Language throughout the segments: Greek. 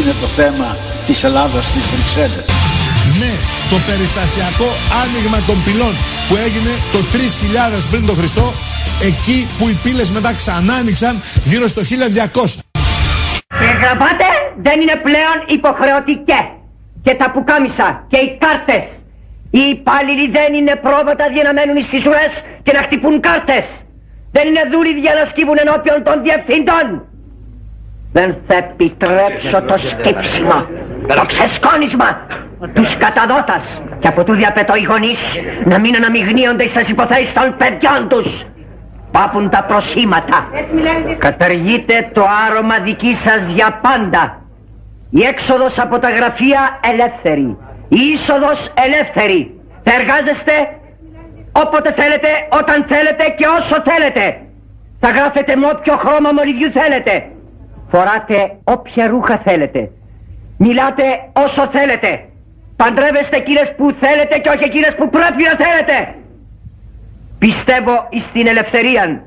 είναι το θέμα της Ελλάδας στις Βρυξέλλες; Ναι, το περιστασιακό άνοιγμα των πυλών που έγινε το 3000 πριν τον Χριστό, εκεί που οι πύλες μετά ξανά άνοιξαν γύρω στο 1200. Και γραβάτε δεν είναι πλέον υποχρεωτικέ. Και τα πουκάμισα και οι κάρτες. Οι υπάλληλοι δεν είναι πρόβατα για να μένουν στις ουρές και να χτυπούν κάρτες. Δεν είναι δούλοι για να σκύβουν ενώπιον των διευθυντών. Δεν θα επιτρέψω το σκύψιμο, το ξεσκόνισμα τους καταδότας και από τούδη απαιτώ οι γονείς να μην αναμειγνύονται στις υποθέσεις των παιδιών τους. Πάπουν τα προσχήματα. Καταργείτε το άρωμα δική σας για πάντα. Η έξοδος από τα γραφεία ελεύθερη. Η είσοδος ελεύθερη. Θα εργάζεστε όποτε θέλετε, όταν θέλετε και όσο θέλετε. Θα γράφετε με όποιο χρώμα μολυβιού θέλετε. Φοράτε όποια ρούχα θέλετε. Μιλάτε όσο θέλετε. Παντρεύεστε εκείνες που θέλετε και όχι εκείνες που πρέπει να θέλετε. Πιστεύω στην ελευθερία.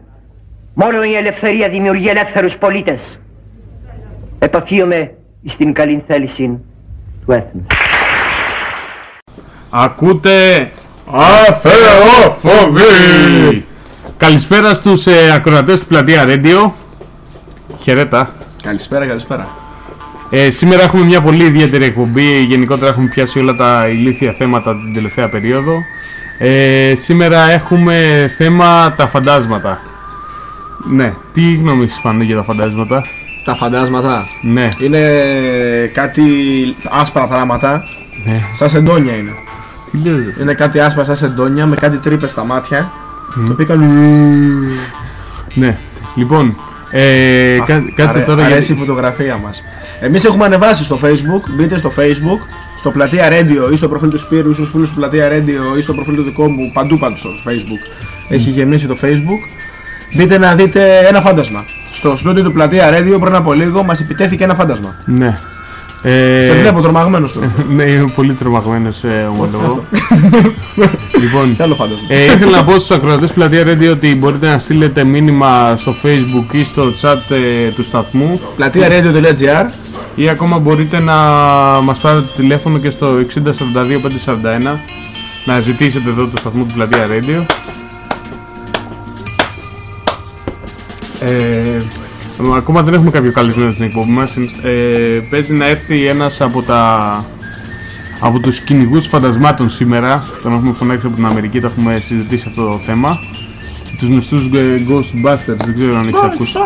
Μόνο η ελευθερία δημιουργεί ελεύθερους πολίτες. Επαφίομαι στην καλή θέληση του έθνους. Ακούτε Αθεοφοβή! Καλησπέρα στους ε, ακροατές του Πλατεία Radio. Χαιρέτα. Καλησπέρα, καλησπέρα. Ε, σήμερα έχουμε μια πολύ ιδιαίτερη εκπομπή. Γενικότερα έχουμε πιάσει όλα τα ηλίθια θέματα την τελευταία περίοδο. Ε, σήμερα έχουμε θέμα τα φαντάσματα. Ναι, τι γνώμη έχεις πάνω για τα φαντάσματα; Τα φαντάσματα; Ναι, είναι κάτι άσπρα πράγματα. ναι. Σαν σεντόνια είναι. Τι λες, ρε; Είναι κάτι άσπρα σαν σεντόνια με κάτι τρύπες στα μάτια. Το οποίο κάνουν. Ναι, λοιπόν, ε, κά- κάτσε Αρέ- τώρα αρέσει η γιατί... φωτογραφία μας. Εμείς έχουμε ανεβάσει στο facebook. Μπείτε στο facebook, στο πλατεία Radio ή στο προφίλ του Σπύρου ή στους φίλους του πλατεία Radio ή στο προφίλ του δικό μου. Παντού πάντω στο facebook. Έχει γεμίσει το facebook. Μπείτε να δείτε ένα φάντασμα. Στο στούντιο του πλατεία Radio πριν από λίγο μας επιτέθηκε ένα φάντασμα. Ναι. Ε, Σε βλέπω τρομαγμένος. ναι, είμαι πολύ τρομαγμένος ε, ομολογώ. λοιπόν, Τι άλλο φάντασμα. ε, ήθελα να πω στους ακροατές πλατεία Radio ότι μπορείτε να στείλετε μήνυμα στο facebook ή στο chat ε, του σταθμού Πλατεία Radio.gr ή ακόμα μπορείτε να μας πάρετε τηλέφωνο και στο 6042 541 να ζητήσετε εδώ το σταθμό του πλατεία Radio. Ε, ακόμα δεν έχουμε κάποιο καλεσμένο στην εκπομπή μας. Ε, παίζει να έρθει ένας από τα από τους κυνηγούς φαντασμάτων σήμερα. Τον έχουμε φωνάξει από την Αμερική, το έχουμε συζητήσει αυτό το θέμα. Τους γνωστούς ε, Ghostbusters, δεν ξέρω αν έχεις ακούσει.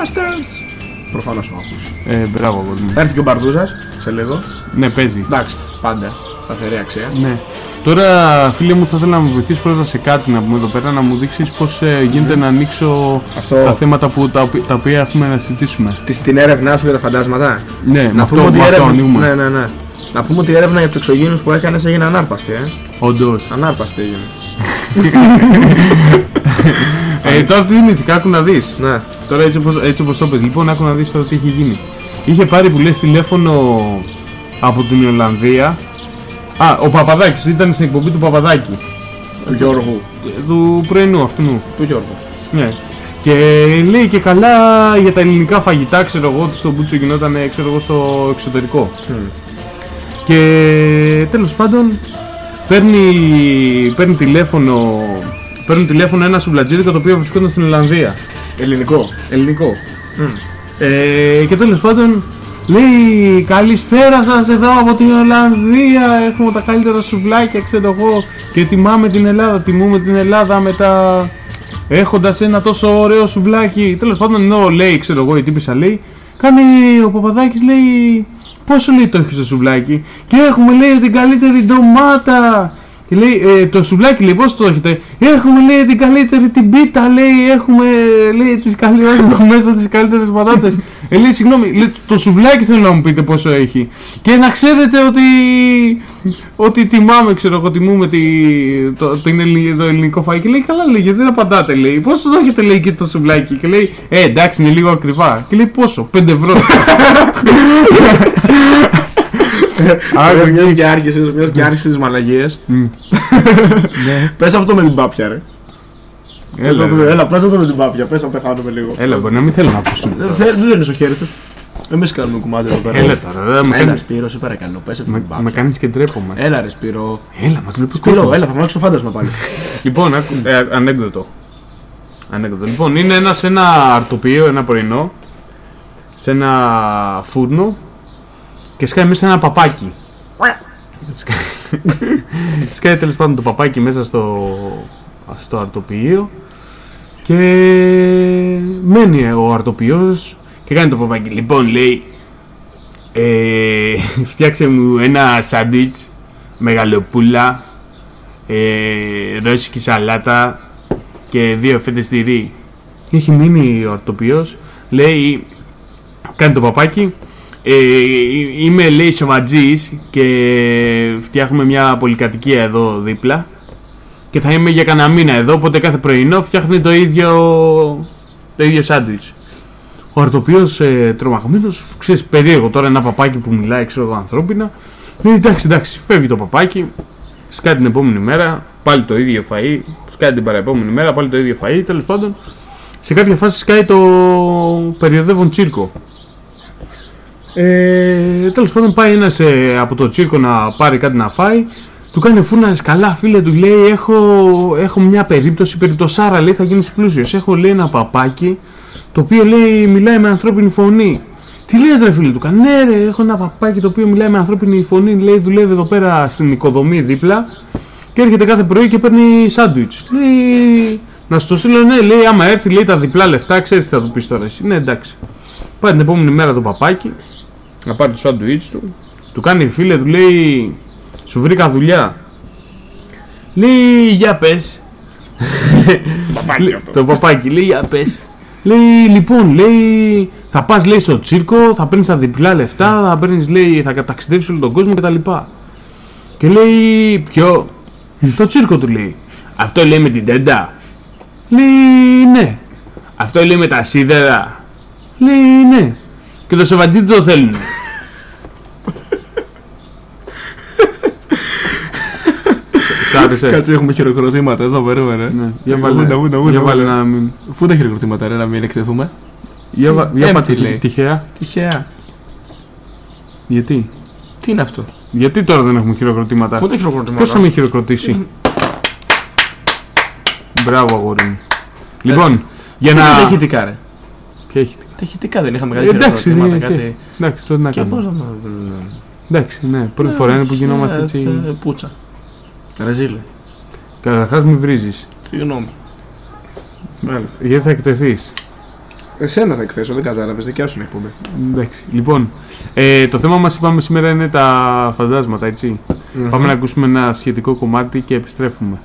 Προφανώς το έχω ακούσει. Ε, μπράβο, κόσμο. Θα έρθει και ο Μπαρδούζας σε λίγο. Ναι, παίζει. Εντάξει, πάντα. Σταθερή αξία. Ναι. Τώρα, φίλε μου, θα ήθελα να μου βοηθήσεις πρώτα σε κάτι να πούμε εδώ πέρα, να μου δείξεις πώς γίνεται να ανοίξω Αυτό. τα θέματα που, τα, οποι- τα οποία έχουμε να συζητήσουμε. Τη- Την έρευνά σου για τα φαντάσματα. Ναι, με Να αυτό, πούμε ότι η με αυτό έρευνα. ανοίγουμε. Ναι, ναι, ναι. Να πούμε ότι η έρευνα για τους εξωγήνου που έκανε έγινε ανάρπαστη, ε. Όντως. Ανάρπαστη έγινε. Ε, τώρα τι θυμήθηκα, άκου να δεις. Ναι. Τώρα έτσι όπως, έτσι όπως το πες. Λοιπόν, άκου να δεις τώρα τι έχει γίνει. Είχε πάρει που λες τηλέφωνο από την Ολλανδία. Α, ο Παπαδάκης, ήταν στην εκπομπή του Παπαδάκη. Του Γιώργου. Ε, Του πρωινού αυτού. Του Γιώργου. Ναι. Και λέει και καλά για τα ελληνικά φαγητά, ξέρω εγώ, ότι στο Μπούτσο γινόταν, ξέρω εγώ, στο εξωτερικό. Και τέλος πάντων παίρνει, παίρνει τηλέφωνο παίρνει τηλέφωνο ένα σουβλατζίδικο το οποίο βρισκόταν στην Ολλανδία. Ελληνικό. Ελληνικό. Ε, και τέλος πάντων λέει καλησπέρα σας εδώ από την Ολλανδία. Έχουμε τα καλύτερα σουβλάκια ξέρω εγώ και τιμάμε την Ελλάδα, τιμούμε την Ελλάδα με τα... έχοντας ένα τόσο ωραίο σουβλάκι. Τέλος πάντων ενώ λέει ξέρω εγώ η τύπησα λέει κάνει ο Παπαδάκης λέει πόσο λέει το έχεις το σουβλάκι; Και έχουμε λέει την καλύτερη ντομάτα και λέει ε, το σουβλάκι λέει πώς το έχετε; Έχουμε λέει την καλύτερη την πίτα λέει Έχουμε λέει τις καλύτερες μέσα τις καλύτερες πατάτες. Ε, λέει συγγνώμη λέει, το σουβλάκι θέλω να μου πείτε πόσο έχει. Και να ξέρετε ότι Ότι τιμάμε ξέρω εγώ τιμούμε τη, το, το, είναι ελλη- το ελληνικό φαΐ Και λέει καλά λέει γιατί δεν απαντάτε λέει. Πόσο το έχετε λέει και το σουβλάκι; Και λέει ε εντάξει είναι λίγο ακριβά. Και λέει πόσο; 5 ευρώ Άρα, Μιας και άρχισε, μιας και άρχισε τις μαλαγίες. Ναι. Πες αυτό με την πάπια, ρε. Πες Έλα, αυτό, ρε. Έλα, πες αυτό με την πάπια. Πες να πεθάνουμε λίγο. Έλα, μπορεί να μην θέλω να ακούσουν. Δεν θε- Δεν είναι στο χέρι τους. Εμείς κάνουμε κομμάτι εδώ πέρα. Έλα τώρα, δεν με Έλα, κάνεις- Σπύρο, σε παρακαλώ. Πες αυτή με- την με πάπια. κάνεις και ντρέπομαι. Έλα, ρε Σπύρο. Έλα, μας βλέπει Σπύρο, κόσμος. έλα, θα αλλάξω το φάντασμα πάλι. Λοιπόν, άκου- ε, ανέκδοτο. Ανέκδοτο. Λοιπόν, είναι ένα σε ένα αρτοπείο, ένα πρωινό, σε ένα φούρνο και σκάει μέσα ένα παπάκι. σκάει τέλος πάντων το παπάκι μέσα στο, στο αρτοπείο και μένει ο αρτοπιός και κάνει το παπάκι. Λοιπόν, λέει, ε, φτιάξε μου ένα σάντουιτς μεγαλοπούλα ε, ρώσικη σαλάτα και δύο φέτες τυρί. Έχει μείνει ο αρτοπιός, λέει, κάνει το παπάκι, ε, είμαι λέει σοβατζής και φτιάχνουμε μια πολυκατοικία εδώ δίπλα και θα είμαι για κανένα μήνα εδώ, οπότε κάθε πρωινό φτιάχνει το ίδιο, το ίδιο σάντουιτς. Ο αρτοπιός ε, τρομαγμένος, ξέρεις περίεργο τώρα ένα παπάκι που μιλάει ξέρω εγώ ανθρώπινα, λέει εντάξει εντάξει φεύγει το παπάκι, σκάει την επόμενη μέρα, πάλι το ίδιο φαΐ, σκάει την παραεπόμενη μέρα, πάλι το ίδιο φαΐ, τέλος πάντων. Σε κάποια φάση σκάει το περιοδεύον τσίρκο. Ε, τέλος πάντων πάει ένας ε, από το τσίρκο να πάρει κάτι να φάει, του κάνει φούρνα καλά φίλε, του λέει έχω, έχω μια περίπτωση, περιπτωσάρα λέει θα γίνεις πλούσιος, έχω λέει ένα παπάκι, το οποίο λέει μιλάει με ανθρώπινη φωνή. Τι λες ρε φίλε του κάνει, ναι ρε έχω ένα παπάκι το οποίο μιλάει με ανθρώπινη φωνή, λέει δουλεύει εδώ πέρα στην οικοδομή δίπλα και έρχεται κάθε πρωί και παίρνει σάντουιτς. Λέει, να σου το στείλω, ναι, λέει, άμα έρθει, λέει τα διπλά λεφτά, ξέρεις τι θα του πεις τώρα εσύ. Ναι, εντάξει. Πάει την επόμενη μέρα το παπάκι, να πάρει το σάντουιτς του, του κάνει φίλε, του λέει, σου βρήκα δουλειά. Λέει, για πες. Παπάκι αυτό. Το παπάκι λέει για πες. Λέει λοιπόν, λέει, θα πας λέει στο τσίρκο, θα παίρνεις τα διπλά λεφτά, θα παίρνεις λέει, θα καταξιδεύεις όλο τον κόσμο κτλ. Και λέει, ποιο, το τσίρκο του λέει. Αυτό λέει με την τέντα; Λέει ναι. Αυτό λέει με τα σίδερα; Λέει ναι. Και το σοβατζί τι το θέλουν. Σ' άρεσε. Κάτσε, έχουμε χειροκροτήματα εδώ, περίμενε. Ναι. Για Ε, βάλε, βούντα, βούντα, βούντα, για βάλε βούντα. να μην... Πού τα χειροκροτήματα, ρε, να μην εκτεθούμε. Για, βα- για Empty, πάτε λέει. τυχαία. Τυχαία. Γιατί; Τι είναι αυτό; Γιατί τώρα δεν έχουμε χειροκροτήματα; Πού τα χειροκροτήματα; Ποιος θα με χειροκροτήσει; Μπράβο αγόρι μου. Λοιπόν, για να... Να... Τα ηχητικά, ρε. Ποια έχει. Τα ηχητικά δεν είχαμε κάτι Ε, Εντάξει, χειροκροτήματα, ναι, κάτι. εντάξει, τότε να Και πώς κάνουμε. να... Εντάξει, ναι, πρώτη φορά είναι που γινόμαστε Ε, έτσι. ε, Πούτσα. Ρεζίλε. Καταρχάς μην βρίζεις. Συγγνώμη. Γιατί θα εκτεθείς; Εσένα θα εκθέσω, δεν κατάλαβες, δικιά σου είναι η εκπομπή. Εντάξει. Λοιπόν, ε, το θέμα μας είπαμε σήμερα είναι τα φαντάσματα, έτσι. Πάμε να ακούσουμε ένα σχετικό κομμάτι και επιστρέφουμε.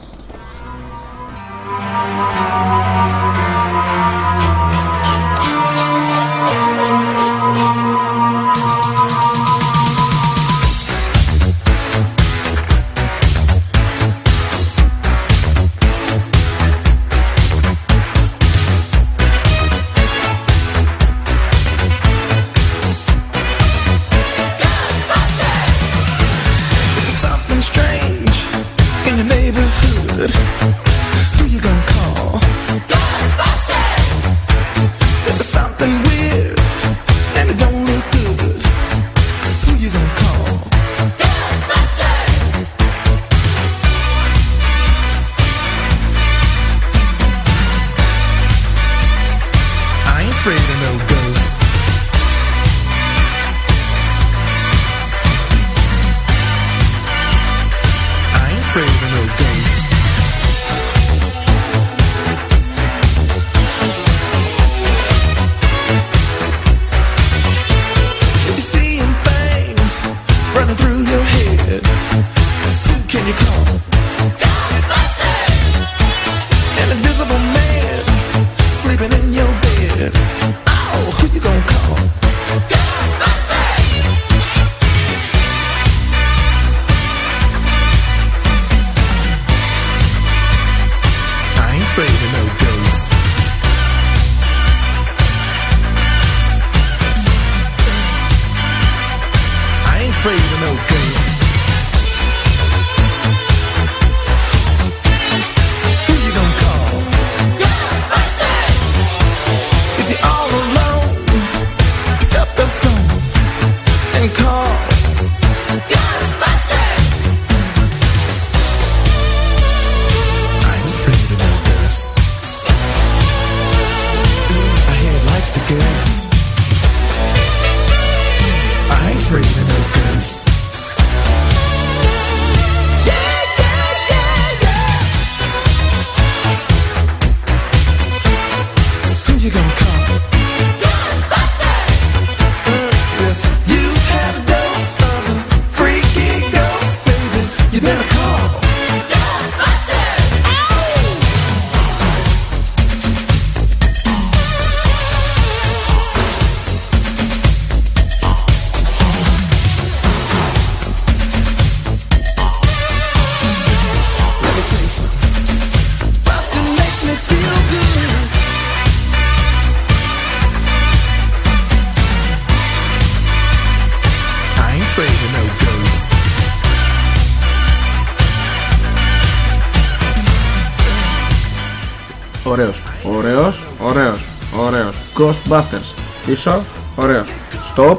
Ghostbusters. Πίσω, ωραίος. Stop,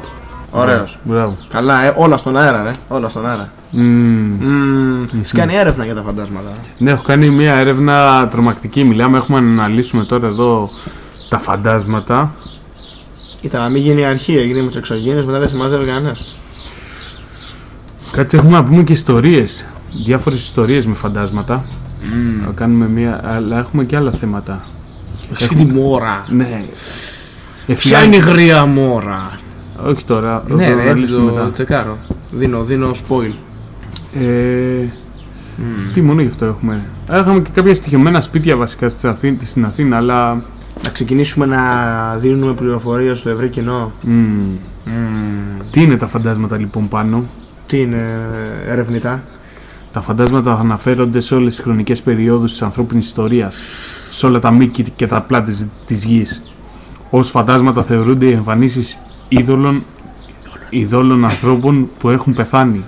ωραίος. Μπράβο. Καλά, ε, όλα στον αέρα, ρε. Όλα στον αέρα. Μμμ. Μμμ, έχεις κάνει έρευνα για τα φαντάσματα. Ναι, έχω κάνει μια έρευνα τρομακτική. Μιλάμε, έχουμε να αναλύσουμε τώρα εδώ τα φαντάσματα. Ήταν να μην γίνει η αρχή, έγινε με τους εξωγήνες, μετά δεν συμμαζεύει κανένας. Κάτσε, έχουμε να πούμε και ιστορίες. Διάφορες ιστορίες με φαντάσματα. Να κάνουμε μια, αλλά έχουμε και άλλα θέματα. Έχει και τη μόρα. Ναι. Ποια είναι η γρία μόρα; Όχι τώρα. Ναι, θα ρε, έτσι αναλύσουμε το μετά. τσεκάρω. Δίνω, δίνω spoil. Ε, Τι μόνο γι' αυτό έχουμε. Έχουμε και κάποια στοιχειωμένα σπίτια βασικά στην Αθήνα, στην Αθήνα αλλά. Να ξεκινήσουμε να δίνουμε πληροφορία στο ευρύ κοινό. μ, Τι είναι τα φαντάσματα λοιπόν πάνω; Τι είναι ερευνητά; Τα φαντάσματα αναφέρονται σε όλες τις χρονικές περιόδους της ανθρώπινης ιστορίας, σε όλα τα μήκη και τα πλάτη της, της γης. Ως φαντάσματα θεωρούνται οι εμφανίσεις είδωλων, ειδόλων ανθρώπων που έχουν πεθάνει.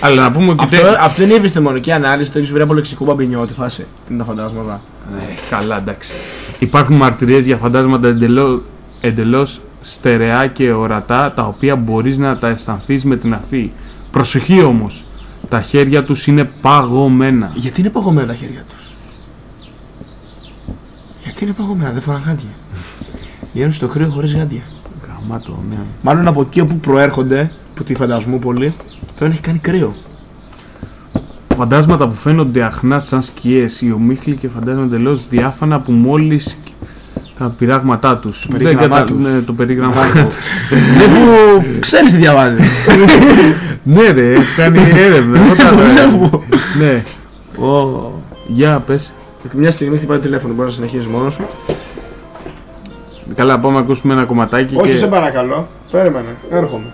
Αλλά να πούμε ότι... Αυτό, τε- αυτό είναι η επιστημονική ανάλυση, το έχεις βρει από λεξικό μπαμπινιώτη φάση. Τι είναι τα φαντάσματα. Ε, καλά, εντάξει. Υπάρχουν μαρτυρίες για φαντάσματα εντελώς, εντελώς στερεά και ορατά, τα οποία μπορείς να τα αισθανθείς με την αφή. Προσοχή όμως, τα χέρια τους είναι παγωμένα. Γιατί είναι παγωμένα τα χέρια τους; Γιατί είναι παγωμένα, δεν φοράνε γάντια. Βγαίνουν στο κρύο χωρίς γάντια. Γαμάτο, ναι. Μάλλον από εκεί όπου προέρχονται, που τη φαντασμού πολύ, πρέπει να έχει κάνει κρύο. Φαντάσματα που φαίνονται αχνά σαν σκιές, οι ομίχλοι και φαντάσματα εντελώς διάφανα που μόλις τα πειράγματά τους. Το περίγραμμά τους. Ναι, το περίγραμμά τους. Ναι, που ξέρεις τι διαβάζει. ναι ρε, έχει κάνει έρευνα. Όταν, Βλέπω. ναι, Ω. για πες. Μια στιγμή χτυπάει το τηλέφωνο, μπορείς να συνεχίσει μόνος σου. Καλά, πάμε να ακούσουμε ένα κομματάκι Όχι, και... σε παρακαλώ. Περίμενε, έρχομαι.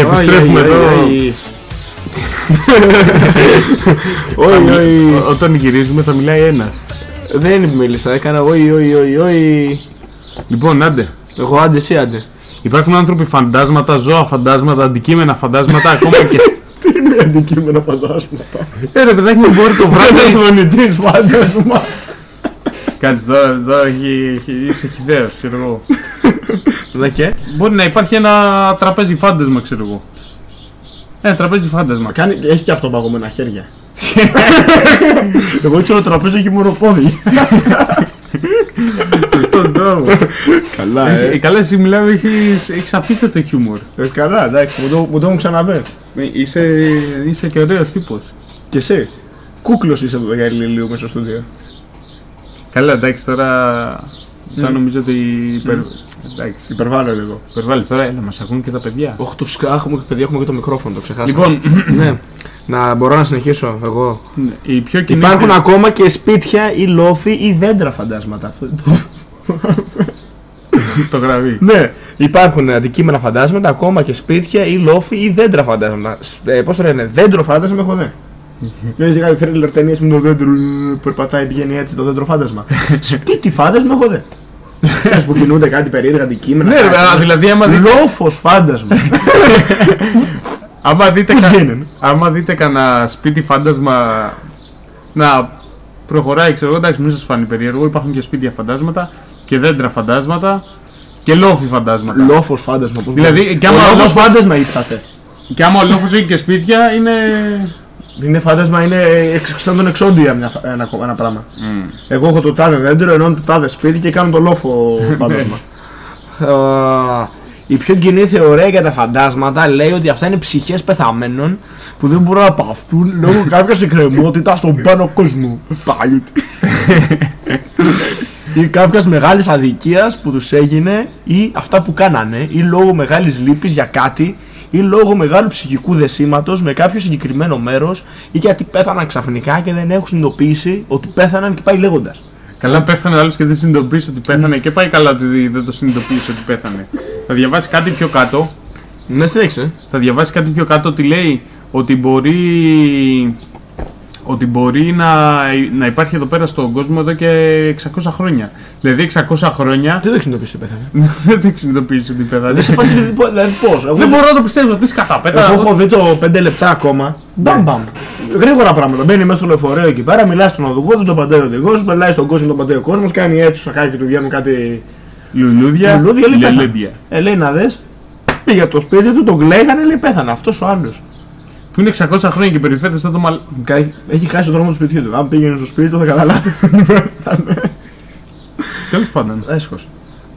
Και επιστρέφουμε εδώ. Όχι, όχι. Ό- Όταν γυρίζουμε θα μιλάει ένας. Δεν μίλησα, έκανα όχι, όχι, όχι, όχι. Λοιπόν, άντε. Εγώ άντε, εσύ άντε. Υπάρχουν άνθρωποι φαντάσματα, ζώα φαντάσματα, αντικείμενα φαντάσματα, ακόμα και. Τι είναι αντικείμενα φαντάσματα; Ε, ρε παιδάκι μου, μπορεί το βράδυ. Δονητής φάντασμα. Κάτσε τώρα, τώρα έχει, έχει, είσαι χιδαίος, ξέρω εγώ. Ναι και. Μπορεί να υπάρχει ένα τραπέζι φάντασμα, ξέρω εγώ. Ένα τραπέζι φάντασμα. Κάνει, έχει και αυτό παγωμένα χέρια. Εγώ ξέρω το τραπέζι έχει μόνο πόδι. Στον τρόπο. Καλά, Έχει- ε, Καλά, εσύ μιλάμε, έχεις, έχεις απίστευτο χιούμορ. Ε, καλά, εντάξει, μου το, μου το έχουν ξαναπεί. Ε, Είσαι, είσαι και ωραίος τύπος. Και εσύ. Κούκλος είσαι εδώ για λίγο μέσα στο στούντιο. Καλά, εντάξει, τώρα. Θα νομίζω ότι. Υπερ... Εντάξει, Υπερβάλλω λίγο. υπερβάλλει τώρα, έλα, μας ακούν και τα παιδιά. Όχι, τους σκά, έχουμε, παιδιά, έχουμε και το μικρόφωνο, το ξεχάσαμε. Λοιπόν, ναι. Να μπορώ να συνεχίσω εγώ. η πιο κοινή. Υπάρχουν ακόμα και σπίτια ή λόφοι ή δέντρα φαντάσματα. Αυτό είναι το- το γραβεί. ναι, υπάρχουν αντικείμενα φαντάσματα, ακόμα και σπίτια ή λόφοι ή δέντρα φαντάσματα. Σ- Ε, Πώς το λένε, δέντρο φάντασμα έχω δει. Λες κάτι θρίλερ ταινίες με το δέντρο ε, περπατάει, πηγαίνει έτσι το δέντρο φάντασμα. Σπίτι φάντασμα έχω δει. Ξέρεις που κινούνται κάτι περίεργα αντικείμενα. Ναι, ρε, κάτι. α, δηλαδή, άμα δείτε, Λόφος φάντασμα. άμα δείτε, Πώς κα... γίνεται; άμα δείτε κανένα σπίτι φάντασμα να προχωράει, ξέρω εγώ, εντάξει, μην σας φάνει περίεργο. Υπάρχουν και σπίτια φαντάσματα και δέντρα φαντάσματα και λόφοι φαντάσματα. Λόφος φάντασμα. πώς Δηλαδή, μπορεί. κι Ο άμα λόφος λόφος- φάντασμα είπατε. Και άμα ο λόφος έχει και σπίτια, είναι. Είναι φάντασμα, είναι εξ- σαν τον εξόντια μια, ένα, ένα πράγμα. Εγώ έχω το τάδε δέντρο, ενώ το τάδε σπίτι και κάνω το λόφο φάντασμα. Α, Η πιο κοινή θεωρία για τα φαντάσματα λέει ότι αυτά είναι ψυχές πεθαμένων που δεν μπορούν να παυτούν λόγω κάποιας εκκρεμότητας στον πάνω κόσμο. Πάγιουτ. ή κάποιας μεγάλης αδικίας που τους έγινε ή αυτά που κάνανε ή λόγω μεγάλης λύπης για κάτι ή λόγω μεγάλου ψυχικού δεσίματος με κάποιο συγκεκριμένο μέρος ή γιατί πέθαναν ξαφνικά και δεν έχουν συνειδητοποιήσει ότι πέθαναν και πάει λέγοντας. Καλά, πέθανε ο άλλος και δεν συνειδητοποίησε ότι πέθανε και πάει καλά ότι δεν το συνειδητοποίησε ότι πέθανε. Θα διαβάσει κάτι πιο κάτω. Ναι, συνέχισε. Θα διαβάσει κάτι πιο κάτω ότι λέει ότι μπορεί. Ότι μπορεί να, να υπάρχει εδώ πέρα στον κόσμο εδώ και 600 χρόνια. Δηλαδή 600 χρόνια Τι δεν συνειδητοποιήσει ότι πέθανε. δεν το συνειδητοποίησε ότι πέθανε. Δεν σε φάση δηλαδή πώς. Δεν μπορώ να το πιστεύω, τι σκαταπέτα. Εγώ έχω δει το 5 λεπτά ακόμα. Μπαμ μπαμ. Γρήγορα πράγματα. Μπαίνει μέσα στο λεωφορείο εκεί πέρα, μιλάει στον οδηγό, δεν τον παντάει ο οδηγός, μιλάει στον κόσμο, τον παντάει ο κόσμος, κάνει έτσι στο σακάκι του βγαίνουν κάτι Λουλούδια, λουλούδια, λέει πέθανε. λελέντια. Ε, λέει να δε. Πήγε από το σπίτι του, τον κλαίγανε, λέει πέθανε αυτός ο άλλος. Που είναι 600 χρόνια και περιφέρεται σαν το μαλ. Έχει χάσει τον δρόμο του σπιτιού του. Αν πήγαινε στο σπίτι του θα καταλάβει. Τέλος πάντων. Έσχος.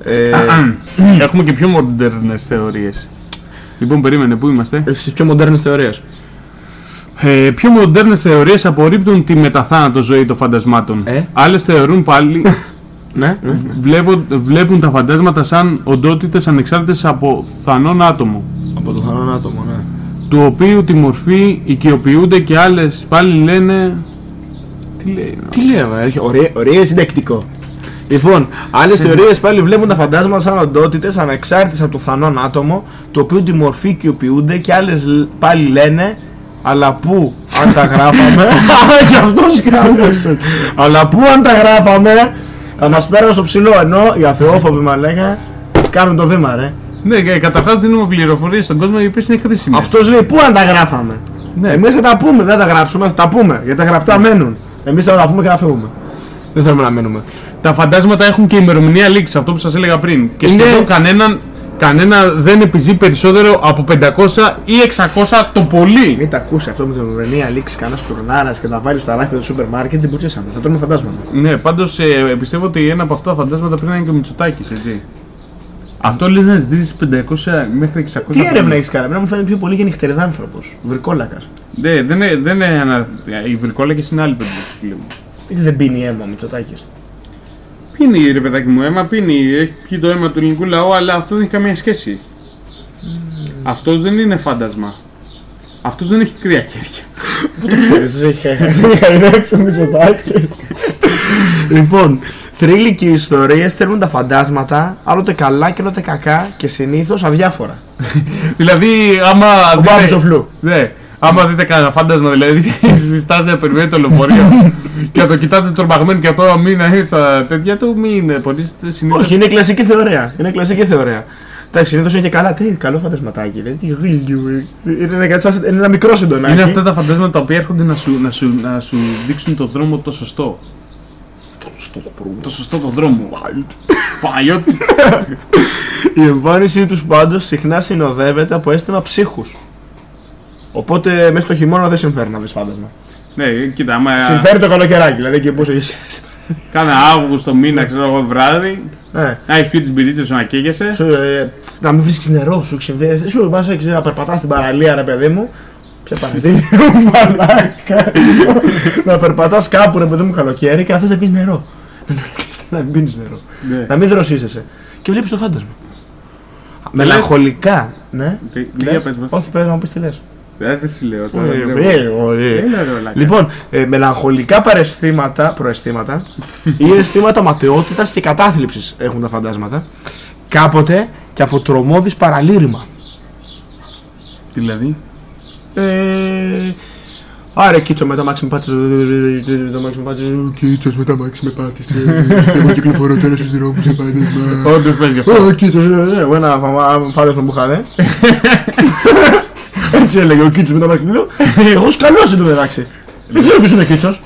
Ε, Έχουμε και πιο μοντέρνες θεωρίες. Λοιπόν, περίμενε, πού είμαστε; Στις πιο μοντέρνες θεωρίες. Ε, πιο μοντέρνες θεωρίες απορρίπτουν τη μεταθάνατο ζωή των φαντασμάτων. Ε; Άλλες θεωρούν πάλι. Ναι, ναι. βλέπουν, βλέπουν τα φαντάσματα σαν οντότητες ανεξάρτητες από θανόν άτομο. Από το θανόν άτομο, ναι. Του οποίου τη μορφή οικειοποιούνται και άλλες πάλι λένε. Τι λέει, να- Τι λέω, ε, έχει ωραίο συντεκτικό. Λοιπόν, άλλες θεωρίες πάλι βλέπουν τα φαντάσματα σαν οντότητες ανεξάρτητες από το θανόν άτομο, το οποίο τη μορφή οικειοποιούνται και άλλες πάλι λένε, αλλά πού αν τα γράφαμε. Γι' αυτός σκράμμωσε. Αλλά πού αν τα γράφαμε, θα μας πέραν στο ψηλό. Ενώ οι αθεόφοβοι μας λέγανε, κάνουν το βήμα, ρε. Ναι, και καταρχάς δίνουμε πληροφορίες στον κόσμο οι οποίες είναι χρήσιμες. Αυτός λέει, πού αν τα γράφαμε. Ναι. Εμείς θα τα πούμε, δεν θα τα γράψουμε, θα τα πούμε. Γιατί τα γραπτά μένουν. Εμείς θα τα πούμε και να φύγουμε. Δεν θέλουμε να μένουμε. Τα φαντάσματα έχουν και ημερομηνία λήξη, αυτό που σας έλεγα πριν. Και Είναι- σχεδόν κανέναν, κανένα δεν επιζεί περισσότερο από 500 ή 600 το πολύ. Μην τα ακούσει αυτό με την ημερομηνία λήξη κανένας τουρνάρας και τα βάλεις στα ράφια του σούπερ μάρκετ, την πουτσίσαμε. Θα τρώμε φαντάσματα. Ναι, πάντως ε, πιστεύω ότι ένα από αυτά τα φαντάσματα πρέπει να είναι και ο Μητσοτάκης, έτσι. Αυτό λες να ζητήσεις 500 μέχρι 600 Τι έρευνα χρόνια. έχεις κάνει, εμένα μου φαίνεται πιο πολύ γεννηχτεριδάνθρωπο. Βρικόλακας. Ναι, δεν είναι, δεν είναι ανα... Οι βρικόλακες είναι άλλη περίπτωση. φίλε μου. Γιατί δεν πίνει αίμα ο Μητσοτάκης. Πίνει ρε παιδάκι μου αίμα, πίνει, έχει πιει το αίμα του ελληνικού λαού, αλλά αυτό δεν έχει καμία σχέση. Αυτός δεν είναι φάντασμα. Αυτός δεν έχει κρύα χέρια. Πού το ξέρεις, έχει χαϊδέψει ο Μητσοτάκη. Λοιπόν, θρύλοι ιστορίες θέλουν τα φαντάσματα άλλοτε καλά και άλλοτε κακά και συνήθως αδιάφορα. δηλαδή, άμα. Ο δείτε- Μπάμπης ο Φλου. Ναι, άμα δείτε κανένα φάντασμα, δηλαδή στη στάση να περιμένει το λεωφορείο και να το κοιτάτε τρομαγμένο και αυτό μην είναι στα τέτοια του, μην είναι πολύ συνήθω. Όχι, είναι κλασική θεωρία. Είναι κλασική θεωρία. Εντάξει, συνήθως είναι και καλά. Τι καλό φαντασματάκι. Δεν τι γρήγορο. Είναι ένα, κάτι σαν- είναι ένα μικρό συντονάκι. Είναι αυτά τα φαντάσματα τα οποία έρχονται να σου, να σου, να σου δείξουν το δρόμο το σωστό. σωστό το πρόγραμμα. Το σωστό το δρόμο. Παναγιώτη. Η εμφάνισή τους πάντως συχνά συνοδεύεται από αίσθημα ψύχους. Οπότε μέσα στο χειμώνα δεν συμφέρει να δεις φάντασμα. Ναι, κοίτα, άμα Συμφέρει το καλοκαιράκι, δηλαδή και πόσο είσαι. Κάνα Αύγουστο μήνα, ξέρω εγώ, βράδυ, Ναι. να έχεις πιει τις μπυρίτες σου να καίγεσαι. Σου, ε, να μην βρίσκεις νερό, σου έχει συμβεί. Σου πα να περπατάς στην παραλία, ρε παιδί μου. Ποια παραλία, μαλάκα. να περπατάς κάπου, ρε παιδί μου, καλοκαίρι και να θες να πει νερό. να μην πίνεις νερό. Ναι. Να μην δροσίζεσαι. Και βλέπεις το φάντασμα. Μελαγχολικά, ναι. Τι- τι Λες; για πες μας. Όχι, πες να μου πεις τι λες. Δεν τι σου λέω τώρα. Ε, δεν ε, βλέπω. ε, ε. Έλα, ρε, μαλάκα. Λοιπόν, ε, μελαγχολικά παραισθήματα, προαισθήματα ή αισθήματα ματαιότητας και κατάθλιψης έχουν τα φαντάσματα. Κάποτε και από τρομώδης παραλήρημα. Δηλαδή; Ε, Άρε κίτσο με τα μάξι με πάτησε. Το μάξι με πάτησε. Κίτσος με τα μάξι με πάτησε. Εγώ κυκλοφορώ τώρα στους δρόμους σε φάντασμα. Όντω παίζει αυτό. Ω, κίτσος, ε, ε, εγώ ένα φαμα- φάντασμα που είχα, ναι. Έτσι έλεγε ο κίτσος με τα μάξι. Λέω, Εγώ σκαλός εν τω μεταξύ. Δεν ξέρω ποιος είναι ο κίτσος.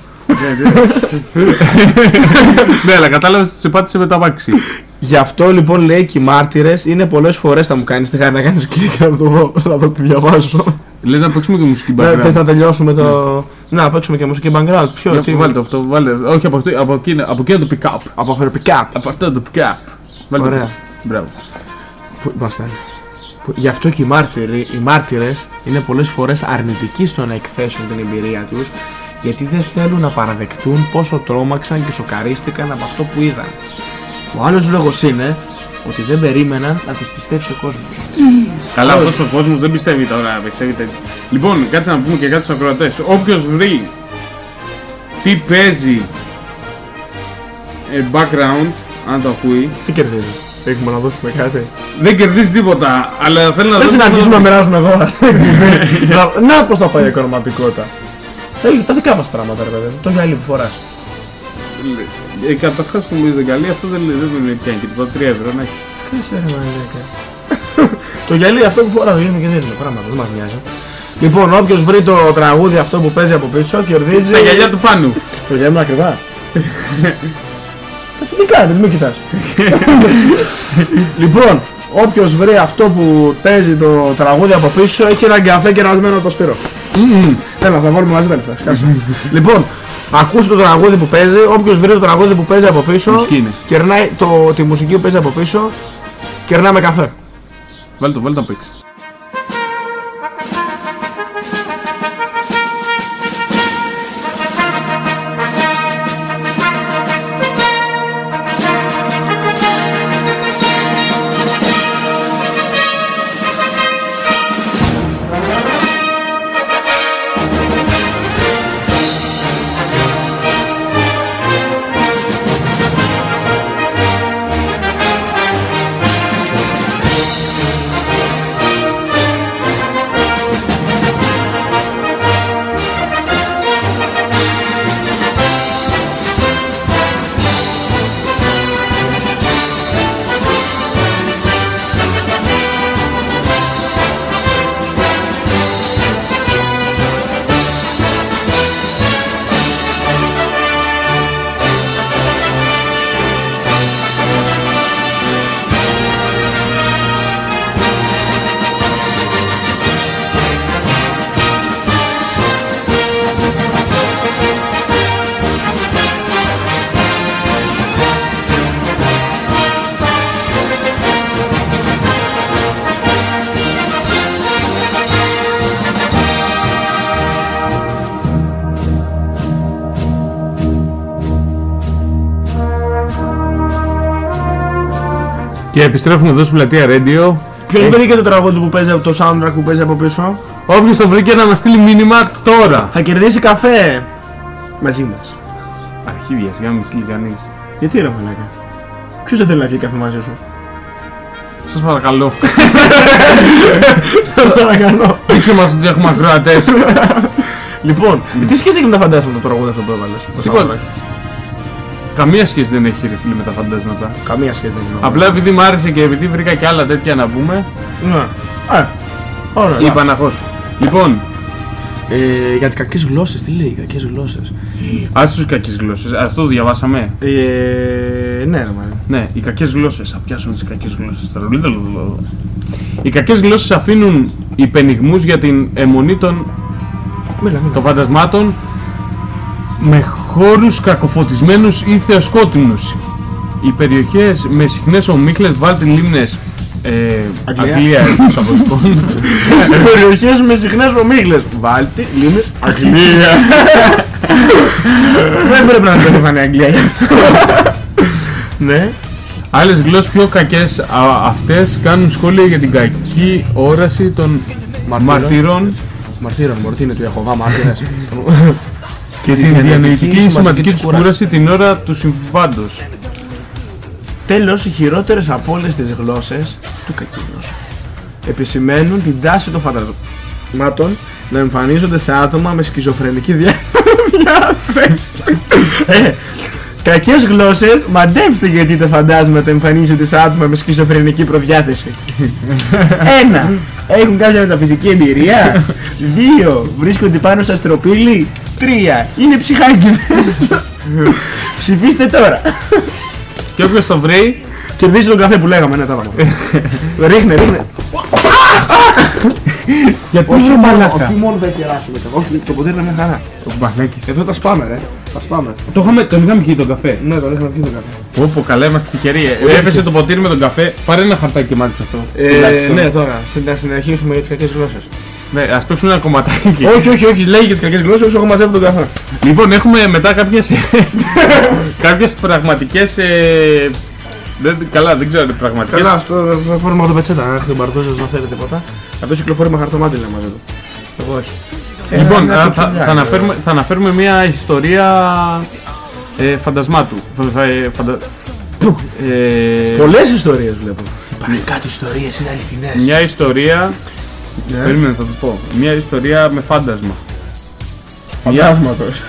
Ναι, αλλά κατάλαβες ότι σε πάτησε με τα μάξι. Γι' αυτό λοιπόν λέει και οι μάρτυρες είναι πολλές φορές θα μου κάνεις τη χάρη να κάνεις κλικ να το δω, να το διαβάσω. Λες να παίξουμε και μουσική Ναι, Θες background. να τελειώσουμε το... Να παίξουμε και μουσική background. Ποιο, Για, τι, Βάλτε το αυτό, βάλτε. Όχι από, αυτό, από, εκείνο, από εκείνο το pick up. Από αυτό το pick-up. Από αυτό το pick up. Βάλτε Ωραία. το. Μπράβο. Πού είμαστε; Που- Γι' αυτό και οι, μάρτυροι, οι μάρτυρες είναι πολλές φορές αρνητικοί στο να εκθέσουν την εμπειρία τους γιατί δεν θέλουν να παραδεκτούν πόσο τρόμαξαν και σοκαρίστηκαν από αυτό που είδαν. Ο άλλος λόγος είναι ότι δεν περίμεναν να τους πιστέψει ο κόσμος. Καλά, αυτός ο κόσμος δεν πιστεύει τώρα. Πιστεύει τέτοιο. Λοιπόν, κάτσε να πούμε και κάτι στους ακροατές. Όποιος βρει τι παίζει ε, background, αν το ακούει, Τι κερδίζει. Έχουμε να δώσουμε κάτι. δεν κερδίζεις τίποτα. Αλλά θέλω να Δεν δώσω. συναντήσουμε να μοιράζουμε εδώ. Να- Να πώς θα πάει η οικονομικότητα. Θέλει τα δικά μας πράγματα ρε παιδί μου. Το γυαλί που φοράς. Ε, Καταρχάς το μου δεν καλή, αυτό δεν λέει- δεν είναι πια και τίποτα. 3 ευρώ να έχεις. Κάτσε ρε μαλάκα. Το γυαλί αυτό που φοράω είναι και δεν είναι πράγματα, δεν μας νοιάζει. Λοιπόν, όποιος βρει το τραγούδι αυτό που παίζει από πίσω κερδίζει. Τα γυαλιά του πάνω. Το γυαλί μου είναι ακριβά. Τα φοιτικά, δεν με κοιτάς. λοιπόν, όποιος βρει αυτό που παίζει το τραγούδι από πίσω έχει έναν καφέ κερασμένο το σπύρο. Έλα, θα βάλουμε μαζί τα λεφτά. σκάσε. λοιπόν, ακούς το τραγούδι που παίζει, όποιος βρει το τραγούδι που παίζει από πίσω, Μουσική είναι. κερνάει το, τη μουσική που παίζει από πίσω, κερνάμε καφέ. Βάλτε το, βάλτε το να παίξει. Επιστρέφουμε εδώ στην πλατεία Radio. Ποιος βρήκε το τραγούδι που παίζει από το soundtrack που παίζει από πίσω, Όποιος το βρήκε να μας στείλει μήνυμα τώρα. θα κερδίσει καφέ μαζί μας. Αρχίδια, για να μην στείλει κανείς. Γιατί ρε μαλάκα; Ποιος δεν θέλει να πιει καφέ μαζί σου; Σας παρακαλώ. Παρακαλώ. Δείξε μας ότι έχουμε ακροατές. Λοιπόν, τι σχέση έχει με τα φαντάσματα το τραγούδι αυτό που έβαλες. Το Τίποτα. soundtrack? Καμία σχέση δεν έχει ρε φίλε με τα φαντάσματα. Καμία σχέση δεν έχει. Απλά επειδή μ' άρεσε και επειδή βρήκα και άλλα τέτοια να πούμε, Ναι. Ε, ωραία. είπα να χώσω. Λοιπόν, Ε, για τις κακές γλώσσες, τι λέει, κακές γλώσσες; Α τους κακές γλώσσες. Αυτό το διαβάσαμε. Ε, ναι, ρε, μάνα. Ναι, οι κακές γλώσσες. Θα πιάσουμε τις κακές γλώσσες τώρα. Οι κακές γλώσσες αφήνουν υπενιγμούς για την αιμονή των, Μίλα, μίλα. των φαντασμάτων με χώρους κακοφωτισμένους ή θεοσκότεινους. Οι περιοχές με συχνές ομίχλες βάλτε λίμνες. Ε, Αγγλία. Αγγλία εκτός από λοιπόν. Περιοχές με συχνές ομίγλε. Βάλτε, λίμνες, Αγγλία. Δεν πρέπει να το φανεί Αγγλία γι' αυτό. Ναι. Άλλες γλώσσες πιο κακές αυτές κάνουν σχόλια για την κακή όραση των μαρτύρων Μαρτύρων, μορτή είναι του Ιεχωβά, μάρτυρες. Και την διανοητική σωματική του κούρασης την ώρα του συμβάντος. Τέλος, οι χειρότερες από όλες τις γλώσσες του κακή γλώσσα επισημαίνουν την τάση των φαντασμάτων να εμφανίζονται σε άτομα με σκιζοφρενική διά- διάθεση. ε, κακές γλώσσες, μαντέψτε γιατί τα φαντάσματα εμφανίζονται σε άτομα με σκιζοφρενική προδιάθεση. Ένα, έχουν κάποια μεταφυσική εμπειρία; Δύο, βρίσκονται πάνω στα στροπήλη. Τρία, είναι ψυχάκιδες. Ψηφίστε τώρα. Και όποιος το βρει, Κερδίζει τον καφέ που λέγαμε, ναι, τα πάμε. ρίχνε, ρίχνε. γιατί Όχι είναι μόνο, μαλάκα; όχι μόνο θα κεράσουμε το Όχι, το ποτήρι είναι μια χαρά. Ο Μπαλάκης. Εδώ τα σπάμε, ρε. Τα σπάμε. Το είχαμε, τον είχαμε πιει τον καφέ. Ναι, το ρίχναμε και τον καφέ. Πω πω καλά είμαστε τυχεροί. Ε, Έπεσε το ποτήρι με τον καφέ. Πάρε ένα χαρτάκι και μάλιστα αυτό. Ε, Τουλάχιστον. ναι, τώρα, συ- να συνεχίσουμε για τις κακές γλώσσες. Ναι, ας παίξουμε ένα κομματάκι. Όχι, όχι, όχι, λέει για τις κακές γλώσσες, όσο εγώ μαζεύω τον καφέ. Λοιπόν, έχουμε μετά κάποιες, κάποιες πραγματικές... Ε, δεν, καλά, δεν ξέρω, είναι πραγματικές. Καλά, στο φόρμα το πετσέτα, αν έχετε μπαρτόζες να θέλετε τίποτα. Αυτός κυκλοφορεί με χαρτομάτιλα μαζί του. Εγώ όχι. Λοιπόν, Ε, α, ένα θα, κουτσουνιάκι, θα, αναφέρουμε, θα αναφέρουμε μια ιστορία ε, φαντασμάτου. Φα- φα- ε, φαντα... ε, Πολλές ιστορίες βλέπω. Υπάρχουν κάτι ιστορίες, είναι αληθινές. μια ιστορία... Ναι. Περίμενε, θα το πω. Μια ιστορία με φάντασμα. Φαντάσματος.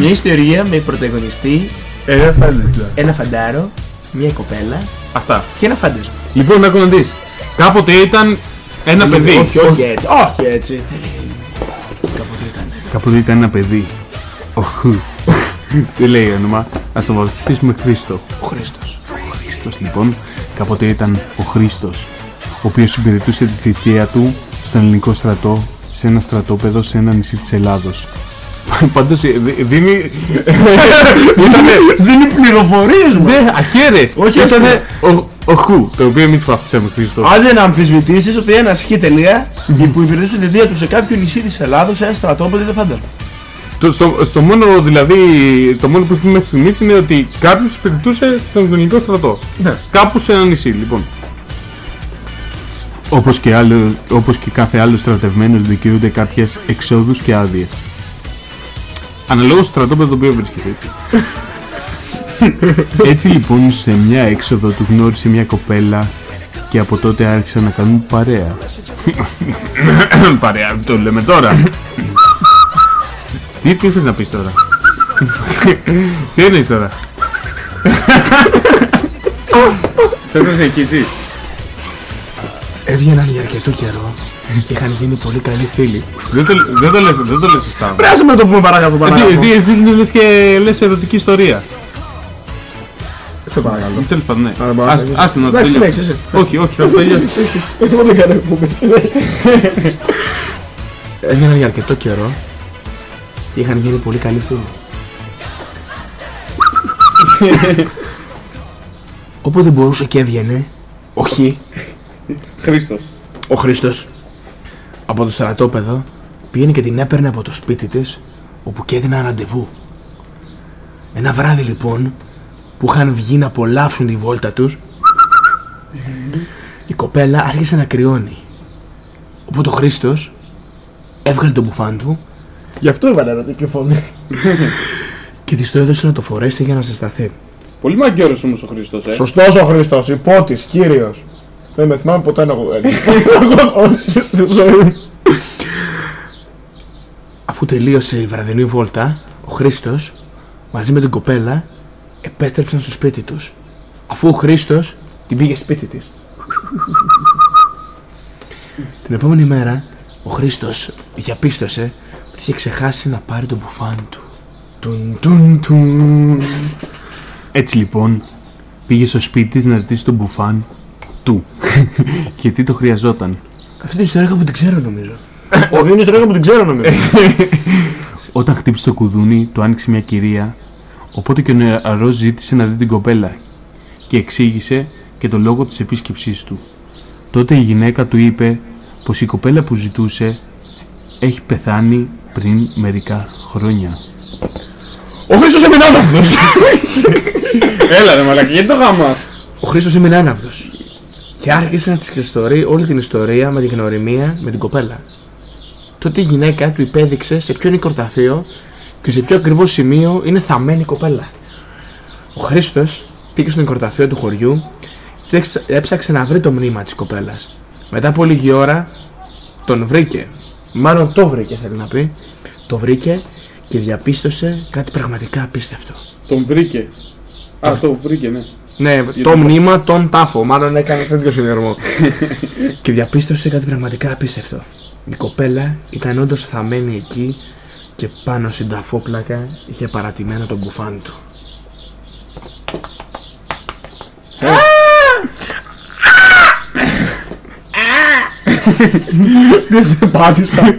Μια ιστορία με πρωταγωνιστή Ε, δεν φάντασμα. ένα φαντάρο, μια κοπέλα Αυτά. και ένα φάντασμα. Λοιπόν, άκου να δεις. Κάποτε ήταν ένα παιδί. Όχι, όχι έτσι. Όχι έτσι. Κάποτε ήταν. Κάποτε ήταν ένα παιδί. Οχου. Τι λέει όνομα. Ας το βαφτίσουμε Χρήστο. Ο Χρήστος. Ο Χρήστος λοιπόν κάποτε ήταν ο Χρήστος ο οποίος συμπεριτούσε τη θητεία του στον ελληνικό στρατό σε ένα στρατόπεδο σε ένα νησί της Ελλάδος. Πάντως ε, δι- δίνει... Ήτανε... Δίνει πληροφορίες μου. Ναι, ακέρες! Όχι, Ήτανε ο, ο Χου, το οποίο εμείς βαφτίσαμε Χρήστο. Αν δεν αμφισβητήσεις ότι ένα σχή τελεία που υπηρετούσε τη θητεία τους σε κάποιο νησί της Ελλάδος σε ένα στρατόπεδο δεν φαντάζομαι. Το, στο, στο μόνο δηλαδή, το μόνο που έχουμε μέχρι στιγμής είναι ότι κάποιος υπηρετούσε στον ελληνικό στρατό. Ναι. Κάπου σε ένα νησί, λοιπόν. Όπως και, άλλο, όπως και κάθε άλλο στρατευμένος δικαιούνται κάποιες εξόδους και άδειες. Αναλόγως στο στρατόπεδο το οποίο βρίσκεται έτσι. έτσι λοιπόν σε μια έξοδο του γνώρισε μια κοπέλα και από τότε άρχισαν να κάνουν παρέα. παρέα, το λέμε τώρα. Τι, τι θες να πεις τώρα; τι εννοείς τώρα; Θες να σε εκκίσεις. Έβγαιναν για αρκετό καιρό και είχαν γίνει πολύ καλοί φίλοι. Δεν το, δεν το λες, δεν το λες σωστά. Πρέπει να το πούμε παρακάτω Τι, παρακάτω. τι έτσι λες και λες ερωτική ιστορία. Σε παρακαλώ. Ή Τέλος πάντων, ναι. Άρα, μπορώ να Ας- συνεχίσω. Άστο να το Εντάξει, τελειώσω. συνέχισε, Όχι, όχι, θα το τελειώσω. Εγώ δεν κάνω εκπομπές. Έμειναν για αρκετό καιρό και είχαν γίνει πολύ καλοί φίλοι. Όποτε μπορούσε και έβγαινε, όχι, Χρήστος. ο Χρήστος, από το στρατόπεδο, πήγαινε και την έπαιρνε από το σπίτι της, όπου και έδιναν ραντεβού. Ένα βράδυ λοιπόν, που είχαν βγει να απολαύσουν τη βόλτα τους, η κοπέλα άρχισε να κρυώνει. Οπότε ο Χρήστος έβγαλε τον μπουφάν του, γι' αυτό έβαλε ερωτική φωνή, και της το έδωσε να το φορέσει για να ζεσταθεί. Πολύ μαγκιόρος όμως ο Χρήστος, ε. Σωστός ο Χριστός, υπότης, κύριος. Δεν με θυμάμαι ποτέ να έχω όχι στη ζωή μου. Αφού τελείωσε η βραδινή βόλτα, ο Χρήστος μαζί με την κοπέλα επέστρεψαν στο σπίτι τους. Αφού ο Χρήστος την πήγε σπίτι της. Την επόμενη μέρα, ο Χρήστος διαπίστωσε ότι είχε ξεχάσει να πάρει τον μπουφάν του. Τουν, τουν, τουν. Έτσι λοιπόν πήγε στο σπίτι της να ζητήσει τον μπουφάν του. Γιατί το χρειαζόταν. Αυτή την ιστορία που την ξέρω νομίζω. Ο Δίνο ιστορία που την ξέρω νομίζω. Όταν χτύπησε το κουδούνι, του άνοιξε μια κυρία, οπότε και ο νεαρός ζήτησε να δει την κοπέλα και εξήγησε και το λόγο της επίσκεψής του. Τότε η γυναίκα του είπε πως η κοπέλα που ζητούσε έχει πεθάνει πριν μερικά χρόνια. Ο Χρήστος έμεινε άναυδος. Έλα ρε μαλακή, γιατί το γάμα. Ο Χρήστος έμεινε άναυδος. Και άρχισε να τη ιστορεί όλη την ιστορία με την γνωριμία με την κοπέλα. Τότε η γυναίκα του υπέδειξε σε ποιο νεκροταφείο και σε ποιο ακριβώς σημείο είναι θαμένη η κοπέλα. Ο Χρήστος πήγε στο νεκροταφείο του χωριού και έψα- έψαξε να βρει το μνήμα της κοπέλας. Μετά από λίγη ώρα τον βρήκε. Μάλλον το βρήκε, θέλει να πει. Το βρήκε και διαπίστωσε κάτι πραγματικά απίστευτο. Τον βρήκε. Αυτό βρήκε, ναι. Ναι, το μνήμα, τον τάφο. Μάλλον έκανε τέτοιο συνειρμό. και διαπίστωσε κάτι πραγματικά απίστευτο. Η κοπέλα ήταν όντως θαμένη εκεί και πάνω στην ταφόπλακα είχε παρατημένο τον μπουφάν του. Δεν σε πάτησα.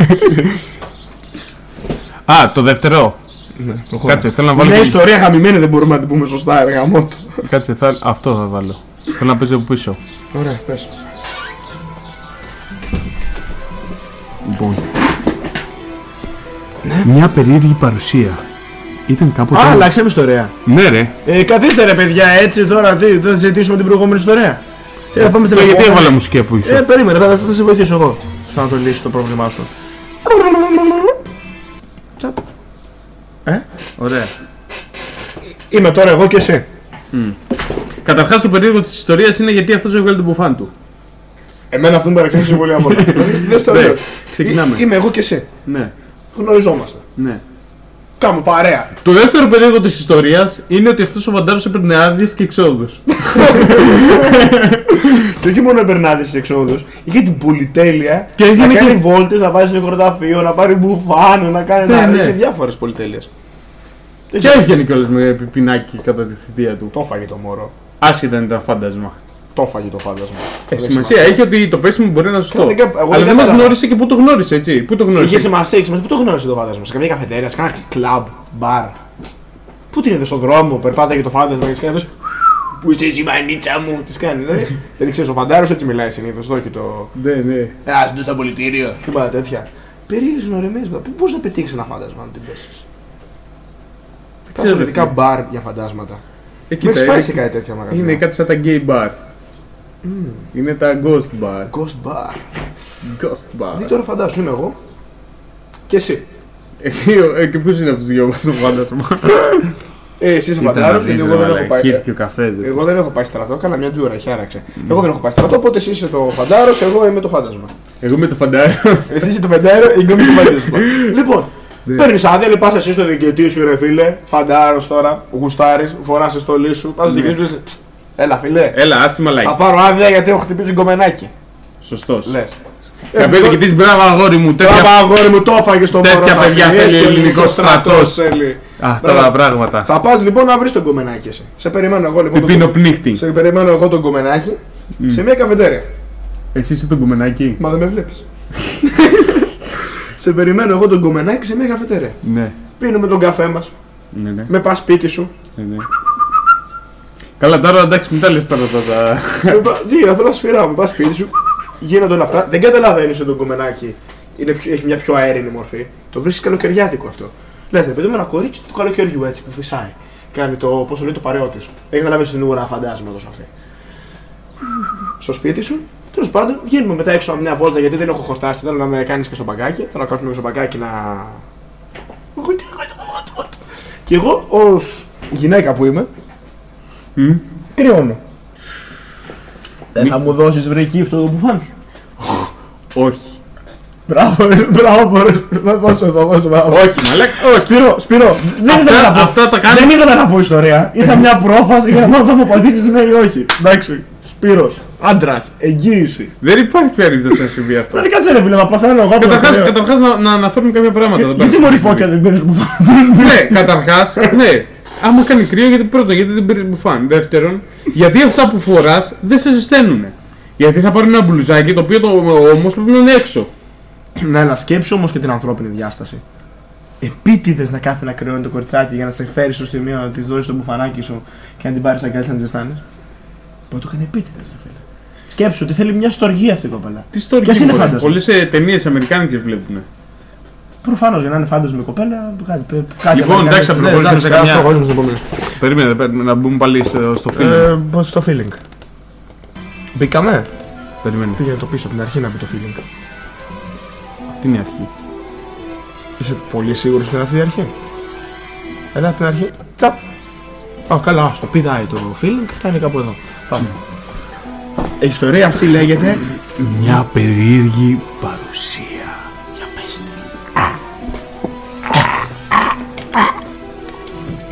Α, το δεύτερο. Κάτσε, θέλω να βάλω. Μια και- ιστορία γαμημένη δεν μπορούμε να την πούμε σωστά, ρε γαμότο. Κάτσε, θα... αυτό θα βάλω. Θέλω να παίζει από πίσω. Ωραία, πες. Λοιπόν. Μια περίεργη παρουσία. Ήταν κάποτε. Α, αλλάξαμε ιστορία. Ναι, ρε. Ε, καθίστε ρε παιδιά, έτσι τώρα τι, δεν θα συζητήσουμε την προηγούμενη ιστορία. Ε, θα πάμε στην Ε, γιατί επόμενη. έβαλα μουσική από πίσω; Ε, περίμενε, θα, θα σε βοηθήσω εγώ. Στο να το λύσεις το πρόβλημά σου. Τσαπ. Ε, Ωραία. είμαι τώρα εγώ και εσύ. Καταρχάς το περίεργο της ιστορίας είναι γιατί αυτός έβγαλε τον μπουφάν του. Εμένα αυτό μου παρεξένησε πολύ από όλα. Δεν στο Ναι, λέω. ξεκινάμε. Ε, Είμαι εγώ και εσύ. Ναι, Γνωριζόμαστε. ναι. Κάμε παρέα. Το δεύτερο περίεργο της ιστορίας είναι ότι αυτός ο Βαντάρος έπαιρνε άδειες και εξόδους. Και όχι μόνο περνάδε στι εξόδους, είχε την πολυτέλεια Και να έγινε κάνει και- βόλτες, να πάει στο νεκροταφείο, να πάρει μπουφάν, να κάνει. Ναι, να ναι. είχε διάφορες πολυτέλειες. Και έβγαινε κιόλας με πινάκι κατά τη θητεία του. Το φάγε το μωρό. Άσχετα αν ήταν φάντασμα. Το φάγε το φάντασμα. Ε, Δεν σημασία έχει ότι το πέσιμο μπορεί να είναι σωστό. Καλά, δεν κα- εγώ Αλλά δεν δεν μας κατάλαβα. γνώρισε και πού το γνώρισε, έτσι. Πού το Είχε γνώρισε. σημασία, είχε σημασία. Πού το γνώρισε το φάντασμα, σε καμία καφετέρια, σε κανένα κλαμπ, μπαρ. Πού την είδες στον δρόμο, περπάταγε το φάντασμα και της κάνεις. Πού είσαι η μανίτσα μου, της κάνει. Δηλαδή, γιατί ξέρεις, ο φαντάρος έτσι μιλάει συνήθως. Το έχει το. Ναι, ναι. Α, δεν στο πολιτήριο. Τίποτα τέτοια. Περίεργες γνωριμίες. Πού μπορεί να πετύχεις ένα φάντασμα αν την πέσεις; ξέρω, Υπάρχουν ειδικά ρε. μπαρ για φαντάσματα. Εκεί Μου έχει πέρα πάει σε κάτι τέτοια μαγαζιά. Είναι κάτι σαν τα gay bar. Είναι τα ghost bar. Ghost bar. Ghost bar. Δει τώρα φαντάσου, είμαι εγώ. Και εσύ. Ε, και ποιος είναι από τους δυο μας το φάντασμα. Ε, εσύ είσαι φαντάρο, γιατί εγώ δεν έχω πάει. Χύθηκε ο καφέ. Εγώ δεν έχω πάει στρατό, έκανα μια τζούρα, χάραξε. Εγώ δεν έχω πάει στρατό, οπότε εσύ είσαι το φαντάρος, εγώ είμαι το φάντασμα. Εγώ με το φαντάρος. Εσύ είσαι το φαντάρο, εγώ είμαι το φάντασμα. λοιπόν, παίρνεις άδεια, λέει, πα εσύ στο δικαιωτή σου, ρε φίλε, φαντάρος τώρα, γουστάρεις, φοράς σε στολή σου, πας στο δικαιωτή σου, λες, «Ψτ, έλα φίλε, Έλα, άσε θα μαλάκι. πάρω άδεια γιατί έχω χτυπήσει γκομενάκι. Σωστός. Λες. Καπέλα και της μπράβο αγόρι μου. Μπράβο Τέτοια... αγόρι μου, το έφαγες στο τέτοια μωρό, θα παιδιά πει, θέλει έτσι, ο ελληνικός στρατός. θέλει. Αυτά Μπράβο. τα πράγματα. Θα πας λοιπόν να βρεις τον γκομενάκι εσύ. Σε περιμένω εγώ λοιπόν. τον Πίνω κομμενάκι. πνίχτη. Σε περιμένω εγώ τον γκομενάκι σε μια καφετέρια. Εσύ είσαι το κουμενάκι. Μα δεν με βλέπεις. σε περιμένω εγώ τον γκομενάκι σε μια καφετέρια. Ναι. Πίνουμε τον καφέ μας. Ναι, ναι. Με πας σπίτι σου. ναι, ναι. Καλά τώρα εντάξει μην τα λες τώρα αυτά τα... με πα- Τι, αυτό να σφυρά, με πας σπίτι σου. Γίνονται όλα αυτά. Δεν καταλαβαίνεις ότι το γκομενάκι είναι πιο, έχει μια πιο αέρινη μορφή. Το βρίσκεις καλοκαιριάτικο αυτό. Λες, ρε παιδί μου, ένα κορίτσι του καλοκαιριού έτσι που φυσάει. Κάνει το, πώς το λέει, το παρεό της. Δεν καταλαβαίνει την ουρά φαντάσματο αυτή. Στο σπίτι σου, τέλος πάντων, βγαίνουμε μετά έξω από μια βόλτα γιατί δεν έχω χορτάσει. Θέλω να με κάνεις και στο μπαγκάκι. Θέλω να κάτσουμε και στο μπαγκάκι να. Και εγώ, ως γυναίκα που είμαι, κρυώνω. Δεν θα μου δώσεις βρεκή αυτό το μπουφάν σου. Όχι. Μπράβο, ρε, μπράβο, ρε. Θα δώσω, θα δώσω, μπράβο. Όχι μαλάκα. Ω, Σπύρο, Σπύρο, δεν ήθελα να Αυτά, πω. αυτά τα Δεν κάνει. ήθελα να πω ιστορία. Ήθελα μια πρόφαση για να δω θα μου απαντήσεις ναι ή όχι. Εντάξει, Σπύρος. Άντρας, εγγύηση. Δεν υπάρχει περίπτωση να συμβεί αυτό. Δηλαδή κάτσε ρε φίλε, να παθαίνω εγώ. από το Καταρχάς, κρύο. καταρχάς να, να αναφέρουμε κάποια πράγματα. εδώ πέρα Γιατί στην μωρή εκπομπή. φώκια δεν παίρνεις που Ναι, καταρχάς, ναι. Άμα κάνει κρύο, γιατί πρώτον, γιατί δεν παίρνεις μπουφάν. Δεύτερον, γιατί αυτά που φοράς δεν σε ζεσταίνουν. Γιατί θα πάρουν ένα μπλουζάκι το οποίο το, όμω πρέπει να είναι έξω. Ναι, αλλά σκέψου όμως και την ανθρώπινη διάσταση. Επίτηδες να κάθεται να κρυώνει το κοριτσάκι για να σε φέρει στο σημείο να της δώσεις το μπουφανάκι σου και να την πάρεις αγκαλιά να τη ζεστάνεις. Μπορεί να το κάνει επίτηδες, ρε φίλε. Σκέψου ότι θέλει μια στοργία αυτή η κοπέλα. Τι στο Ποιες είναι φάντασμα; Πολλές ταινίες αμερικάνικες βλέπουν. Προφανώς για να είναι φάντασμα η κοπέλα. Κάτι, κάτι Λοιπόν, αμερικάνικο. εντάξει, θα Ναι, προχωρήσουμε εντάξει, σε ας καμιά- προχωρήσουμε στην επόμενη. Περίμενε, περίμενε, να μπούμε πάλι στο, στο φίλο. Ε, πώς στο feeling. Μπήκαμε; Περίμενε. Πήγαινε το πίσω από την αρχή να μπει το feeling. Αυτή είναι η αρχή. Είσαι πολύ σίγουρος στην αυτή η αρχή; Έλα από την αρχή. Τσαπ. Α, καλά, στο πηδάει το feeling και φτάνει κάπου εδώ. Πάμε. Η ιστορία αυτή λέγεται. Μια περίεργη παρουσία.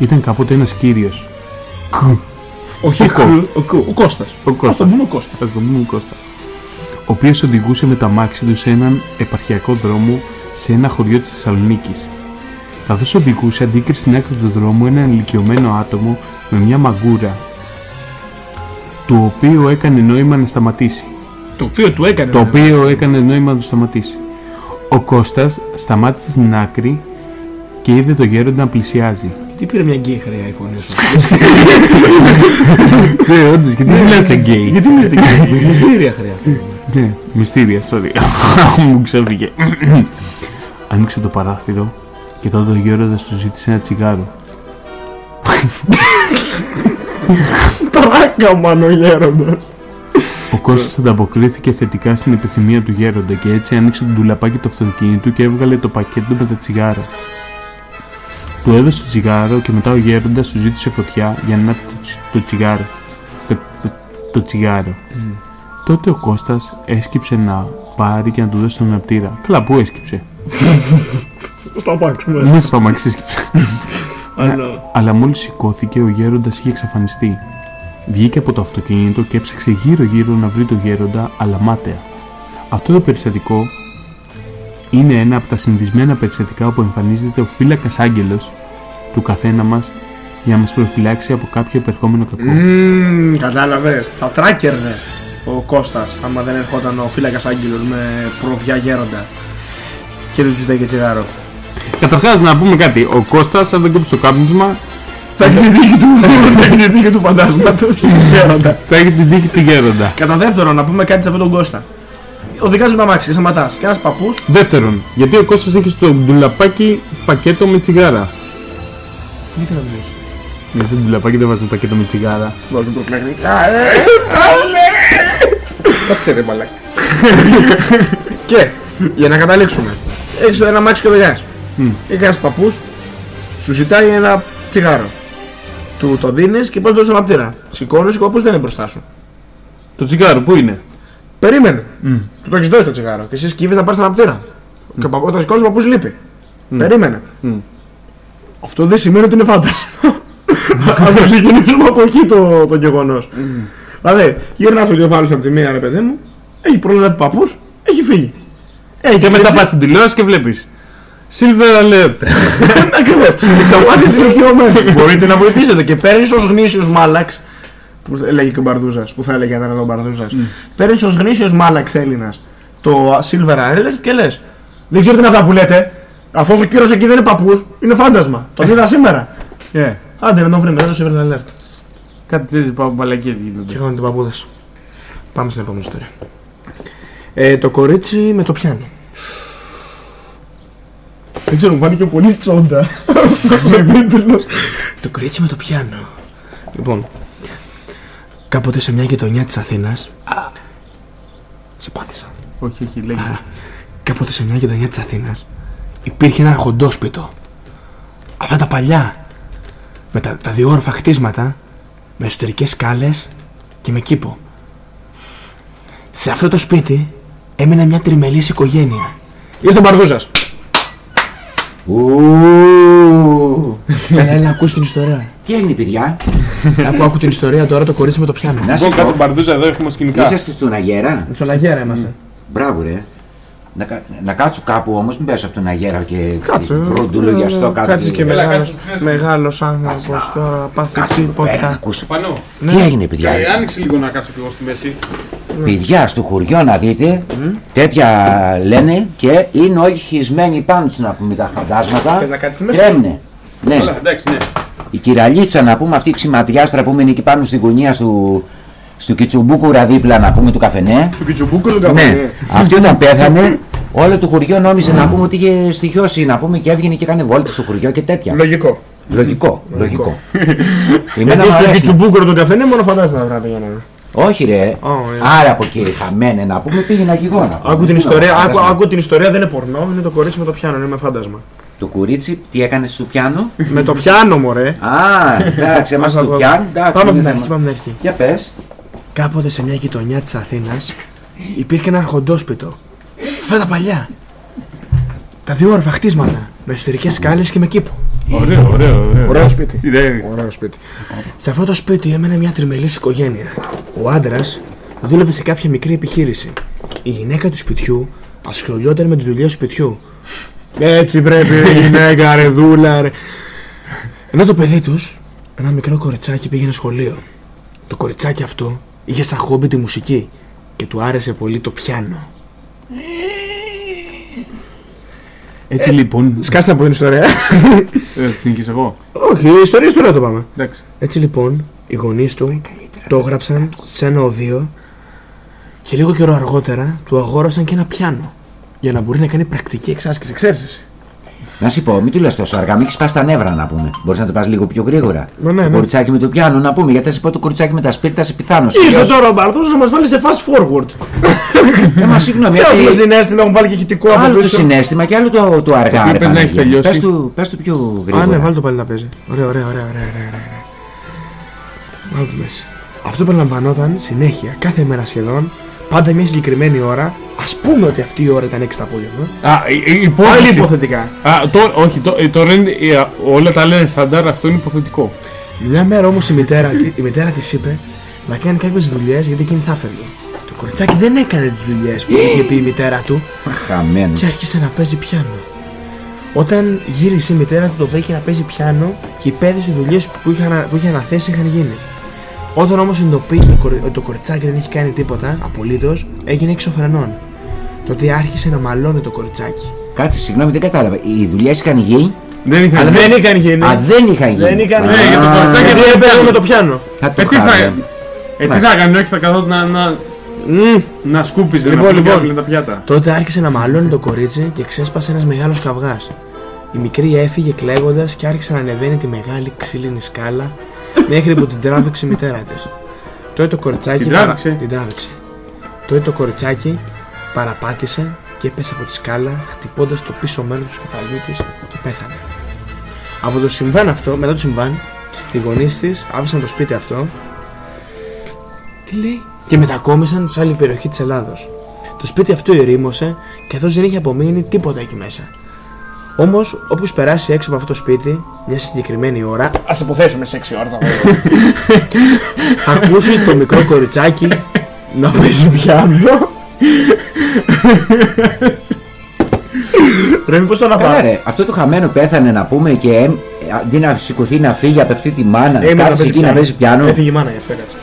Ήταν κάποτε ένας κύριος. Όχι, Ο ο, ο, ο, ο Κώστας. Ο Ας Κώστας. τον πούμε Κώστας. Ας το πούμε Κώστας. Ο οποίος οδηγούσε με τα μάξι του σε έναν επαρχιακό δρόμο σε ένα χωριό της Θεσσαλονίκης. Καθώς οδηγούσε, αντίκρισε στην άκρη του δρόμου έναν ηλικιωμένο άτομο με μια μαγκούρα, του οποίου έκανε νόημα να σταματήσει. Το οποίο του έκανε. Το βέβαια. οποίο έκανε νόημα να το σταματήσει. Ο Κώστας σταμάτησε στην άκρη και είδε το γέροντα να πλησιάζει. Τι πήρε μια γκέι χροιά η φωνή σου. Ναι, όντως, γιατί δεν μιλάς σε γκέι; Γιατί μιλάς γκέι; Μυστήρια χροιά. Ναι, μυστήρια, sorry. Μου ξέφυγε. Άνοιξε το παράθυρο και τότε ο γέροντας του ζήτησε ένα τσιγάρο. Τράκα μάνο γέροντας. Ο Κώστας ανταποκρίθηκε θετικά στην επιθυμία του γέροντα και έτσι άνοιξε το ντουλαπάκι του αυτοκίνητου και έβγαλε το πακέτο με τα τσιγάρα. Του έδωσε το τσιγάρο και μετά ο γέροντας του ζήτησε φωτιά για να ανάψει το, τσι- το τσιγάρο. Το, το, το τσιγάρο. Τότε ο Κώστας έσκυψε να πάρει και να του δώσει τον αναπτήρα. Καλά, πού έσκυψε; Στο απάξουμε. Μέσα στο αμάξι έσκυψε. Αλλά. Αλλά μόλις σηκώθηκε ο γέροντας είχε εξαφανιστεί. Βγήκε από το αυτοκίνητο και έψαξε γύρω γύρω να βρει τον γέροντα, αλλά μάταια. Αυτό το περιστατικό είναι ένα από τα συνηθισμένα περιστατικά όπου εμφανίζεται ο φύλακας άγγελος του καθένα μας για να μας προφυλάξει από κάποιο επερχόμενο κακό. Μμμ, κατάλαβες. Θα τράκερνε ο Κώστας άμα δεν ερχόταν ο φύλακας Άγγελος με προβιά γέροντα. Και δεν του ζητάει και τσιγάρο. Καταρχάς να πούμε κάτι, ο Κώστας αν δεν κόψει το κάπνισμα Τα έχει την τύχη του, τα έχει την τύχη του φαντάσματος γέροντα. θα έχει την τύχη του γέροντα. Κατά δεύτερον, να πούμε κάτι σε αυτόν τον Κώστα. Οδηγάς με τα μάξι και σταματάς. Και ένας παππούς Δεύτερον, γιατί ο Κώστας έχει στο ντουλαπάκι πακέτο με τσιγάρα; Γιατί να μην έχει. Μέσα στο ντουλαπάκι δεν βάζει πακέτο με τσιγάρα. Βάζω το κλέχνει. Κάτσε ρε μαλάκα. Και για να καταλήξουμε. Έχεις ένα μάξι και οδηγάς. Έχει ένας παππούς, σου ζητάει ένα τσιγάρο. Του το δίνεις και πας το στον αναπτήρα. Σηκώνεις και ο παππούς δεν είναι μπροστά σου. Το τσιγάρο πού είναι; Περίμενε. Του το έχεις δώσει το τσιγάρο και εσύ σκύβεις να πάρεις τον αναπτήρα. Και ο παππούς το σηκώνεις, ο παππούς λείπει. Περίμενε. Αυτό δεν σημαίνει ότι είναι φάντασμα. Ας το ξεκινήσουμε από εκεί το, το γεγονός. Δηλαδή, γυρνάς το κεφάλι από τη μία, ρε παιδί μου, έχει προλάβει παππούς, έχει φύγει. Έχει Και μετά πας στην τηλεόραση και βλέπεις Silver Alert. Ακριβώς. Εξαπάτηση ηλικιωμένη. Μπορείτε να βοηθήσετε και παίρνεις ως γνήσιος μάλαξ. Που έλεγε και ο Μπαρδούζας, που θα έλεγε αν ήταν εδώ ο Μπαρδούζας. Παίρνεις ω γνήσιος μάλαξ Έλληνας το Silver Alert και λες. Δεν ξέρω τι είναι αυτά που λέτε. Αυτό ο κύριος εκεί δεν είναι παππούς, είναι φάντασμα. Τον είδα σήμερα. Yeah. Άντε να τον βρει μετά το Silver Alert. Κάτι τέτοιο πάω μπαλακίες γίνονται. Και είχαμε την παππούδες. Πάμε στην επόμενη ιστορία. Ε, το κορίτσι με το πιάνο. Δεν ξέρω, μου φάνηκε πολύ τσόντα. το κορίτσι με το πιάνο. Λοιπόν, κάποτε σε μια γειτονιά της Αθήνας... Α, σε πάτησα. Όχι, όχι, λέγεται. Κάποτε σε μια γειτονιά της Αθήνας υπήρχε ένα αρχοντόσπιτο. Αυτά τα παλιά. Με τα, τα διόρφα χτίσματα, με εσωτερικές σκάλες και με κήπο. Σε αυτό το σπίτι έμενε μια τριμελής οικογένεια. Ήρθε ο Μπαρδούζας. Ου, Έλα, έλα, ακούς την ιστορία. Τι έγινε, παιδιά; Άκου, άκου την ιστορία τώρα το κορίτσι με το πιάνο. Να σου Λοιπόν, κάτσε πω, μπαρδούζα εδώ, έχουμε σκηνικά. είσαστε στον Αγέρα. Στον Αγέρα είμαστε. Μπράβο, ρε. Να, κα- να κάτσω κάπου όμως, μην πέσω από τον Αγέρα και Κάτσε. φροντουλογιαστώ κάτω. Κάτσε και Έλα, μεγάλος, κάτσε στη θέση. μεγάλος άνθρωπος τώρα, πάθει Κάτσε εδώ πέρα να τίποτα. ακούσω. Πανώ. Τι έγινε, παιδιά; Ε, άνοιξε λίγο να κάτσω κι εγώ στη μέση. Παιδιά στο χωριό να δείτε, τέτοια λένε και είναι όλοι χισμένοι πάνω τους να πούμε τα φαντάσματα. Θες να κάτσεις στη μέση; Τρέμνε. Ναι. Καλά, εντάξει, ναι. Η κυραλίτσα να πούμε αυτή η ξηματιάστρα που είναι εκεί πάνω στην γωνία του, στο Κιτσουμπούκουρα δίπλα να πούμε του καφενέ. Του Κιτσουμπούκου του Ναι, αυτή όταν πέθανε, όλο το χωριό νόμιζε να πούμε ότι είχε στοιχειώσει να πούμε και έβγαινε και έκανε βόλτα στο χωριό και τέτοια. Λογικό. Λογικό, λογικό. Εμένα Γιατί μου στο αρέσει. Κιτσουμπούκου του καθένα μόνο φαντάζεσαι να βράδυ για να Όχι ρε, ε. άρα από εκεί χαμένε να πούμε πήγαινα και εγώ να πούμε. Άκου την Τι ιστορία, να άκου, φαντάσουμε. άκου την ιστορία, δεν είναι πορνό, είναι το κορίτσι με το πιάνο, είναι με φάντασμα. Το κουρίτσι, τι έκανε στο πιάνο; με το πιάνο, μωρέ. Α, εντάξει, άμα Άκου, στο άκου. πιάνο, εντάξει. Πάμε από δεν την είναι αρχή, θέμα. πάμε από την αρχή. Για πες. Κάποτε σε μια γειτονιά της Αθήνας υπήρχε ένα αρχοντόσπιτο. Αυτά τα παλιά. Τα δύο όρφα χτίσματα. Με εσωτερικές σκάλες και με κήπο. Ωραίο, ωραίο, ωραίο. Ωραίο σπίτι. Ιδέα. Ωραίο σπίτι. Σε αυτό το σπίτι έμενε μια τριμελής οικογένεια. Ο άντρας δούλευε σε κάποια μικρή επιχείρηση. Η γυναίκα του σπιτιού ασχολιόταν με τις δουλειές του σπιτιού. Έτσι πρέπει η γυναίκα, ρε δούλα, ρε. Ενώ το παιδί τους, ένα μικρό κοριτσάκι πήγαινε σχολείο. Το κοριτσάκι αυτό είχε σαν χόμπι τη μουσική και του άρεσε πολύ το πιάνο. Έτσι λοιπόν. Σκάστε από την ιστορία. Ε, τη συνεχίσω εγώ. Όχι, η ιστορία ιστορία το πάμε. Εντάξει. Έτσι λοιπόν, οι γονείς του το έγραψαν σε ένα οδείο και λίγο καιρό αργότερα του αγόρασαν και ένα πιάνο για να μπορεί να κάνει πρακτική εξάσκηση. Ξέρεις εσύ. Να σου πω, μην του λες τόσο αργά, μην έχεις πας τα νεύρα να πούμε. Μπορείς να το πας λίγο πιο γρήγορα. Μα ναι, το ναι. κοριτσάκι με το πιάνο να πούμε, γιατί θα σου πω το κοριτσάκι με τα σπίρτα σε πιθάνο. Ήρθε τώρα ο Μπαρθός να μας βάλει σε fast forward. Ε, μα συγγνώμη, Ποιος έτσι. με συνέστημα έχουν βάλει και ηχητικό από Άλλο το πίσω. συνέστημα και άλλο το, το αργά. Τι ρε, πες να έχει Παναγία μου. τελειώσει. Πες του, πες του πιο γρήγορα. Α, ναι, βάλει το πάλι να παίζει. Ωραία, ωραία, ωραία, ωραία, ωραία, ωραία. Βάλει το μέσα. Αυτό περιλαμβανόταν συνέχεια, κάθε μέρα σχεδόν, πάντα μια συγκεκριμένη ώρα. Α πούμε ότι αυτή η ώρα ήταν 6 το απόγευμα. Α, η, η Πάλι υπόθεση. υποθετικά. Α, τώρα, όχι, το, ε, τώρα είναι, ε, όλα τα λένε σταντάρ, αυτό είναι υποθετικό. Μια μέρα όμως η μητέρα, τη- η μητέρα της είπε να κάνει κάποιες δουλειές γιατί εκείνη θα φεύγει. Το κοριτσάκι δεν έκανε τις δουλειές που είχε πει η μητέρα του Χαμένο. και άρχισε να παίζει πιάνο. Όταν γύρισε η μητέρα του το βρήκε να παίζει πιάνο και υπέδειξε οι δουλειές που, είχε ανα- που είχε αναθέσει είχαν γίνει. Όταν όμως συνειδητοποίησε το, κορι- ότι το κοριτσάκι δεν είχε κάνει τίποτα απολύτως, έγινε εξωφρενών. Τότε άρχισε να μαλώνει το κοριτσάκι. Κάτσε, συγγνώμη, δεν κατάλαβα. Οι δουλειέ είχαν γίνει. Δεν είχαν. Αλλά δεν είχαν γίνει. Α, δεν είχαν γίνει. Δεν είχαν Ναι, για το Α, κοριτσάκι Γιατί δεν έπαιζε έπαιζε. με το πιάνο. Θα το Ε, τι θα, χάρω. ε, τι Μάλιστα. θα έκανε, όχι θα καθόταν να, να, Μμμ. να σκούπιζε, Λοιπόν, να λοιπόν. λοιπόν. τα πιάτα. Τότε άρχισε να μαλώνει το κορίτσι και ξέσπασε ένας μεγάλος καυγάς. Η μικρή έφυγε κλαίγοντας και άρχισε να ανεβαίνει τη μεγάλη ξύλινη σκάλα μέχρι που την τράβηξε η μητέρα της. Τότε το κοριτσάκι. Την τράβηξε; Την τράβηξε. Τότε το κοριτσάκι παραπάτησε και έπεσε από τη σκάλα χτυπώντας το πίσω μέρος του κεφαλιού της και πέθανε. Από το συμβάν αυτό, μετά το συμβάν, οι γονείς της άφησαν το σπίτι αυτό. Τι λέει; Και μετακόμισαν σε άλλη περιοχή της Ελλάδος. Το σπίτι αυτό ηρήμωσε καθώ δεν είχε απομείνει τίποτα εκεί μέσα. Όμως, όποιο περάσει έξω από αυτό το σπίτι, μια συγκεκριμένη ώρα. Α υποθέσουμε σε 6 ώρα θα ακούσει το μικρό κοριτσάκι να παίζει πιάνο. Ρε, μήπως το Καλά, αναπάρει. ρε. Αυτό το χαμένο πέθανε να πούμε και εμ, αντί να σηκωθεί να φύγει από αυτή τη μάνα, Έμεινε να κάθισε παίζει εκεί να πιάνο. παίζει πιάνο. Έφυγε η μάνα γι' αυτό έκατσε.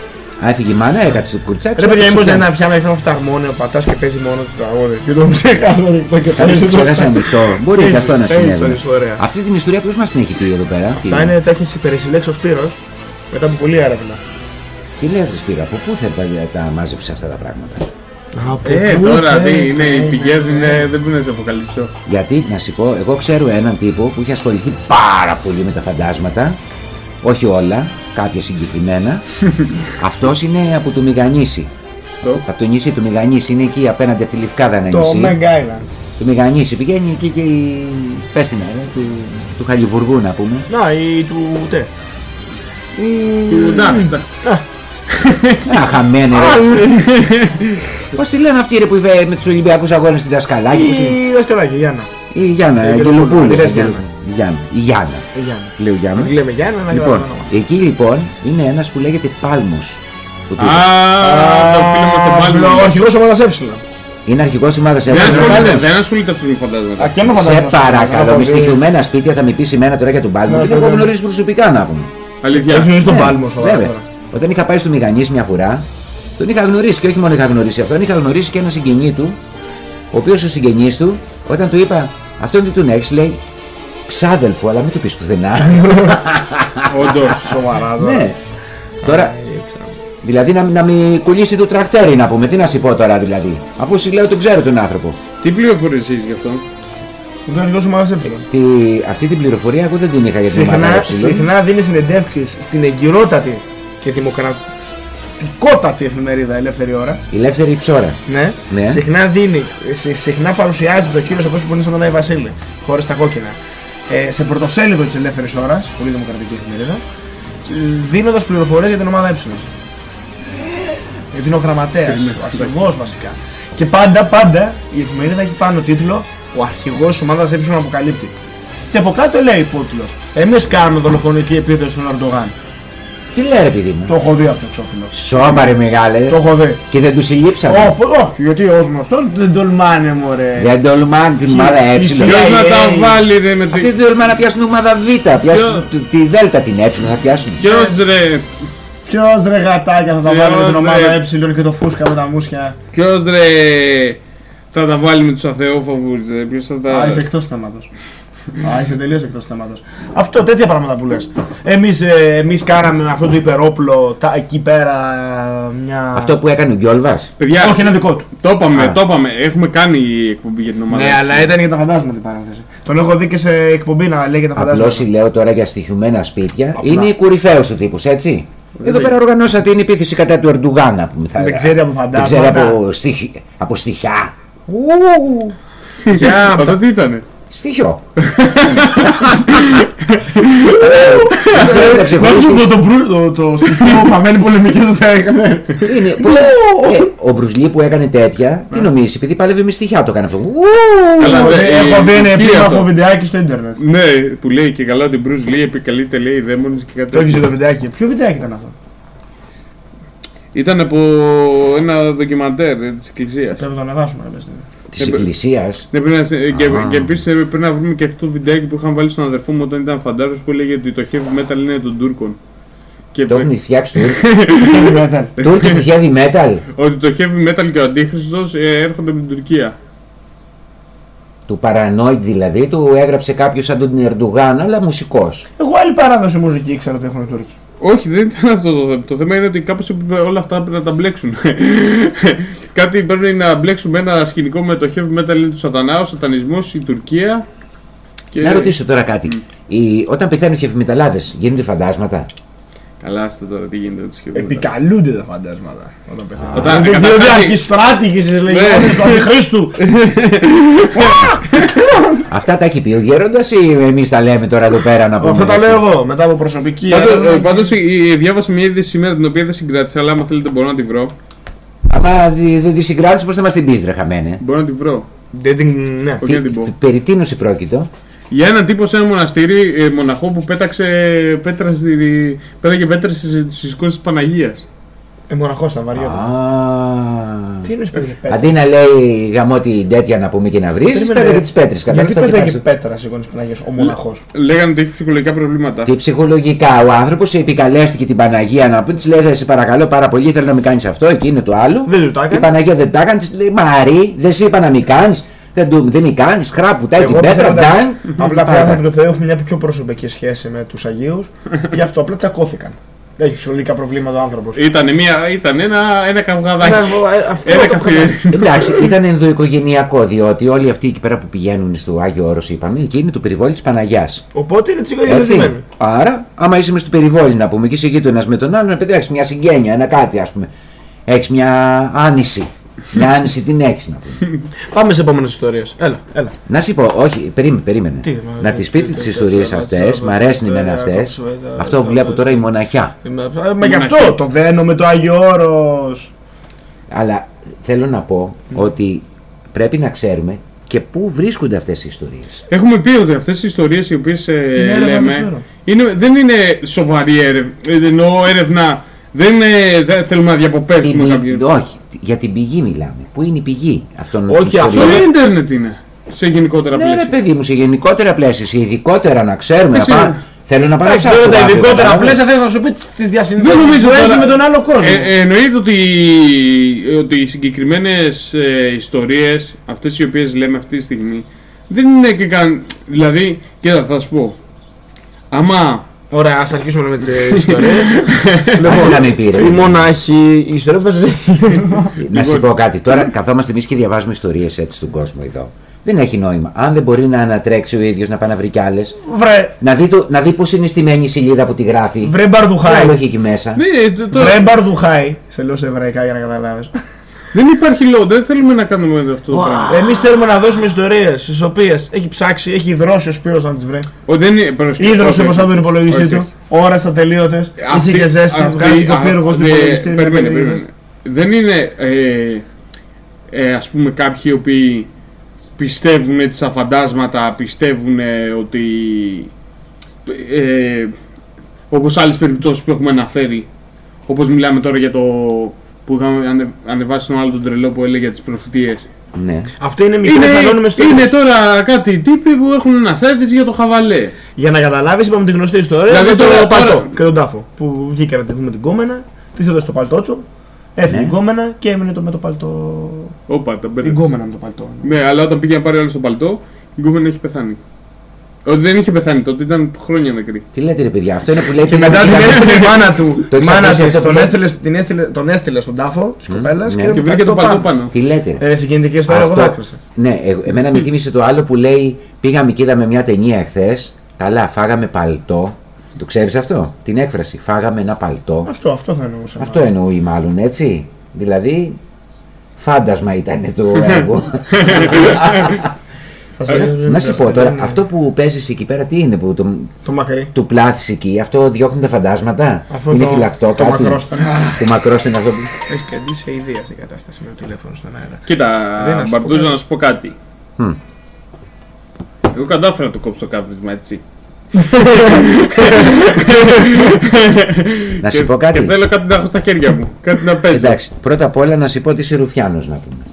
Α, έφυγε η μάνα, έκατσε το κουρτσάκι. Ρε παιδιά, έπαιξε μήπως δεν πιάνο. είναι πιάνο, έχει αυτά αρμόνιο, πατάς και παίζει μόνο το τραγούδι. Και το ξεχάσαμε το και Θα το ξέχασα ανοιχτό. Μπορεί και Έχεις- αυτό να έχεις συνέβη. όλη ιστορία. Αυτή την ιστορία ποιο μας την έχει πει εδώ πέρα; Τι- Αυτά είναι, τα έχεις υπερεσυλλέξει ο Σπύρος μετά από πολλή έρευνα. Τι λες ρε Σπύρο, από πού θα τα, τα μάζεψε αυτά τα πράγματα; Ε, τώρα τι είναι, οι πηγές είναι, δεν μπορεί να σε αποκαλύψω. Γιατί, να σου πω, εγώ ξέρω έναν τύπο που έχει ασχοληθεί πάρα πολύ με τα φαντάσματα. Όχι όλα, κάποια συγκεκριμένα. Αυτός είναι από το Μηγανίσι. Το; Από το νησί του Μηγανίσι, είναι εκεί απέναντι από τη Λευκάδα ένα Το νησί. Meg Island. Το Μηγανίσι, πηγαίνει εκεί και η... Πες την ρε, του, του Χαλιβουργού να πούμε. Να, ή του τε. Του- Να, τα- Α, χαμένη ρε. Πώς τη λένε αυτή ρε που είπε με τους Ολυμπιακούς αγώνες στη Δασκαλάκη. πώς τη λένε; Η δασκαλάκη, Γιάννα. Η Γιάννα, Η η Αγγελοπούλου, Αγγελοπούλου. τη λες Αγγελο- Γιάννα. Γιάννα. Η Γιάννα. Η Γιάννα. Λέω Γιάννα. Τη λέμε Γιάννα, να Λοιπόν, γράφουμε όνομα. εκεί λοιπόν είναι ένας που λέγεται Πάλμος. Α, το φίλο μας τον Α, Πάλμος. Ο αρχηγός ομάδας Ε. Είναι αρχικό ομάδας Δεν ασχολείται, δεν ασχολείται αυτός με φαντάσματα. Α, και με Σε φαντάζομαι. παρακαλώ, Να με το δεις. στοιχειωμένα σπίτια θα με πεις σημαίνα τώρα για τον Πάλμο. Ναι, Γιατί εγώ ναι. γνωρίζω προσωπικά να πούμε. Αλήθεια. Έχει γνωρίσει τον Ναι, Πάλμο σοβαρά Βέβαια. τώρα. Όταν είχα πάει στο Μηγανή μια φορά, τον είχα γνωρίσει και όχι μόνο είχα γνωρίσει αυτόν, είχα γνωρίσει και ένα συγγενή του, ο οποίος ο συγγενής του, όταν του είπα αυτόν τι τον έχεις, λέει ξάδελφο, αλλά μην του πεις πουθενά. Όντως. Σοβαρά τώρα. ναι. Τώρα, δηλαδή να, να μην κουλήσει το τρακτέρι να πούμε, τι να σου πω τώρα δηλαδή. Αφού σου λέω τον ξέρω τον άνθρωπο. Τι πληροφορίες έχεις γι' αυτό; Τον αρχηγός ομάδας Ε. Τι, αυτή την πληροφορία εγώ δεν την είχα για την ομάδα Συχνά, Ε. συχνά δίνεις συνεντεύξεις στην εγκυρότατη και δημοκρατικότατη εφημερίδα Ελεύθερη Ώρα. Η ελεύθερη ψώρα. Ναι. Ναι. Συχνά δίνει, συ- συχνά παρουσιάζει το κύριος αυτό που είναι στον Άι Βασίλη, χωρίς τα κόκκινα. Ε, σε πρωτοσέλιδο της Ελεύθερης Ώρας, πολύ δημοκρατική εφημερίδα, δίνοντας πληροφορίες για την ομάδα Ε. Γιατί είναι ο γραμματέα, ο αρχηγός βασικά. Και πάντα, πάντα η εφημερίδα έχει πάνω τίτλο Ο αρχηγός της ομάδας Ε αποκαλύπτει. Και από κάτω λέει υπότιτλο Εμείς κάνουμε δολοφονική επίθεση στον Ερντογάν. Τι λέει ρε παιδί μου; Το έχω δει αυτό εξώφυλλο. Σώμα ρε μεγάλε. Το έχω δει. Και δεν του συλλήψαμε. Ω, πω- Όχι, γιατί ως γνωστός δεν τολμάνε μωρέ. Δεν τολμάνε την ομάδα Ε. Ποιος Ποιος να τα Hey. βάλει ρε με Αυτοί τη... δεν τολμάνε να πιάσουν ομάδα Β. Πιάσουν τη- τη Δ την Ε να πιάσουν. Ποιος ρε... Ποιο ρε γατάκια θα τα Ποιος, βάλει με την ομάδα ρε. Ε και το φούσκα με τα μουσια. Ποιος ρε... Θα τα βάλει με τους αθεόφοβους ρε. Ποιος θα τα... Α, είσαι εκτός θέματος. Α, είσαι τελείως εκτός θέματος. Αυτό, τέτοια πράγματα που λες. Εμείς εμείς κάναμε με αυτό το υπερόπλο τα, εκεί πέρα μια. Αυτό που έκανε ο Γκιόλβας. Παιδιά, Όχι, είναι δικό του. το είπαμε, Α. το είπαμε. Έχουμε κάνει εκπομπή για την ομάδα. Ναι, αλλά ήταν για τα φαντάσματα την παρένθεση. Τον έχω δει και σε εκπομπή να λέει για τα Απλώς φαντάσματα. λέω τώρα για στοιχειωμένα σπίτια. Απλά. Είναι κορυφαίος ο τύπος, έτσι. Εδώ πέρα οργανώσατε την επίθεση κατά του Ερντογάν, να πούμε. θα Δεν έλεγα. ξέρει από Δεν ξέρει φαντάσματα. από, στοιχ... από στοιχιά. Για Αυτό τι ήτανε; Στοιχειό. Δεν ξέρω, δεν ξέρω. Βάζω το, το, πρου- το, το στοιχείο που αμένει πολεμικές θα έκανε. Είναι, πώς, ε, ο Μπρουσλί που έκανε τέτοια, τι νομίζεις, επειδή παλεύει με στοιχιά το έκανε αυτό. Ου, Καλά, δε- Έχω δει ένα ισχύει επίμαχο αυτό. βιντεάκι στο ίντερνετ. Ναι, που λέει και καλά ότι Bruce Lee επικαλείται λέει οι δαίμονες και κάτι Το έχεις δει τέτοιο. το βιντεάκι. Ποιο βιντεάκι ήταν αυτό; Ήταν από ένα ντοκιμαντέρ ε, της εκκλησίας. Πρέπει να το ανεβάσουμε κάποια στιγμή. Της εκκλησίας. Ναι, πρέπει να, και, Α. και επίσης πρέπει να βρούμε και αυτό το βιντεάκι που είχαν βάλει στον αδερφό μου όταν ήταν φαντάρος που έλεγε ότι το heavy metal είναι των Τούρκων. Και Το έχουν φτιάξει Τούρκοι. Metal. Τούρκοι του heavy metal. ότι το heavy metal και ο αντίχριστος ε, έρχονται από την Τουρκία. Του Paranoid δηλαδή, του έγραψε κάποιος σαν τον Ερντογάν, αλλά μουσικός. Εγώ άλλη παράδοση μουσική ήξερα ότι έχουν οι Τούρκοι. Όχι, δεν ήταν αυτό το θέμα. Το θέμα είναι ότι κάπως έπρεπε όλα αυτά πρέπει να τα μπλέξουν. Κάτι πρέπει να μπλέξουμε ένα σκηνικό με το heavy metal είναι του σατανά, ο σατανισμός, η Τουρκία. Και... Να ρωτήσω τώρα κάτι. Οι, όταν πεθαίνουν οι heavy μεταλλάδες, γίνονται φαντάσματα; Καλά, είστε τώρα, τι γίνεται με τους heavy metal. Επικαλούνται τα φαντάσματα όταν πεθαίνουν. Όταν Δεν γίνονται καταφέρει- αρχιστράτηγοι στις λεγόμενες του Αντιχρίστου. Αυτά τα έχει πει ο Γέροντας ή εμείς τα λέμε τώρα εδώ πέρα να πούμε. Αυτό τα έτσι; λέω εγώ μετά από προσωπική. Πάντως, έρευνα. ε, Πάντως ε, ε, διάβασα μια είδηση σήμερα την οποία δεν συγκράτησα, αλλά άμα θέλετε μπορώ να τη βρω. Άμα δι- δεν τη συγκράτησες, πώς θα μας την πεις, ρε χαμένε; Μπορώ να τη βρω. Δεν την. Ναι. Όχι να την πω. Περί τίνο πρόκειτο. Για έναν τύπο σε ένα μοναστήρι, ε, μοναχό που πέταξε πέτρα στη, πέταγε πέτρες στις, στις εικόνες της Παναγίας. Ε, μοναχός ήταν βαριόταν. Α. Τι εννοείς πέτρε. πέτρα; Αντί να λέει γαμώτη τέτοια να πούμε και να βρεις, Περίμενε. πέταγε τις πέτρες. Γιατί Κατάλαβες πέταγε πέτρα σε εικόνες Παναγίας ο μοναχός; Λέγανε ότι έχει ψυχολογικά προβλήματα. Τι ψυχολογικά, ο άνθρωπος επικαλέστηκε την Παναγία να πει, της λέει: «Θα Σε παρακαλώ πάρα πολύ, θέλω να μην κάνεις αυτό, εκείνο το άλλο. Δεν του τα Η έκανε. Παναγία δεν τα έκανε, της λέει: Μαρή, δεν σε είπα να μην κάνεις. Δεν, του- δεν μην κάνεις, χράπου, τάει την Εγώ πέτρα, πιστεύω ντάν. εντάξει, Απλά αυτοί οι Πάτα. άνθρωποι του Θεού έχουν μια πιο προσωπική σχέση με τους Αγίους. Γι' αυτό απλά τσακώθηκαν. Δεν έχει ψυχολογικά προβλήματα ο άνθρωπος. Ήταν, μια, ήταν ένα, ένα καυγαδάκι. Ναι, ε, Αυτό Ένα το καφέ. θέμα. Εντάξει, ήταν ενδοοικογενειακό, διότι όλοι αυτοί εκεί πέρα που πηγαίνουν στο Άγιο Όρος, είπαμε, εκεί είναι το περιβόλι της Παναγιάς. Οπότε είναι Έτσι. τσιγοδιασμένοι. Άρα, άμα είσαι μες στο περιβόλι να πούμε και είσαι γείτονας με τον άλλον, επειδή έχεις μια συγγένεια, ένα κάτι ας πούμε. Έχεις μια άνηση. Μια άνηση την έχεις να πούμε; Πάμε σε επόμενες ιστορίες. Έλα, έλα. Να σου πω, όχι, περίμενε, περίμενε. Τι, μα, να τις, τις πείτε τι, τις τι, ιστορίες τι, αυτές, τι, μ' τι, αρέσουν τι, εμένα τι, αυτές. τι, τι, Αυτό τι, βλέπω τι, τώρα η τι, μοναχιά. Μα γι' αυτό το δένω με το Άγιος Όρος. Αλλά θέλω να πω ότι πρέπει να ξέρουμε και πού βρίσκονται αυτές οι ιστορίες. Έχουμε πει ότι αυτές οι ιστορίες οι οποίες έρευνα προς λέμε μέρα. είναι, δεν είναι σοβαρή έρευνα. Εννοώ έρευνα. Δεν, είναι, δεν θέλουμε να διαποπεύσουμε κάποιον. όχι, για την πηγή μιλάμε. Πού είναι η πηγή αυτών των Όχι, Στο αυτό ιστοριών; ίντερνετ είναι. Σε γενικότερα Ναι, ρε πλαίσια. παιδί μου, σε γενικότερα πλαίσια, σε ειδικότερα να ξέρουμε. Εσύ- Να πά... Θέλω να Εντάξει, παράξω. τώρα τα ειδικότερα πλαίσια θέλω να σου πει τι Δεν διασυνδέσεις νομίζω που έχει τώρα- με τον άλλο κόσμο. Ε, ε, εννοείται ότι, ότι οι συγκεκριμένες ε, ιστορίες, αυτές οι οποίες λέμε αυτή τη στιγμή, δεν είναι και καν. Δηλαδή, κοίτα, θα σου πω. Άμα. Ωραία, ας αρχίσουμε με τις ιστορίες. Έτσι να μην πει, ρε. Η μονάχη, η ιστορία που θα σας Να σου πω κάτι. Τώρα καθόμαστε εμείς και διαβάζουμε ιστορίες έτσι στον κόσμο εδώ. Δεν έχει νόημα. Αν δεν μπορεί να ανατρέξει ο ίδιος να πάει να βρει κι άλλες, Βρε, να δει, το, να δει πώς είναι στημένη η σελίδα που τη γράφει. βρε Τι άλλο μπαρδουχάι. έχει εκεί μέσα. Ναι, το- τώρα- Βρε μπαρδουχάι. Σε λέω σε εβραϊκά για να καταλάβεις. Δεν υπάρχει λόγο, δεν θέλουμε να κάνουμε αυτό το πράγμα. Εμείς θέλουμε να δώσουμε ιστορίες τι οποίες έχει ψάξει, έχει υδρώσει ο Σπύρος να τις βρει. Ο, δεν είναι, πρόσεχε, Ήδρωσε όχι, μπροστά από τον υπολογιστή όχι, του. όχι. Ώρες ατελείωτε. Αυτή- Είχε και ζέστη. αυτή- Βγάζει το α, πύργο του δε- υπολογιστή. Περίμενε, με περίμενε. ζέστη. Δεν είναι ε, ε, ας πούμε κάποιοι οι οποίοι πιστεύουν έτσι στα φαντάσματα, πιστεύουν ότι ε, όπως άλλες περιπτώσεις που έχουμε αναφέρει όπως μιλάμε τώρα για το που είχαμε ανε, ανεβάσει τον άλλο τον τρελό που έλεγε για τις προφητείες Ναι. Αυτό είναι μικρέ ανώνυμε είναι, ιστορίε. είναι τώρα κάτι τύποι που έχουν ένα site για το χαβαλέ Για να καταλάβεις, είπαμε την γνωστή ιστορία Δηλαδή με το τώρα- παλτό τώρα- και τον τάφο. Που βγήκε να τη δούμε την κόμενα, τη έδωσε το παλτό του, έφυγε Ναι. η κόμενα και έμεινε το με το παλτό. Όπα, τα Η μπέρδεψα. κόμενα με το παλτό. Ναι, αλλά όταν πήγε να πάρει άλλο στο παλτό, η γκόμενα έχει πεθάνει. Ότι δεν είχε πεθάνει τότε, ήταν χρόνια νεκρή. Τι λέτε ρε παιδιά, αυτό είναι που λέει Και μετά την έστειλε η μάνα του. Το Η μάνα εξαπλώσει της αυτό που τον λέει. έστειλε, την έστειλε, τον έστειλε στον τάφο της κοπέλας ναι. Και βρήκε το παλτό πάνω. Τι λέτε. ρε. Ε, συγκινητική ιστορία, εγώ Αυτό- δάκρυσα. Ναι, ε, εμένα με θύμισε το άλλο που λέει πήγαμε και είδαμε μια ταινία εχθές. Καλά, φάγαμε παλτό. Το ξέρεις αυτό, την έκφραση. Φάγαμε ένα παλτό. Αυτό, αυτό θα εννοούσα. Αυτό εννοεί μάλλον έτσι. Δηλαδή, φάντασμα ήταν το έργο. Θα σας- Να σου πω τώρα, είναι αυτό που παίζεις εκεί πέρα τι είναι που το, Το μακρύ. του πλάθεις εκεί, αυτό διώχνουν τα φαντάσματα; Αυτό είναι το- φυλακτό το κάτι; μακρόστενο. Το μακρόστενο αυτό που. Έχει κάνει σε ιδέα αυτή η κατάσταση με το τηλέφωνο στον αέρα. Κοίτα, Δεν να σου πω Μπαρτούζα, κάτι. να σου πω κάτι. Μμ. Εγώ κατάφερα να το κόψω το κάθισμα έτσι. Να Και- σου πω κάτι. Και θέλω κάτι να έχω στα χέρια μου. Κάτι να παίζω. Εντάξει, πρώτα απ' όλα να σου πω ότι είσαι ρουφιάνος να πούμε.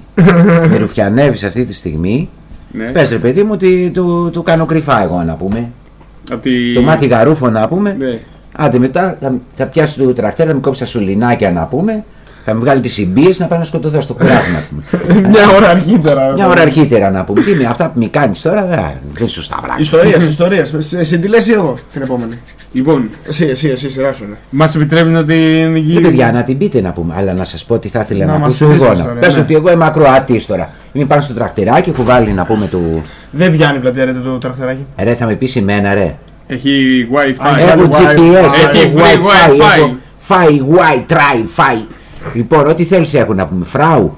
Με ρουφιανεύεις αυτή τη στιγμή. Ναι. Πες ρε παιδί μου ότι του, του κάνω κρυφά εγώ να πούμε. Απ' τη- Το μάθει γαρούφο να πούμε. Ναι. Άντε μετά θα, θα πιάσει το τρακτέρ, θα μου κόψει τα σουλινάκια να πούμε. Θα μου βγάλει τις συμπίες να πάω να σκοτωθώ στο κουράφι να πούμε. Μια ώρα αργότερα. Μια ώρα αρχίτερα να πούμε. Τι είναι αυτά που μη κάνεις τώρα, δεν δεν είναι σωστά πράγματα. Ιστορίας, ιστορίας. Εσύ τι λες ή εγώ την επόμενη. Λοιπόν, Εσύ, εσύ, εσύ, σειρά σου είναι. μας επιτρέπει να την Ναι, γύρω. παιδιά, να την πείτε να πούμε. Αλλά να σας πω τι θα ήθελα Να να, μας ακούσω πεις εγώ. την Να ιστορία, πες ναι. ότι εγώ είμαι ακροατής τώρα. Είμαι πάνω στο τρακτεράκι, έχω βάλει να πούμε του. Δεν πιάνει η πλατεία ρε, το τραχτεράκι. Ρε, θα με πεις εμένα, ρε. Έχει wifi. Έχει Έχω Wifi, GPS, έχει έχω free Wi-Fi, Wi-Fi. έχω φάει, Wi, try, φάει. Λοιπόν, ό,τι θέλεις έχω να πούμε. Φράου.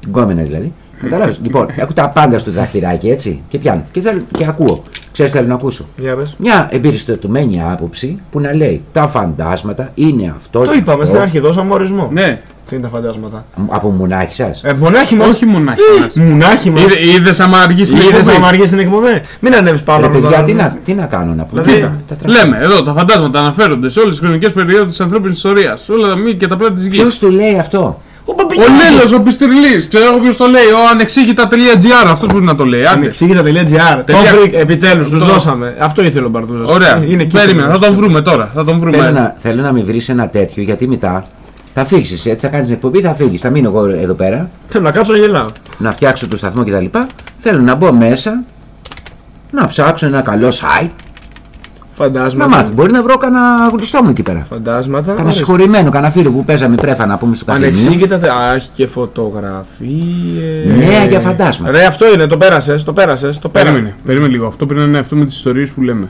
Την κόμενα δηλαδή. Καταλάβεις. Λοιπόν, έχω τα πάντα στο δαχτυράκι έτσι. Και πιάνω. Και, θέλω, και ακούω. Ξέρεις θέλω να ακούσω. Για πες. Μια εμπεριστατωμένη άποψη που να λέει τα φαντάσματα είναι αυτό. Το και είπαμε αυτό. στην αρχή, δώσαμε ορισμό. Ναι, Τι είναι τα φαντάσματα; Από μουνάκι σας. Ε, μονάχη μας. όχι μονάχη μας. Μουνάχη μας. Είδε άμα αργήσει την Είδες εκπομπή; να αργείς την εκπομπή. Μην ανέβεις πάνω Ρε από παιδιά, το- τι να, τι να κάνω να πούμε. Δηλαδή, Τα- τα τραβάω. Λέμε εδώ, τα φαντάσματα αναφέρονται σε όλες τις χρονικές περιόδους της ανθρώπινης ιστορίας. Όλα τα μη και τα πλάτη της γης. Ποιος του λέει αυτό; Ο Ο Παπηγιάννης. Λέλο, ο Πιστριλή, ξέρω εγώ ποιος το λέει. Ο ανεξήγητα.gr, αυτός πρέπει να το λέει. Άντε. Ανεξήγητα.gr. Τον Τελεία. βρήκα, επιτέλους, τους Το- δώσαμε. Αυτό ήθελε ο Μπαρδούζας. Ωραία, Είναι εκεί. περίμενα, θα τον βρούμε τώρα. Θα τον Θέλω βρούμε. να, θέλω να με βρεις ένα τέτοιο γιατί μετά θα φύγεις. Έτσι θα κάνεις την εκπομπή, θα φύγεις. Θα μείνω εγώ εδώ πέρα Θέλω να κάτσω να γελάω. να φτιάξω το σταθμό κτλ. Θέλω να μπω μέσα να ψάξω ένα καλό site. Να Φαντάσματα. μάθω. Μπορεί να βρω κανένα γλιστό μου εκεί πέρα. Φαντάσματα. Κανένα Ορίστε. συγχωρημένο, κανένα φίλο που παίζαμε πρέφα να πούμε στο καφενείο. Ανεξήγητα. Α, έχει και φωτογραφίες. Νέα για φαντάσματα. Ρε, αυτό είναι, το πέρασες, το πέρασες. Το πέρασες. Περίμενε, περίμενε λίγο. Αυτό πρέπει να είναι αυτό με τις ιστορίες που λέμε.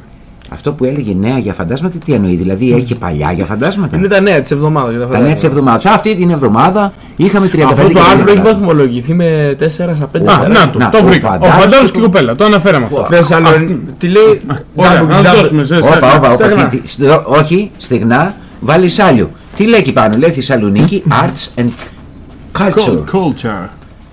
Αυτό που έλεγε νέα για φαντάσματα, τι εννοεί, δηλαδή έχει και παλιά για φαντάσματα. Είναι τα νέα της εβδομάδας. Τα νέα της εβδομάδας. Αυτή την εβδομάδα είχαμε 35 Αυτό το και άρθρο έχει 30. βαθμολογηθεί με 4 στα 5 Α, να το, Να, το ο βρήκα. Ο Φαντάρος Φαντάρο και και η κοπέλα, το αναφέραμε αυτό. Θες άλλο. Τι λέει; Ωραία, να Double- το δώσουμε σε Όπα, όπα, όπα. Στεγνά. Τι- τι- στο- Όχι, στιγνά, βάλει άλλο. Τι λέει εκεί πάνω, λέει Θεσσαλονίκη Arts and Culture. Culture.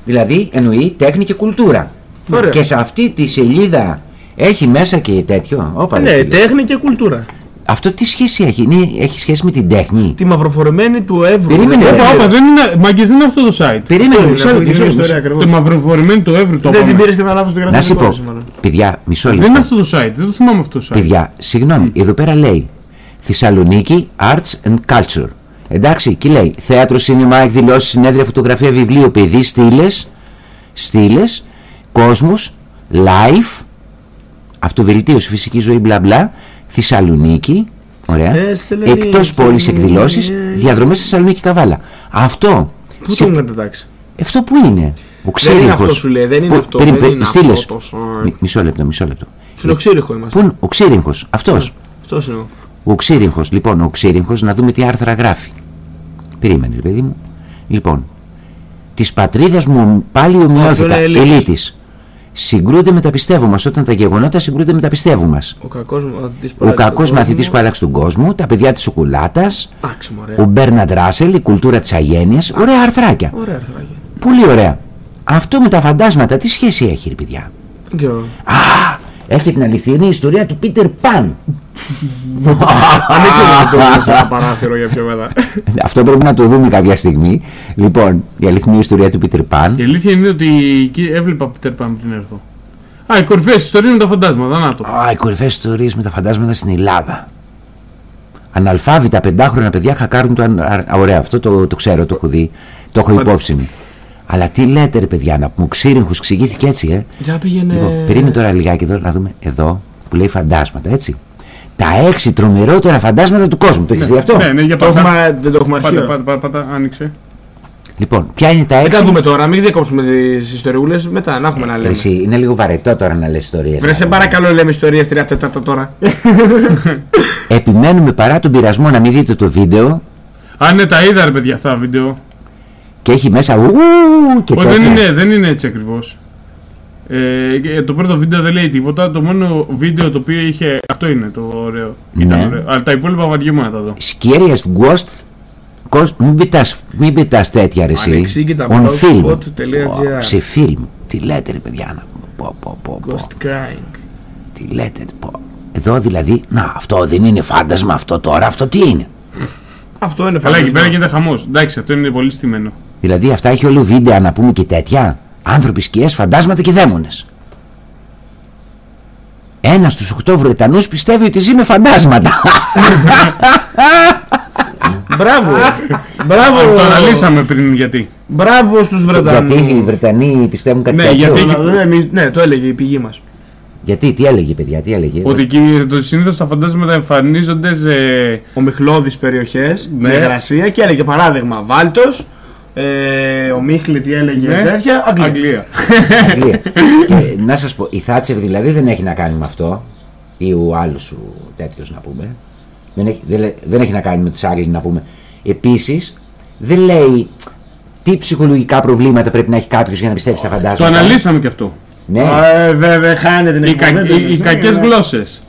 Δηλαδή εννοεί τέχνη και κουλτούρα. Ωραία. Και σε αυτή τη σελίδα έχει μέσα και τέτοιο. Όπα, ρε Ναι, φίλε. τέχνη και κουλτούρα. Αυτό τι σχέση έχει, είναι, έχει σχέση με την τέχνη; Τη μαυροφορεμένη του Εύρου. Περίμενε, Δεν- ρε. Όπα, όπα, δεν είναι, μάγκες, δεν είναι αυτό το site. Περίμενε, Αυτό μισό είναι, λεπτό. αυτό είναι μισό η ιστορία λεπτό. ακριβώς. Το μαυροφορημένο του Εύρου το Δεν την είπαμε. πήρες και θα λάβω στην Να σου πω, γραφική μάλλον. παιδιά, μισό Δεν είναι λεπτό. αυτό το site, δεν το θυμάμαι αυτό το site. Παιδιά, συγγνώμη, εδώ πέρα λέει Θεσσαλονίκη Arts and Culture. Εντάξει, εκεί λέει θέατρο, σινεμά, εκδηλώσεις, συνέδρια, φωτογραφία, βιβλίο, παιδί, στήλες, στήλες, κόσμος, live, αυτοβελτίωση, φυσική ζωή, μπλα μπλα, Θεσσαλονίκη, ωραία, Θεσσαλονίκη, εκτός πόλης εκδηλώσεις, ναι. διαδρομές Θεσσαλονίκη Καβάλα. Αυτό, Πού σε- το έχουν εντάξει. αυτό που είναι. Ο Δεν είναι ξύριγχος. αυτό σου λέει, δεν είναι Που- αυτό. περί- δεν περί- είναι στείλες. αυτό το site. Μι- Μισό λεπτό, μισό λεπτό. Στην Οξύριχο είμαστε. Πού είναι ο ξύριγχος, αυτός. Αυτός είναι. ο- Ο ξύριγχος, λοιπόν, ο ξύριγχος, να δούμε τι άρθρα γράφει. Περίμενε, ρε παιδί μου. Λοιπόν, της πατρίδας μου πάλι ομοιώθηκα, Αυτό είναι ελίτης. ελίτης. Συγκρούνται με τα πιστεύω μας, όταν τα γεγονότα συγκρούνται με τα πιστεύω μας. Ο κακός μαθητής που Ο άλλαξε κακός τον μαθητής κόσμο. που άλλαξε τον κόσμο, τα παιδιά της σοκολάτας, Εντάξει, μωρέ. ο Μπέρναντ Ράσελ, η κουλτούρα της αγένειας, ωραία αρθράκια. Ωραία αρθράκια. Πολύ ωραία. Αυτό με τα φαντάσματα τι σχέση έχει, ρε παιδιά; Δεν ξέρω. Α, έχει την αληθινή ιστορία του Πίτερ Παν. Ανήκει να το δούμε σε ένα παράθυρο για πιο μετά. Αυτό πρέπει να το δούμε κάποια στιγμή. Λοιπόν, η αληθινή ιστορία του Πίτερ Παν. Η αλήθεια είναι ότι εκεί έβλεπα Peter Pan πριν έρθω. Α, οι κορυφαίες ιστορίες με τα φαντάσματα, να το. Α, οι κορυφαίες ιστορίες με τα φαντάσματα στην Ελλάδα. Αναλφάβητα πεντάχρονα παιδιά χακάρουν το. αν- α, Ωραία, αυτό το, το ξέρω, το έχω δει. Το έχω υπόψη μου. Αλλά τι λέτε, ρε παιδιά, να πούμε. Ο Ξύριγχο εξηγήθηκε έτσι, ε. Για πήγαινε. Λοιπόν, περίμενε τώρα λιγάκι εδώ να δούμε εδώ που λέει φαντάσματα, έτσι. Τα έξι τρομερότερα φαντάσματα του κόσμου. Το έχεις δει αυτό; Ναι, ναι, για Το πάτα. έχουμε, δεν το έχουμε Πάτα, αρχείο. πάτα, πάτα, πάτα, άνοιξε. Λοιπόν, ποια είναι τα Δεν τα έξι; δούμε τώρα, μην διακόψουμε τις ιστοριούλες, μετά να έχουμε να λέμε. Εσύ, είναι λίγο βαρετό τώρα να λες ιστορίες. Βρε σε παρακαλώ λέμε ιστορίες τρία τέταρτα τώρα. Επιμένουμε παρά τον πειρασμό να μην δείτε το βίντεο Α, ναι, τα είδα ρε παιδιά αυτά βίντεο. Και έχει μέσα ου και Όχι, δεν τέτοια. είναι, δεν είναι έτσι ακριβώς. Ε, και το πρώτο βίντεο δεν λέει τίποτα. Το μόνο βίντεο το οποίο είχε. Αυτό είναι το ωραίο. Ήταν Ναι. ωραίο. Αλλά τα υπόλοιπα βαριέμαι να τα δω. Scariest ghost Κος- μην πετάς, μην πετάς τέτοια ρε εσύ. Ανεξήγητα On film. blogspot.gr. Ω, Σε φιλμ. Τι λέτε ρε παιδιά. να- Πω, πω, πω, πω. Ghost crying. Τι λέτε. Πω. Εδώ δηλαδή, να αυτό δεν είναι φάντασμα αυτό τώρα, αυτό τι είναι; Αυτό είναι Αλλά εκεί φαντασμό. πέρα γίνεται χαμός. Εντάξει, αυτό είναι πολύ στημένο. Δηλαδή αυτά έχει όλο βίντεο να πούμε και τέτοια. Άνθρωποι, σκιές, φαντάσματα και δαίμονες. Ένας στους οκτώ Βρετανούς πιστεύει ότι ζει με φαντάσματα. Μπράβο. Μπράβο. Α, Το αναλύσαμε πριν γιατί. Μπράβο στους Βρετανούς. Γιατί οι Βρετανοί πιστεύουν κάτι Ναι, τέτοιο; γιατί- Να- ναι, εμείς- Ναι, το έλεγε η πηγή μας. Γιατί, τι έλεγε παιδιά, τι έλεγε; Ότι εκεί το συνήθως τα φαντάσματα εμφανίζονται σε. ομιχλώδεις περιοχές Ναι. με υγρασία και έλεγε παράδειγμα Βάλτος, ε, ο Μίχλη τι έλεγε Ναι. τέτοια, Αγγλία. Αγγλία. Αγγλία. και να σας πω, η Θάτσερ δηλαδή δεν έχει να κάνει με αυτό ή ο άλλος σου τέτοιος να πούμε. Δεν έχει, δεν, λέ- δεν έχει να κάνει με τους Άγγλοι να πούμε. Επίσης δεν λέει τι ψυχολογικά προβλήματα πρέπει να έχει κάποιος για να πιστεύει στα Το φαντάσματα. αναλύσαμε και αυτό. Ναι. Ε, Βέβαια, χάνεται την Οι, κα... εκπομπή, οι, δεν οι είναι. κακέ γλώσσες.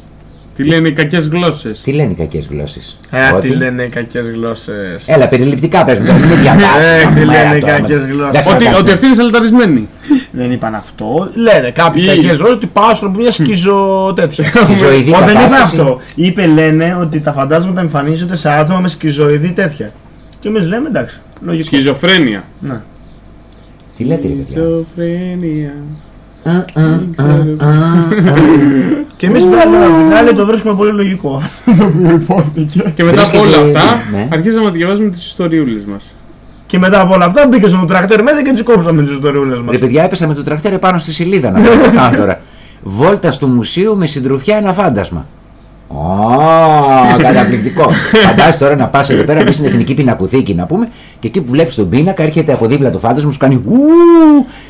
Τι λένε οι κακές γλώσσες; Τι λένε οι κακές γλώσσες; Ε, Ότι- τι λένε οι κακές γλώσσες; Έλα, περιληπτικά πες μου, τώρα, μην με διαβάσεις. Ε, τι Μέρα λένε οι τώρα, κακές μα- γλώσσες; Εντάξει, Ότι, εντάξει. ότι αυτή είναι σαλταρισμένη. Δεν είπαν αυτό. Λένε κάποιοι Ή- κακές γλώσσες ότι πάω από μια σκιζο τέτοια. Σκιζοειδή Ω, δεν είπε κατάσταση. αυτό. Είπε λένε ότι τα φαντάσματα εμφανίζονται σε άτομα με σκιζοειδή τέτοια. Και εμείς λέμε εντάξει. Λογικό. Σχιζοφρένεια. Ναι. Τι λέτε ρε παιδιά; Σχιζοφρένεια. Α, α, α, α, α. Και εμείς πέρα από την άλλη το βρίσκουμε πολύ λογικό. Το οποίο υπόθηκε. Και μετά από όλα Βρίσκεται- αυτά, ναι. αρχίσαμε να διαβάζουμε τις ιστοριούλες μας. Και μετά από όλα αυτά μπήκε στο τρακτέρ μέσα και τις κόψαμε τις ιστοριούλες μας. Ρε παιδιά έπεσα με το τρακτέρ πάνω στη σελίδα να κάνω τώρα. Βόλτα στο μουσείο με συντροφιά ένα φάντασμα. Ω, καταπληκτικό. Φαντάζεσαι τώρα να πας εδώ πέρα, μπει στην εθνική πινακοθήκη να πούμε, και εκεί που βλέπεις τον πίνακα έρχεται από δίπλα το φάντασμα, σου κάνει Ου,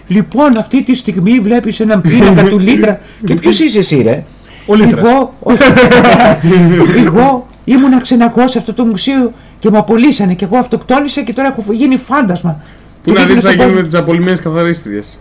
λοιπόν αυτή τη στιγμή βλέπεις έναν πίνακα του Λίτρα. και ποιος είσαι εσύ, ρε; Ο Λίτρας. Εγώ, εγώ ήμουνα ξεναγός σε αυτό το μουσείο και με απολύσανε και εγώ αυτοκτόνησα και τώρα έχω γίνει φάντασμα. Πού να δείχνω δεις θα στον κόσμο- γίνουν τις απολυμμένες καθαρίστριες.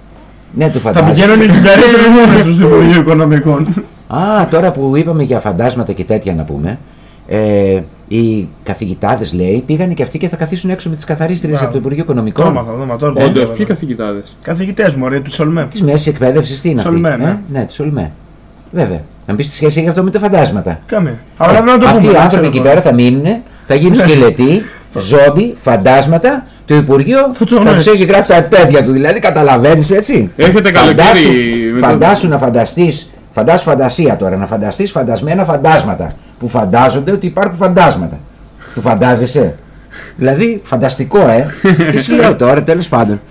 Ναι, το Θα φαντάζεσαι. πηγαίνουν οι ζυγαρίστρες μόνες τους στο Υπουργείο Οικονομικών. Α, τώρα που είπαμε για φαντάσματα και τέτοια να πούμε, ε, Οι καθηγητάδες, λέει, πήγανε και αυτοί και θα καθίσουν έξω με τις καθαρίστριες Μπράβο. από το Υπουργείο Το Οικονομικών. έμαθα, το έμαθα. τώρα το Όντως, διάβαζα. ποιοι καθηγητάδες; Καθηγητές μου, ρε, του Σολμέ. Της μέσης εκπαίδευσης τι είναι αυτή; Σολμέ, ναι. Ε; ναι, τη Σολμέ. Βέβαια. Να μπεις στη σχέση έχει αυτό με τα φαντάσματα. Κάμε. Αλλά πρέπει να το Αυτοί πούμε. οι δεν άνθρωποι ξέρω εκεί τώρα. πέρα θα μείνουν, θα γίνουν σκελετοί, ζόμπι, φαντάσματα. Το Υπουργείο Θα θα τους του γνωρίσει. έχει γράψει τα παιδια του. Δηλαδή, καταλαβαίνεις έτσι. Έχετε καλοκαίρι Φαντάσου, με το- φαντάσου να φανταστείς. Φαντάσου φαντασία τώρα, να φανταστείς φαντασμένα φαντάσματα που φαντάζονται ότι υπάρχουν φαντάσματα. Του φαντάζεσαι; Δηλαδή, φανταστικό, ε. Τι σου λέω τώρα, τέλος πάντων.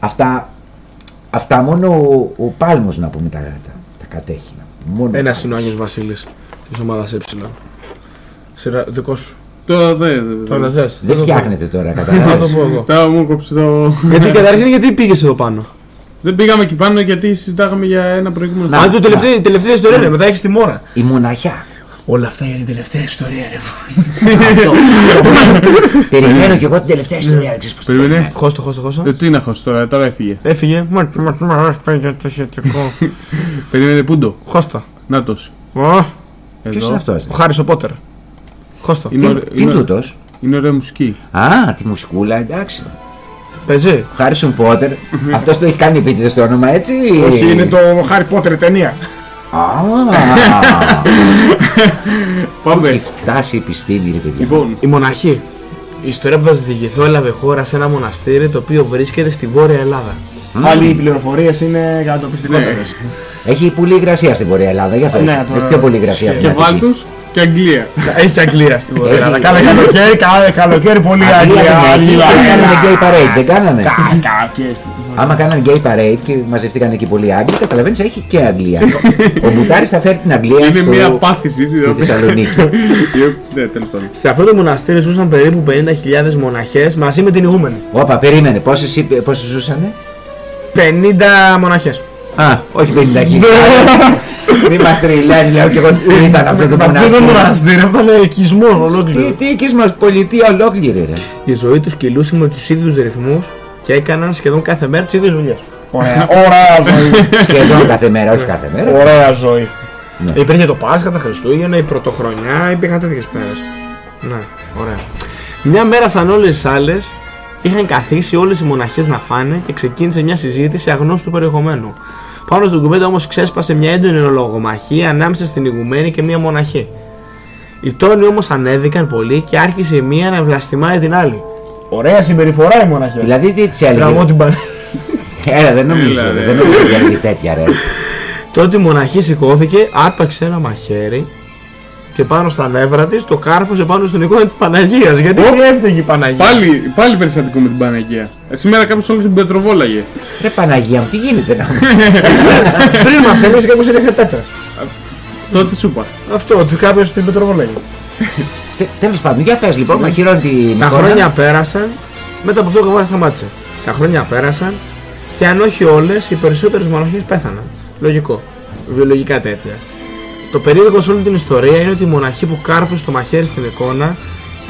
Αυτά, αυτά μόνο ο, ο Πάλμος να πούμε τα, τα, τα κατέχει. Μόνο ο Ένας Πάλμος. είναι ο Άγιος Βασίλης της ομάδας Ε. Σειρά, δικό σου. Το δε. δε- Τώρα δες. θε. Δεν φτιάχνετε τώρα, Θα το καταλάβεις. πω εγώ. Τα μου κόψε το. Γιατί καταρχήν γιατί πήγες εδώ πάνω; Δεν πήγαμε εκεί πάνω γιατί συζητάγαμε για ένα προηγούμενο Να. Α, θέμα. το τελευταίο, η τελευταία ιστορία είναι, μετά έχεις τη μόρα. Η μοναχιά. Όλα αυτά για την τελευταία ιστορία. ρε. Αυτό. Περιμένω κι εγώ την τελευταία ιστορία. δεν ξέρεις πώς την Περίμενε. περιμένω. Χώστο, χώστο, χώστο. Ε, Τι να χώσει τώρα, τώρα έφυγε. Έφυγε. Μα μα μα για το σχετικό. Περίμενε πούντο. Χώστα. Νάτος. Ω, Ποιος είναι αυτός. Ο Χάρης ο Πότερ. Χώστο. Είναι ωραίο- Τι είναι είναι ωραίο- τούτος; Είναι ωραία μουσική. Α, τη μουσικούλα, εντάξει. Παίζει. Ο Χάρισον Πότερ. Αυτός το έχει κάνει επίτηδες το όνομα, έτσι; Όχι, είναι το Χάρη Πότερ η ταινία. Α, Πάμε. έχει φτάσει η επιστήμη, ρε παιδιά. Λοιπόν, Η μοναχή. Η ιστορία που θα σας διηγηθώ έλαβε χώρα σε ένα μοναστήρι το οποίο βρίσκεται στη Βόρεια Ελλάδα. Πάλι οι πληροφορίες είναι κατατοπιστικότερε. Έχει πολύ υγρασία στην Βορεια Ελλάδα, γι' αυτό. Ναι, έχει. το- Έχει πιο πολύ υγρασία. και από την και Αττική. Βάλτους και Αγγλία. Έχει και Αγγλία στη Βόρεια Έχει. Ελλάδα. Κάθε καλοκαίρι, κάθε καλοκαίρι πολύ Αγγλία Αγγλία. δεν έχει, Αγγλία, και κάνανε Αγγλία. gay parade, δεν κάνανε; Κα- Κάποιες. Άμα κάνανε gay parade και μαζευτήκαν εκεί πολλοί Άγγλοι, καταλαβαίνεις έχει και Αγγλία. Ο Μπουτάρης θα φέρει την Αγγλία Είναι στο, μια πάθηση. στη δηλαδή. Θεσσαλονίκη. Ναι, τέλος πάντων. Σε αυτό το μοναστήρι ζούσαν περίπου 50.000 μοναχές μαζί με την ηγούμενη. Όπα, περίμενε. Πόσοι, είπε- πόσοι ζούσανε; 50 μοναχές. Α, όχι 50 χιλιάδες. Μη μας τριλάνει, λέω και εγώ τι ήταν αυτό το Αυτό το μοναστήρι. μοναστήρι ήταν οικισμός Τι, ολόκληρο. τι εκεί μας πολιτεία ολόκληρη ρε. Η ζωή τους κυλούσε με τους ίδιους ρυθμούς και έκαναν σχεδόν κάθε μέρα τις ίδιες δουλειές. Ωραία, ωραία ζωή. Σχεδόν κάθε μέρα, όχι κάθε μέρα. Ωραία ζωή. Υπήρχε το Πάσχα, τα Χριστούγεννα, η Πρωτοχρονιά, υπήρχαν τέτοιες μέρες. Ναι, ωραία. Μια μέρα σαν όλες τις άλλες, είχαν καθίσει όλες οι μοναχές να φάνε και ξεκίνησε μια συζήτηση αγνώστου περιεχομένου. Πάνω στην κουβέντα όμως ξέσπασε μια έντονη λογομαχία ανάμεσα στην ηγουμένη και μια μοναχή. Οι τόνοι όμως ανέβηκαν πολύ και άρχισε η μία να βλαστημάει την άλλη. Ωραία συμπεριφορά η μοναχή. Δηλαδή τι της Γαμώ έλεγε. την πανέ. Έλα, δεν νομίζω, Έλα, ρε, ρε. δεν νομίζω ότι έλεγε τέτοια ρε. Τότε η μοναχή σηκώθηκε, άρπαξε ένα μαχαίρι και πάνω στα νεύρα της το κάρφωσε πάνω στην εικόνα της Παναγίας. Γιατί έφταιγε η Παναγία. Πάλι, πάλι περιστατικό με την Παναγία. Ε, σήμερα κάποιος όλος την πετροβόλαγε. Ρε Παναγία μου, τι γίνεται να Πριν μας έλεγε κάποιος έλεγε πέτρας. Τότε σου είπα. Αυτό, ότι κάποιος την πετροβολέγει. Τε- Τέλος πάντων, για πες λοιπόν, μαχαιρώνει την Τα εικόνα. χρόνια πέρασαν, μετά από αυτό το κομμάτι σταμάτησε. Τα χρόνια πέρασαν και αν όχι όλες, οι περισσότερες μοναχέ πέθαναν. Λογικό. Βιολογικά τέτοια. Το περίεργο σε όλη την ιστορία είναι ότι η μοναχή που κάρφωσε το μαχαίρι στην εικόνα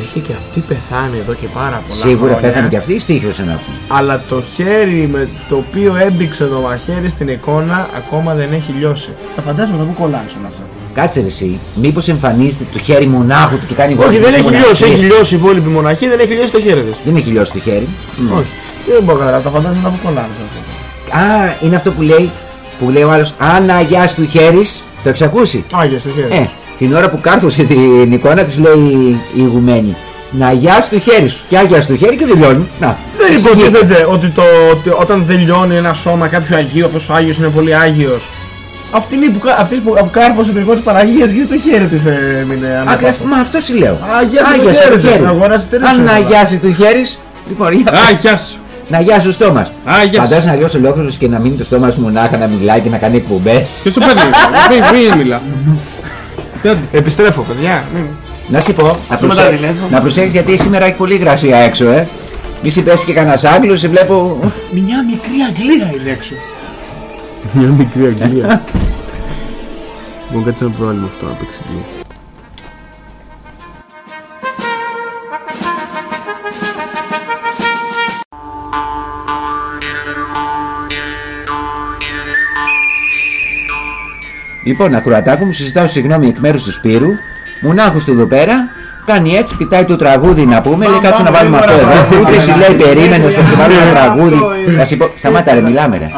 έχει και αυτή πεθάνει εδώ και πάρα πολλά Σίγουρα χρόνια. πέθανε και αυτή ή στήχιωσε να πούμε. Αλλά το χέρι με το οποίο έμπηξε το μαχαίρι στην εικόνα ακόμα δεν έχει λιώσει. Τα φαντάσματα που κολλάνε σε όλα αυτά. Κάτσε ρε εσύ, μήπως εμφανίζεται το χέρι μονάχου του και κάνει Όχι, βόλτα δεν στο έχει μοναστήρι. λιώσει. Έχει λιώσει η υπόλοιπη μοναχή, δεν έχει λιώσει το χέρι της. Δεν έχει λιώσει το χέρι. Μμ. Όχι. Δεν μπορώ να καταλάβω. Τα φαντάσματα που κολλάνε σε αυτό. Α, είναι αυτό που λέει, που λέει ο άλλος, αν αγιάς του χέρις, το έχεις ακούσει; Άγια στο χέρι. Ε, την ώρα που κάρφωσε την εικόνα της λέει η ηγουμένη, να αγιάς το χέρι σου. Και αγιάς το χέρι και τελειώνει. Να, Δεν εξηγείται. υποτίθεται ότι, το, ότι όταν τελειώνει ένα σώμα κάποιου Αγίου, αυτός ο Άγιος είναι πολύ Άγιος. Αυτή είναι που, κα- αυτής που που κάρφωσε το εικόνα της Παναγίας γιατί το χέρι της ε, έμεινε Α, ανάπαυτο. και αυτό- Μα αυτό σου λέω. Αγιάσε το Άγιασε χέρι της, να αγοράσει τεράστιο Αν να σώμα. αγιάσει το χέρις σου, λοιπόν, για Α, πες. γεια σου. Να αγιάσει το στόμα σου. Α, γεια σου. Φαντάζεσαι να λιώσει ολόκληρος και να μείνει το στόμα σου μονάχα να μιλάει και να κάνει εκπομπές. Ποιο το παίρνει. Μην- Μην μιλά. Επιστρέφω, παιδιά. Μην- Να σου πω, να, μετά προσέ... τηλέφωνο. να προσέχεις γιατί σήμερα έχει πολύ υγρασία έξω, ε. Μη σου πέσει και κανένας Άγγλος, σε βλέπω. Μια μικρή Αγγλία είναι έξω. Μια μικρή Αγγλία. Μου κάτσε ένα πρόβλημα αυτό να παίξει Λοιπόν, ακροατάκου μου, συζητάω συγγνώμη εκ μέρους του Σπύρου, μονάχου του εδώ πέρα, Κάνει έτσι, κοιτάει το τραγούδι να πούμε, λέει κάτσε να πάμε βάλουμε αυτό γρήγορα, εδώ. πάμε, Ούτε εσύ πάμε. λέει περίμενες, θα σε βάλουμε ένα Αυτό τραγούδι. είναι. Θα σου πω, σταμάτα ρε, μιλάμε ρε.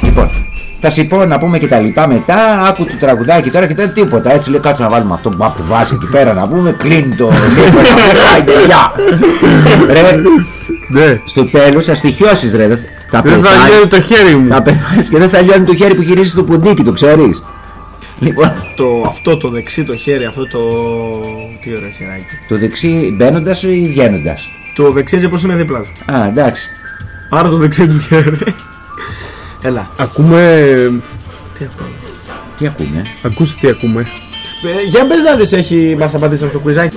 Λοιπόν, θα σου πω να πούμε και τα λοιπά μετά. Άκου το τραγουδάκι τώρα και τώρα τίποτα. Έτσι λέει κάτσε να βάλουμε αυτό που που βάζει εκεί πέρα να πούμε. Κλείνει το μικρόφωνο. Άιντε, γεια. Ρε, Ναι. στο τέλος θα στοιχειώσεις ρε. δεν Θα Δεν θα πεθάνεις. λιώνει το χέρι μου. Θα πεθάνεις και δεν θα λιώνει το χέρι που γυρίζεις το ποντίκι, το ξέρεις. Λοιπόν, Το, αυτό το δεξί το χέρι, αυτό το. Τι ωραίο χεράκι. το δεξί μπαίνοντας ή βγαίνοντας; Το δεξί έτσι πως είμαι δίπλα. σου. Α, εντάξει. Άρα το δεξί του χέρι. Έλα. Ακούμε. Τι ακούω. Τι ακούμε; Ακούστε τι ακούμε. Ε, για μπες να δεις έχει μας απαντήσαμε στο κουιζάκι.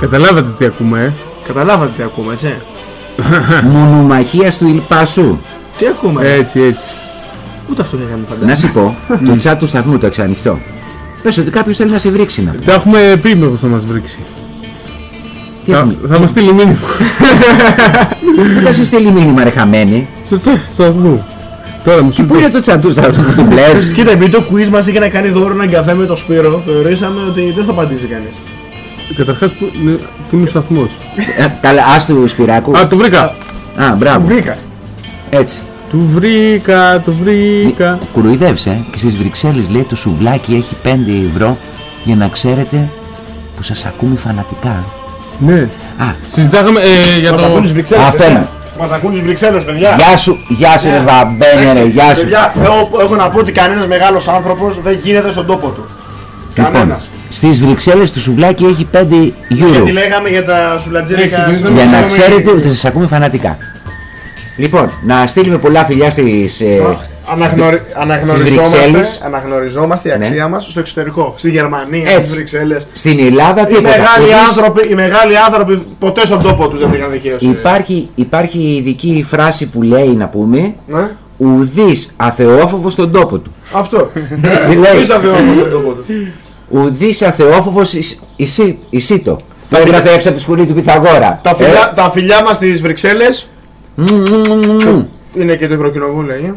Καταλάβατε τι ακούμε, ε; Καταλάβατε τι ακούμε, έτσι. Μονομαχία του Ιλπάσου. Τι ακούμε; Έτσι, έτσι. Ούτε αυτό δεν είχαμε Να φαντάσει. σου πω, το chat του σταθμού το έχει ανοιχτό. Πες ότι κάποιος θέλει να σε βρίξει να πει. Τα έχουμε πει με πως θα μας βρίξει. Τι Θα, έχουμε; θα μας στείλει μήνυμα. Δεν θα σε στείλει μήνυμα ρε χαμένη. Στο chat του σταθμού. Τώρα μου Και σου πού είναι το chat του σταθμού που του βλέπεις; Κοίτα, επειδή το quiz μας είχε να κάνει δώρο έναν καφέ με το Σπύρο, θεωρήσαμε ότι δεν θα απαντήσει κανείς. Καταρχάς που είναι, που είναι ο σταθμός. Ε, Καλά, ας του Σπυράκου. Α, το βρήκα. Α, μπράβο. Βρήκα. Έτσι. Του βρήκα, το βρήκα. Κουρουιδεύσε. ε. Και στις Βρυξέλλες λέει το σουβλάκι έχει 5 ευρώ για να ξέρετε που σας ακούμε φανατικά. Ναι. Α, Συζητάγαμε ε, για Μας το... ακούν τις Βρυξέλλες, Αυτό παιδιά. είναι. Μας ακούν τις Βρυξέλλες, παιδιά. γεια σου, γεια σου ρε βαμπένια ρε, γεια σου. Παιδιά, εγώ έχω να πω ότι κανένας μεγάλος άνθρωπος δεν γίνεται στον τόπο του. Λοιπόν, Κανένας. Στις Βρυξέλλες το σουβλάκι έχει 5 Γιατί euro. λέγαμε για τα σουλατζέρικα. ξεκινήσαμε. Για να Μιλάμε ξέρετε για- ότι σας ακούμε φανατικά. Λοιπόν, να στείλουμε πολλά φιλιά στις... ε, Αναγνωρι... Αναγνωριζόμαστε, Βρυξέλλες. αναγνωριζόμαστε η αξία μας στο εξωτερικό. Στη Γερμανία, Έτσι. στις Βρυξέλλες. στην Ελλάδα Οι τίποτα. μεγάλοι, Ουδής- άνθρωποι, οι μεγάλοι άνθρωποι ποτέ στον τόπο τους δεν πήγαν δικαίωση. Υπάρχει, υπάρχει ειδική φράση που λέει να πούμε Ναι. Ουδής αθεόφοβος στον τόπο του. Αυτό. Έτσι λέει. Ποιος θα βιώσει στον τόπο του. Ουδής αθεόφοβος εις- εισί- εισίτο. Το έγραφε έξω από τη σχολή του Πιθαγόρα. Τα φιλιά, τα φιλιά μας στις Βρυξέλλες Ε, μ, μ, μ, μ. είναι και το Ευρωκοινοβούλιο. ε.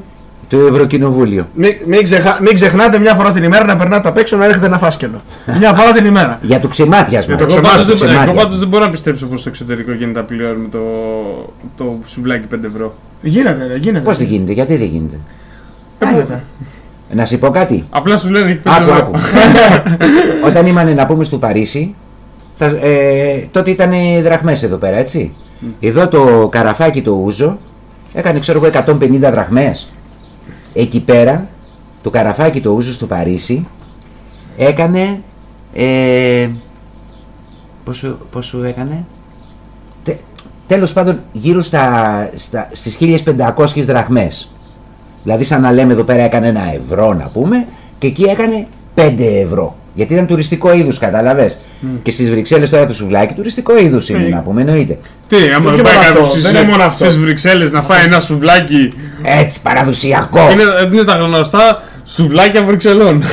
Το Ευρωκοινοβούλιο. Μην, μην, ξεχα... μην ξεχνάτε μια φορά την ημέρα να περνάτε απ' έξω να ρίχνετε ένα φάσκελο. μια φορά την ημέρα. Για το ξεμάτιασμα. Για το Εγώ ξεμάτια, πάντως, δεν, ξεμάτια. εγώ πάντως δεν μπορώ να πιστέψω πως στο εξωτερικό γίνεται πλέον με το, το σουβλάκι 5 ευρώ. Γίνεται, ρε, γίνεται. Πώς δεν γίνεται, γιατί δεν γίνεται. γίνεται. Να σου πω κάτι; Απλά σου λένε έχει 5 Άκου, ευρώ. άκου. Όταν ήμανε να πούμε στο Παρίσι, θα, ε, τότε ήταν δραχμές εδώ πέρα, έτσι. Εδώ το καραφάκι το ούζο έκανε, ξέρω εγώ, 150 δραχμές. Εκεί πέρα, το καραφάκι το ούζο στο Παρίσι έκανε. Ε, πόσο, πόσο έκανε; Τε, τέλος πάντων, γύρω στα, στα, στις 1500 δραχμές. Δηλαδή, σαν να λέμε εδώ πέρα έκανε ένα ευρώ να πούμε, και εκεί έκανε 5 ευρώ. Γιατί ήταν τουριστικό είδους, κατάλαβες; Και στις Βρυξέλλες τώρα το σουβλάκι τουριστικό είδους είναι να πούμε, εννοείται. Τι, άμα Και δεν πάει μόνο κάποιος αυτό, στις, δεν είναι μόνο αυτό. στις Βρυξέλλες να φάει ένα σουβλάκι Έτσι, παραδοσιακό. είναι, είναι τα γνωστά σουβλάκια Βρυξελών.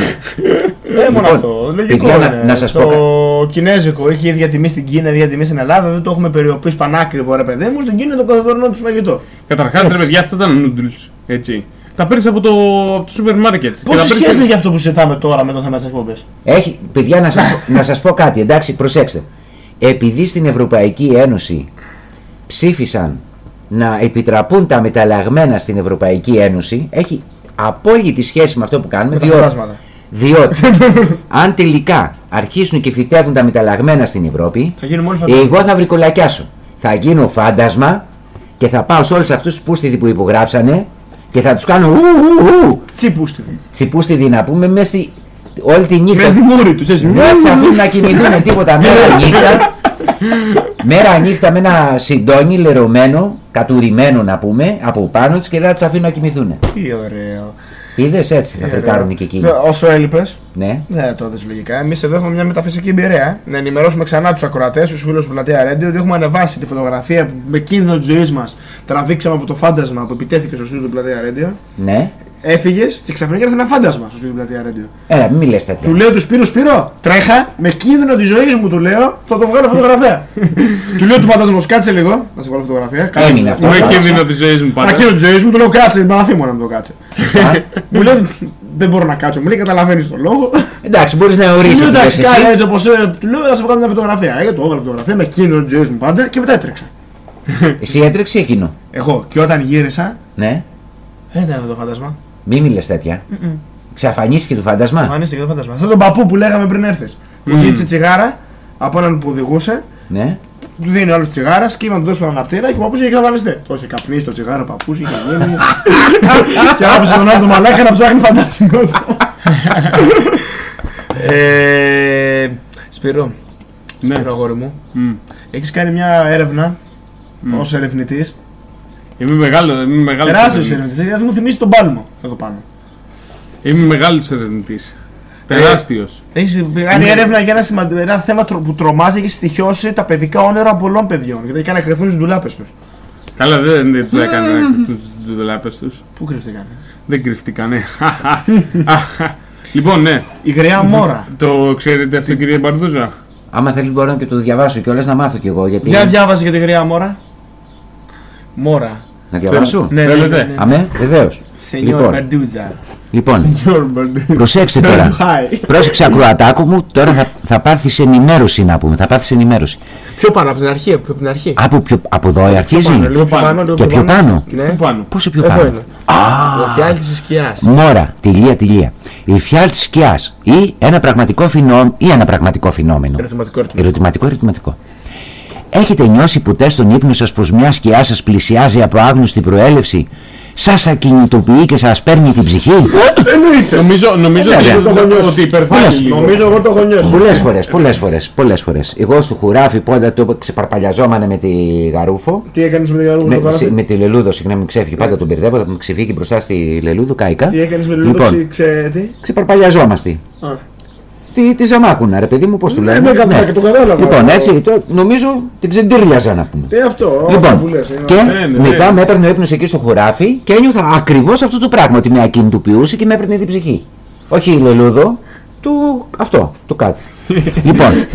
Δεν μόνο Λοιπόν, αυτό. Λογικό παιδιά, να- είναι. να σας το πω κινέζικο έχει ίδια τιμή στην Κίνα, ίδια τιμή στην Ελλάδα. Δεν το έχουμε περιοπίσει πανάκριβο ρε παιδί μου. Στην Κίνα είναι το καθημερινό του φαγητό. Καταρχάς ρε παιδιά αυτά ήταν noodles, έτσι. Τα παίρνεις από το, από το σούπερ μάρκετ. Και Πόση τα παίρνεις- σχέση έχει αυτό που συζητάμε τώρα με το θέμα της εκπομπής; Έχει, παιδιά, να σας, να σας πω κάτι, εντάξει, προσέξτε. Επειδή στην Ευρωπαϊκή Ένωση ψήφισαν να επιτραπούν τα μεταλλαγμένα στην Ευρωπαϊκή Ένωση, έχει απόλυτη σχέση με αυτό που κάνουμε, τα διότι, φαντάσματα. διότι αν τελικά αρχίσουν και φυτεύουν τα μεταλλαγμένα στην Ευρώπη, Θα γίνουμε όλοι φαντάσματα. εγώ θα βρικολακιάσω. Θα γίνω φάντασμα και θα πάω σε όλους αυτούς τους πούστιδοι που υπογράψανε και θα τους κάνω ου, ου, ου, Τσίπουστη. τσιπούστιδοι να πούμε μέσα στη, όλη τη νύχτα. Μέσα στη μούρη τους, έτσι. Δεν θα αφήνουν να κοιμηθούν τίποτα μέρα νύχτα Μέρα νύχτα με ένα συντόνι λερωμένο, κατουρημένο να πούμε, από πάνω τους και δεν τι αφήνουν να κοιμηθούν. Τι ωραίο. Είδε έτσι θα φρικάρουν και εκείνοι. Όσο έλειπες, Ναι. δεν το έδωσε λογικά. Εμείς εδώ έχουμε μια μεταφυσική εμπειρία. Να ενημερώσουμε ξανά τους ακροατές, τους φίλους του Πλατεία Ρέντι, ότι έχουμε ανεβάσει τη φωτογραφία που με κίνδυνο της ζωής μας τραβήξαμε από το φάντασμα που επιτέθηκε στο στούντιο του Πλατεία Ρέντιο. Ναι. Έφυγες και ξαφνικά ήρθε ένα φάντασμα στο στούντιο του Πλατεία Ρέντιο. Έλα, μην μιλέ Του τέτοια. λέω τους Σπύρο Σπύρο, τρέχα με κίνδυνο της ζωής μου, του λέω, θα το βγάλω φωτογραφία. του λέω του φαντασμό, κάτσε λίγο, να σε βγάλω φωτογραφία. Κάτσε Έμεινε λίγο. αυτό. Με Κάτσε. κίνδυνο της ζωής μου Μα πάντα. κίνδυνο της ζωής μου, του λέω κάτσε, την παραθύμω να μου το κάτσε. μου λέει δεν μπορώ να κάτσω, μου λέει καταλαβαίνεις τον λόγο. Εντάξει, μπορείς να Του ορίσει λέω τι θες εντάξει, κάνε εσύ. έτσι όπως του λέω να σε βγάλω μια φωτογραφία. Ε, το έβαλα φωτογραφία με κίνδυνο της ζωής μου πάντα και μετά έτρεξα. Εσύ έτρεξε εκείνο. Εγώ και όταν γύρισα, Ναι. δεν ήταν αυτό το φάντασμα. Μην μιλέ τέτοια. Ξαφανίστηκε το φάντασμα. Εμφανίστηκε το φάντασμα. Αυτό τον παππού που λέγαμε πριν έρθεις. Που ζήτησε τσιγάρα από έναν που οδηγούσε, Ναι. του δίνει ο άλλο τσιγάρας και είπαμε του δώσει τον αναπτήρα και ο παππούς είχε εξαφανιστεί. Το είχε καπνίσει το τσιγάρο, ο παππούς είχε γίνει. και άφησε τον άλλο τον μαλάκα να ψάχνει φαντάσματα. ε, Σπύρο, Ναι. Σπύρο αγόρι μου, Μμ. έχεις κάνει μια έρευνα ως ερευνητής; Είμαι μεγάλο, είμαι μεγάλος. Τεράστιο ερευνητής, γιατί μου θυμίζει τον πάλμο εδώ πάνω. Είμαι μεγάλος ερευνητής. Τεράστιος. Έχεις κάνει έρευνα για ένα, σημαντικό, ένα θέμα τρο- που τρομάζει και έχεις στοιχειώσει τα παιδικά όνειρα πολλών παιδιών. Γιατί έχει κάνει να κρυφθούν στι ντουλάπες τους. Καλά, δεν δεν το έκανε να κρυφτούν τους δουλάπε τους. Πού κρυφτήκαν. Δεν κρυφτήκανε. Λοιπόν, ναι. Η γριά μόρα. Το ξέρετε αυτό, κύριε Μπαρδούζα. Άμα θέλεις μπορώ και το διαβάσω κιόλας να μάθω κι εγώ. Γιατί. Για διάβαζε για τη γριά μόρα. Μόρα. Να διαβάσω; Ναι, ναι, ναι, Θέλετε; ναι. Αμέ, βεβαίως. Σενιόρ Λοιπόν. Μπαρντούζα. Λοιπόν, προσέξτε τώρα. Hi. Πρόσεξε ακροατάκο μου, τώρα θα, θα πάθεις ενημέρωση να πούμε. Θα πάθεις ενημέρωση. Πιο πάνω από την αρχή. Από την αρχή. Από, πιο, από εδώ αρχίζει; Λίγο πιο πάνω. λίγο Και πιο πάνω. Ναι. Πού πάνω; Πόσο πιο Εδώ πάνω; είναι. Ο φιάλτης της σκιάς. Μόρα, τελεία, τελεία. Η φιάλτης σκιάς ή ένα πραγματικό φαινόμενο ή ένα πραγματικό φαινόμενο. Ερωτηματικό ερωτηματικό. Ερωτηματικό, ερωτηματικό. Έχετε νιώσει ποτέ στον ύπνο σας πως μια σκιά σας πλησιάζει από άγνωστη προέλευση, σας ακινητοποιεί και σας παίρνει την ψυχή; Εννοείται. Νομίζω, νομίζω Ε, ότι, βέβαια. Το έχω νιώσει. ότι υπερβάλλει Όλες. λίγο. Νομίζω εγώ το έχω νιώσει. Πολλές φορές, πολλές φορές, πολλές φορές. Εγώ στο χουράφι που όταν το ξεπαρπαλιαζόμανε με τη γαρούφο, Τι έκανες με την γαρούγα με, στο σε- χωράφι. με τη λελούδο, συγγνώμη, ξέφυγε. Πάντα τον μπερδεύω, θα μου ξεφύγει μπροστά στη λελούδο, κάηκα. Τι έκανες με την Λοιπόν, λούδοξη, ξέρετε. τι; ξεπαρπαλιαζόμαστε. Α. Τη, τη ζαμάκουνα, ρε παιδί μου, πώς του Ναι, λένε. ναι, κατά- και το κατάλαβα. Λοιπόν, Εγώ. έτσι, το, νομίζω την ξεντήρλιαζα να πούμε. Τι αυτό. αυτό Λοιπόν, που λες, είναι. και Ναι, ναι, μετά ναι. με έπαιρνε ο ύπνος εκεί στο χωράφι και ένιωθα ακριβώς αυτό το πράγμα. Ότι με ακινητοποιούσε και με έπαιρνε την ψυχή. Όχι η λελούδο, του αυτό, του κάτι. λοιπόν,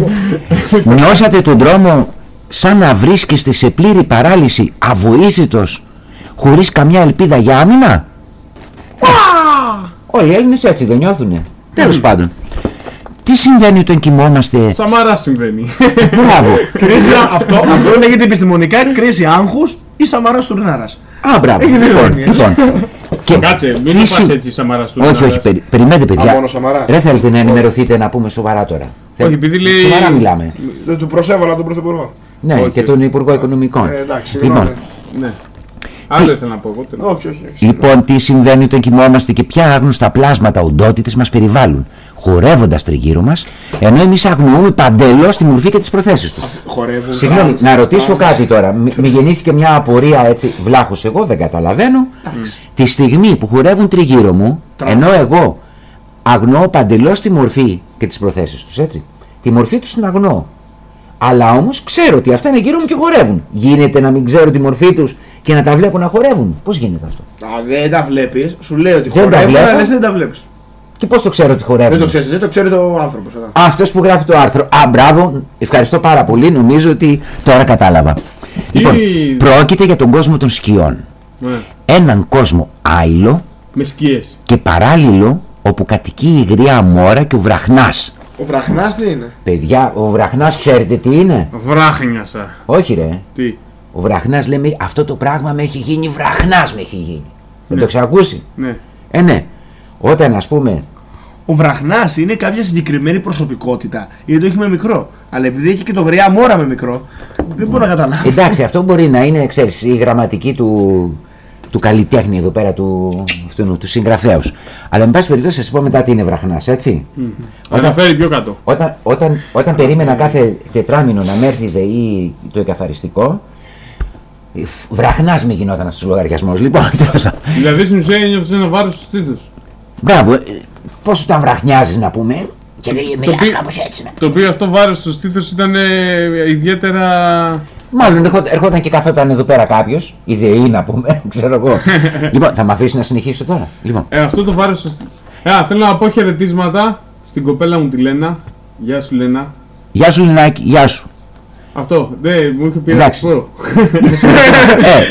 νιώσατε τον δρόμο σαν να βρίσκεστε σε πλήρη παράλυση, αβοήθητος, χωρίς καμιά ελπίδα για άμυνα; Όλοι οι Έλληνες έτσι δεν νιώθουνε. Τέλος πάντων. Τι συμβαίνει όταν κοιμόμαστε; Σαμαρά συμβαίνει. Μπράβο. Κρίση, αυτό, αυτό λέγεται επιστημονικά κρίση άγχους ή σαμαράς τουρνάρα. Α, μπράβο. Έχει δύο Λοιπόν, έννοιες. λοιπόν. Και Κάτσε, μην τι το πας συ- έτσι Σαμαράς του. Όχι, όχι, περι, περιμένετε παιδιά. Α, μόνο Σαμαρά. Δεν θέλετε να ενημερωθείτε να πούμε σοβαρά τώρα. Όχι, επειδή λέει- Σοβαρά μιλάμε. Του προσέβαλα τον Πρωθυπουργό. Ναι, Όχι. και τον Υπουργό Οικονομικών. Ε, εντάξει, λοιπόν, συγγνώμη. Ναι. Άλλο ήθελα να πω εγώ. τέλος. Όχι, όχι. όχι. λοιπόν, τι συμβαίνει όταν κοιμόμαστε και ποια άγνωστα πλάσματα οντότητες μας περιβάλλουν, χορεύοντας τριγύρω μας, ενώ εμείς αγνοούμε παντελώς τη μορφή και τις προθέσεις τους. Χορεύουν. Συγγνώμη, τρανς, να ρωτήσω τρανς. κάτι τώρα. Μη μη γεννήθηκε μια απορία έτσι, βλάχος εγώ, δεν καταλαβαίνω. Τη στιγμή που χορεύουν τριγύρω μου, ενώ εγώ αγνοώ παντελώς τη μορφή και τις προθέσεις τους, έτσι. Τη μορφή τους την αγνοώ. Αλλά όμως ξέρω ότι αυτά είναι γύρω μου και χορεύουν. Γίνεται να μην ξέρω τη μορφή τους και να τα βλέπω να χορεύουν. Πώς γίνεται αυτό; Α, Δεν τα βλέπεις. Σου λέει ότι Δεν τα χορεύουν, βλέπω. αλλά εσύ δεν τα βλέπεις. Και πώς το ξέρω ότι χορεύουν; Δεν το ξέρεις, δεν το ξέρει το άνθρωπος. εδώ. Αυτός που γράφει το άρθρο. Α, μπράβο, ευχαριστώ πάρα πολύ. Νομίζω ότι τώρα κατάλαβα. Λοιπόν, πρόκειται για τον κόσμο των σκιών. Ναι. Έναν κόσμο άειλο Με σκιές. και παράλληλο όπου κατοικεί η γριά μόρα και ο βραχνάς. Ο βραχνάς τι είναι; Παιδιά, ο βραχνάς ξέρετε τι είναι; Βράχνιασα. Όχι ρε. Τι; Ο βραχνάς λέμε αυτό το πράγμα με έχει γίνει βραχνάς με έχει γίνει. Δεν το ξακούσει. Ναι. Ε ναι. Όταν ας πούμε Ο βραχνάς είναι κάποια συγκεκριμένη προσωπικότητα. Γιατί το έχει με μικρό. Αλλά επειδή έχει και το γριά μόρα με μικρό, δεν μπορώ να καταλάβω. Εντάξει, αυτό μπορεί να είναι, ξέρεις, η γραμματική του, του καλλιτέχνη εδώ πέρα του, αυτού, του συγγραφέως. Αλλά εν πάση περιπτώσει σας πω μετά τι είναι βραχνάς, έτσι; Όταν- Αναφέρει πιο κάτω. Όταν, όταν, όταν περίμενα κάθε τετράμινο να με έρθει η ΔΕΗ το εκαθαριστικό, φ- βραχνάς με γινόταν αυτός ο λογαριασμός. Λοιπόν, τέλος πάντων. Δηλαδή στην ουσία νιώθεις ένα βάρος στο στήθος. μπράβο, ε, πώς όταν βραχνιάζεις να πούμε και λέει, Το μιλάς οποίο- κάπως έτσι. να- Το οποίο αυτό βάρος στο στήθος ήταν ε, ιδιαίτερα... Μάλλον ερχόταν, ερχόταν και καθόταν εδώ πέρα κάποιος, η ΔΕΗ να πούμε, ξέρω εγώ. λοιπόν, θα με αφήσει να συνεχίσω τώρα; Λοιπόν, Ε, αυτό το βάρος στο στήθος. Ε, α, θέλω να πω χαιρετίσματα στην κοπέλα μου τη Λένα. Γεια σου Λένα. γεια σου Λινάκη, γεια σου. Αυτό, δεν μου είχε πει Εντάξει. να σου πω.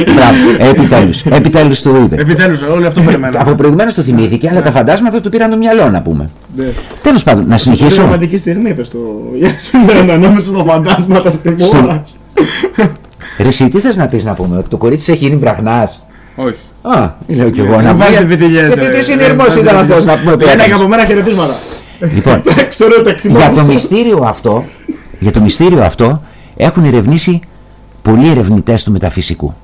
ε, μπράβο, επιτέλους, επιτέλους το είπε. Επιτέλους, όλοι αυτό περιμένω. Από προηγουμένως το θυμήθηκε, αλλά τα φαντάσματα του πήραν το μυαλό να πούμε. Ναι. Τέλος πάντων, να Είναι συνεχίσω. ρομαντική στιγμή, είπες το. Να ανάμεσα στο φαντάσματα στη Στο- μόρα. Ρε, εσύ τι θες να πεις να πούμε, ότι το κορίτσι έχει γίνει βραχνάς; Όχι. Α, λέω κι εγώ να Δεν πούμε. βάζεις βιτιλιές, Γιατί ρε. τι Δεν συνειρμός βάζεις ήταν βιτιλιές. αυτός να πούμε Λένα και πέρα. από μένα χαιρετίσματα. Λοιπόν, Ξέρω τα εκτιμώ. για το μυστήριο αυτό, για το μυστήριο αυτό έχουν ερευνήσει πολλοί ερευνητές του μεταφυσικού.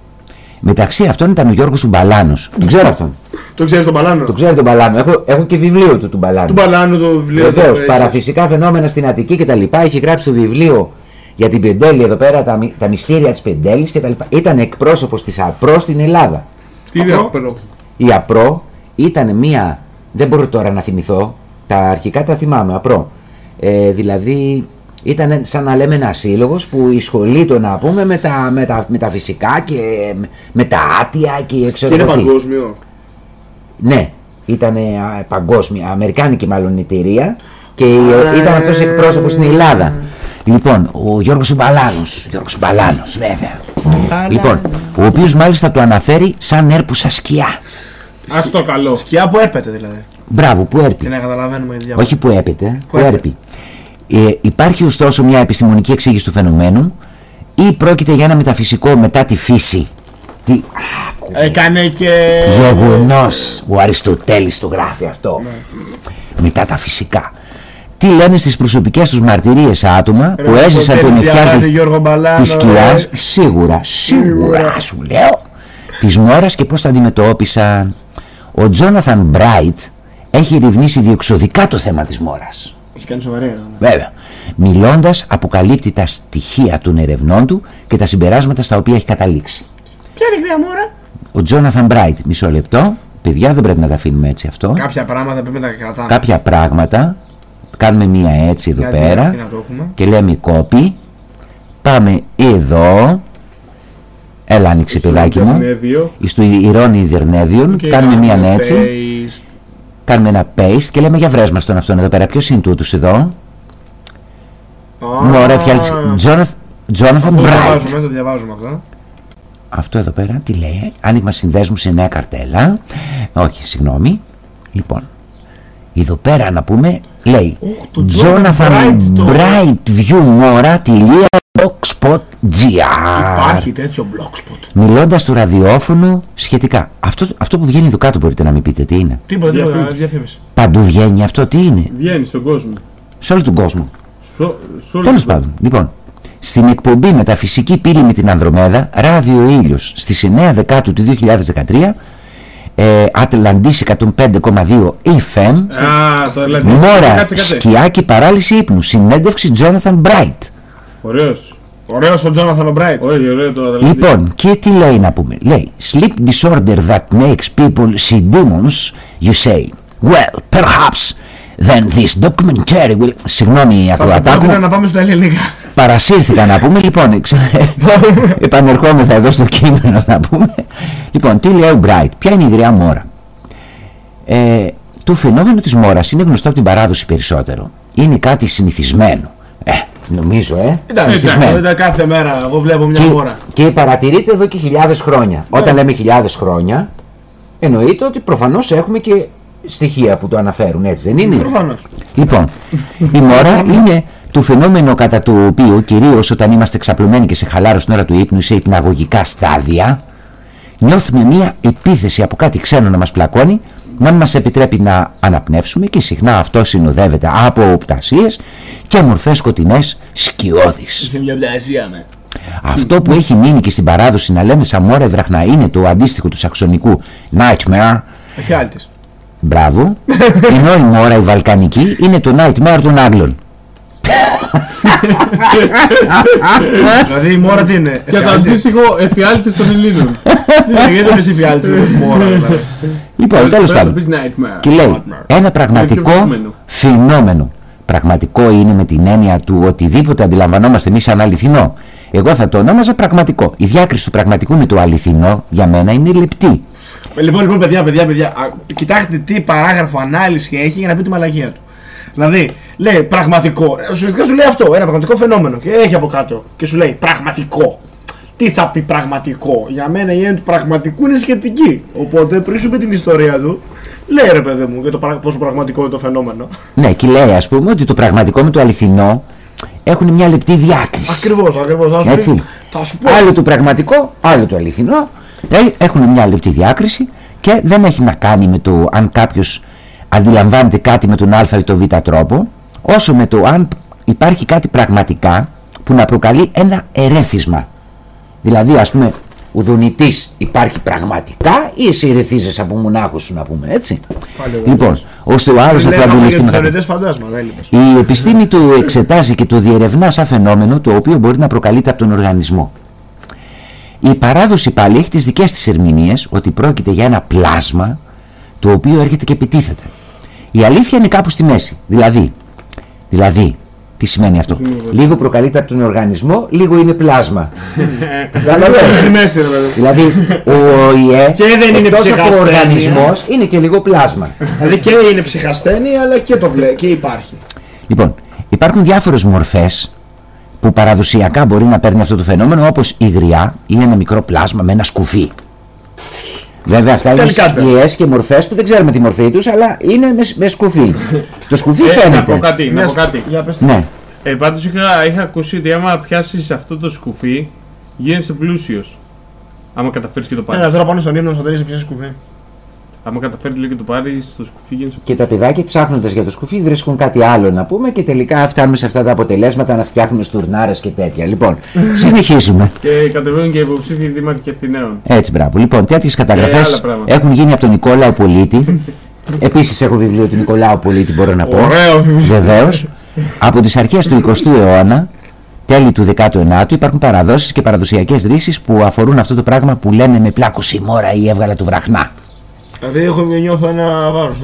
Μεταξύ αυτών ήταν ο Γιώργος Μπαλάνο. Τον ξέρω αυτόν; Το ξέρεις τον Παλάνο. Τον ξέρω τον Μπαλάνο. Έχω, έχω και βιβλίο του του Μπαλάνου. Του Παλάνου το βιβλίο. Βεβαίως, το έχεις. παραφυσικά φαινόμενα στην Αττική κτλ. Έχει γράψει το βιβλίο για την Πεντέλη εδώ πέρα, τα, μυ- τα μυστήρια της Πεντέλης κτλ. Ήταν εκπρόσωπος της ΑΠΡΟ στην Ελλάδα. Τι είναι αυτό. Η ΑΠΡΟ ήταν μία. Δεν μπορώ τώρα να θυμηθώ. Τα αρχικά τα θυμάμαι. ΑΠΡΟ. Ε, δηλαδή ήταν σαν να λέμε ένας σύλλογος που ασχολείται να πούμε με τα, με τα, με τα φυσικά και με, με τα άτια και ξέρω Είναι εγώ τι. παγκόσμιο. Ναι, ήταν παγκόσμια, αμερικάνικη μάλλον εταιρεία και ε, ήταν αυτός εκπρόσωπος στην Ελλάδα. Λοιπόν, ο Γιώργος Μπαλάνος, Γιώργος Μπαλάνος βέβαια. Λοιπόν, ο οποίος μάλιστα το αναφέρει σαν έρπουσα σκιά. Ας το καλό. Σκιά που έρπεται δηλαδή. Μπράβο, που έρπει. Για να καταλαβαίνουμε τι διάβολο. Όχι που έπεται, που έπεται. έρπει. Ε, υπάρχει ωστόσο μια επιστημονική εξήγηση του φαινομένου ή πρόκειται για ένα μεταφυσικό μετά τη φύση. Τι Έκανε και. γεγονός, ο Αριστοτέλης το γράφει αυτό. Μετά τα φυσικά. Τι λένε στις προσωπικές τους μαρτυρίες άτομα που Ρε, έζησαν Αριστοτέλης τον διαβάζει νηφιάρτη Γιώργο Μπαλάνο, της σκιάς. ρε. Σίγουρα, σίγουρα σου λέω. Της Μόρας και πώς τα αντιμετώπισαν. Ο Τζόναθαν Μπράιτ έχει ερευνήσει διεξοδικά το θέμα της Μόρας. Έχει κάνει σοβαρή έρευνα. Βέβαια. Μιλώντας, αποκαλύπτει τα στοιχεία των ερευνών του και τα συμπεράσματα στα οποία έχει καταλήξει. Ποια είναι η γρήγορα μόρα. Ο Τζόναθαν Μπράιτ, μισό λεπτό. Παιδιά, δεν πρέπει να τα αφήνουμε έτσι αυτό. Κάποια πράγματα πρέπει να τα κρατάμε. Κάποια πράγματα. Κάνουμε μία έτσι εδώ Γιατί πέρα. αυτή να το έχουμε. Και λέμε copy. Πάμε εδώ. Έλα, άνοιξε παιδάκι μου. Ιντερνέδιο. Στο Ηρώνη Ιδερνέδιον. Και Κάνουμε μία κάνουμε έτσι. paste. Κάνουμε ένα paste και λέμε για βρες μας τον αυτόν εδώ πέρα. Ποιος είναι τούτος εδώ; Α, Μωρέ, φιάλτης. Τζόναθ- Τζόναθαν Αυτό το Μπράιτ. διαβάζουμε, το διαβάζουμε αυτό. Αυτό εδώ πέρα τι λέει, άνοιγμα συνδέσμου σε νέα καρτέλα. Όχι, συγγνώμη. Λοιπόν, εδώ πέρα να πούμε, λέει το Jonathan Jonathan Bright το- Bright View Mora blogspot.gr Υπάρχει τέτοιο blogspot. Μιλώντας στο ραδιόφωνο σχετικά. Αυτό, αυτό που βγαίνει εδώ κάτω μπορείτε να μην πείτε τι είναι. Τίποτα, τίποτα, Διαφήμιση. διαφήμιση. Παντού βγαίνει αυτό, τι είναι; Βγαίνει στον κόσμο. Σε όλο τον κόσμο. Στο- σε όλο Τέλος τον κόσμο. πάντων, λοιπόν, στην εκπομπή Μεταφυσική πύλη με την Ανδρομέδα, ράδιο ήλιος, στις 9 Δεκάτου του 2013, ε, Ατλαντής 105,2 FM, Α, το δηλαδή. Μόρα, Κάτσε, κάτσε. σκιά και παράλυση ύπνου, συνέντευξη Jonathan Bright. Ωραίος. Ωραίος ο Τζόναθαν Μπράιτ. Όχι, ωραίο το Ατλαντή. Λοιπόν, και τι λέει να πούμε. Λέει, sleep disorder that makes people see demons, you say. Well, perhaps then this documentary will... Συγγνώμη, Θα σε ακροατάκου. πρότεινα να πάμε στα ελληνικά. Παρασύρθηκα να πούμε, λοιπόν, εξ- επανερχόμεθα εδώ στο κείμενο να πούμε. Λοιπόν, τι λέει ο Μπράιτ, ποια είναι η ιδρυά μόρα; Ε, το φαινόμενο της μόρας είναι γνωστό από την παράδοση περισσότερο. Είναι κάτι συνηθισμένο. Ε, νομίζω, ε, Εντάξει, συνηθισμένο. ήταν κάθε μέρα. Εγώ βλέπω μια Και, μόρα. και παρατηρείται εδώ και χιλιάδες χρόνια. Όταν λέμε χιλιάδες χρόνια, εννοείται ότι προφανώς έχουμε και στοιχεία που το αναφέρουν, έτσι δεν είναι; Προφανώς. Λοιπόν, η μόρα είναι το φαινόμενο κατά το οποίο κυρίως όταν είμαστε ξαπλωμένοι και σε χαλάρωση την ώρα του ύπνου ή σε υπναγωγικά στάδια νιώθουμε μία επίθεση από κάτι ξένο να μας πλακώνει να μην μας επιτρέπει να αναπνεύσουμε και συχνά αυτό συνοδεύεται από οπτασίες και μορφές σκοτεινές σκιώδεις. Σε μια πλασία με. Αυτό που έχει μείνει και στην παράδοση να λέμε Σαμόρα Βραχνά είναι το αντίστοιχο του σαξονικού Nightmare. Εφιάλτης. Μπράβο. Ενώ η μόρα η βαλκανική είναι το Nightmare των Άγγλων. Δηλαδή η μόρα τι είναι; Και το εφιάλτης. αντίστοιχο εφιάλτης των Ελλήνων. Ναι, Γιατί δεν είσαι εφιάλτης, λες μόρα δηλαδή. Λοιπόν, τέλος Πρέπει να πάντων. πεις nightmare. Και λέει ένα πραγματικό φαινόμενο. φαινόμενο. Πραγματικό είναι με την έννοια του οτιδήποτε αντιλαμβανόμαστε εμείς σαν αληθινό. Εγώ θα το ονόμαζα πραγματικό. Η διάκριση του πραγματικού με το αληθινό για μένα είναι λεπτή. Ε, Λοιπόν, λοιπόν, παιδιά, παιδιά, παιδιά, α, κοιτάξτε τι παράγραφο ανάλυση έχει για να πει τη μαλαγία του. Δηλαδή, λέει πραγματικό. Ε, Ουσιαστικά σου λέει αυτό, ένα πραγματικό φαινόμενο. Και έχει από κάτω. Και σου λέει πραγματικό. Τι θα πει πραγματικό; Για μένα η έννοια του πραγματικού είναι σχετική. Οπότε πριν σου πει την ιστορία του, λέει ρε παιδί μου για το παρα- πόσο πραγματικό είναι το φαινόμενο. Ναι, και λέει ας πούμε ότι το πραγματικό με το αληθινό έχουν μια λεπτή διάκριση. Ακριβώς, ακριβώς. Θα σου Έτσι. πει. Θα σου πω. Άλλο το πραγματικό, άλλο το αληθινό. Ε, έχουν μια λεπτή διάκριση και δεν έχει να κάνει με το αν κάποιος αντιλαμβάνεται κάτι με τον α ή τον β τρόπο, όσο με το αν υπάρχει κάτι πραγματικά που να προκαλεί ένα ερέθισμα. Δηλαδή, ας πούμε, ο δονητής υπάρχει πραγματικά ή εσύ ερεθίζεσαι από μονάχος σου να πούμε, έτσι; Πάλι εγώ. Λοιπόν, ώστε ο άλλος να το Λέγαμε για αντιληφθεί του με κάποιο θεωρητές φαντάσματα, έλειπες. η επιστήμη του εξετάζει και το διερευνά σαν φαινόμενο το οποίο μπορεί να προκαλείται από τον οργανισμό. Η παράδοση πάλι έχει τις δικές της ερμηνείες ότι πρόκειται για ένα πλάσμα το οποίο έρχεται και επιτίθεται. Η αλήθεια είναι κάπου στη μέση. Δηλαδή, δηλαδή τι σημαίνει αυτό; Λίγο προκαλείται από τον οργανισμό, λίγο είναι πλάσμα. Καταλαβαίνεις. Στη μέση, ρε παιδί. δηλαδή, ο ΟΗΕ, Και δεν είναι εκτός από ο ψυχασθένεια. οργανισμός, είναι και λίγο πλάσμα. Δηλαδή και είναι ψυχασθένη, αλλά και το βλέπει και υπάρχει. Λοιπόν, υπάρχουν διάφορες μορφές που παραδοσιακά μπορεί να παίρνει αυτό το φαινόμενο όπως η γριά ή ένα μικρό πλάσμα με ένα σκουφί. Βέβαια αυτά είναι Καλικάτσα. σκιές και μορφές που δεν ξέρουμε τη μορφή τους αλλά είναι με, με σκουφί. το σκουφί Ε, να πω φαίνεται. κάτι, να πω κάτι. Για πες. Ναι, Ε, πάντως είχα, είχα ακούσει ότι άμα πιάσεις αυτό το σκουφί, γίνεσαι πλούσιος. Άμα καταφέρεις και το πάρεις. Ένα τώρα πάνω στον ύπνο θα τρέχει πια σκουφί. Άμα καταφέρεις λέει, και το πάρεις, το σκουφί γίνεσαι και τα παιδάκια ψάχνοντας για το σκουφί βρίσκουν κάτι άλλο να πούμε και τελικά φτάνουμε σε αυτά τα αποτελέσματα να φτιάχνουμε στουρνάρες και τέτοια. Λοιπόν, συνεχίζουμε. Και κατεβαίνουν και υποψήφιοι δήμαρχοι Αθηναίων. Έτσι, μπράβο. Λοιπόν, τέτοιες καταγραφές Ε, άλλα πράγματα. έχουν γίνει από τον Νικόλαο Πολίτη. Επίσης, έχω βιβλίο του Νικολάου Πολίτη, μπορώ να πω. Ωραίο βιβλίο. Βεβαίως. από τις αρχές του 20ου αιώνα, τέλη του 19ου, υπάρχουν παραδόσεις και παραδοσιακές ρίσεις που αφορούν αυτό το πράγμα που λένε με πλάκωση η μόρα ή έβγαλα του βραχνά. Δηλαδή έχω νιώθω ένα βάρος.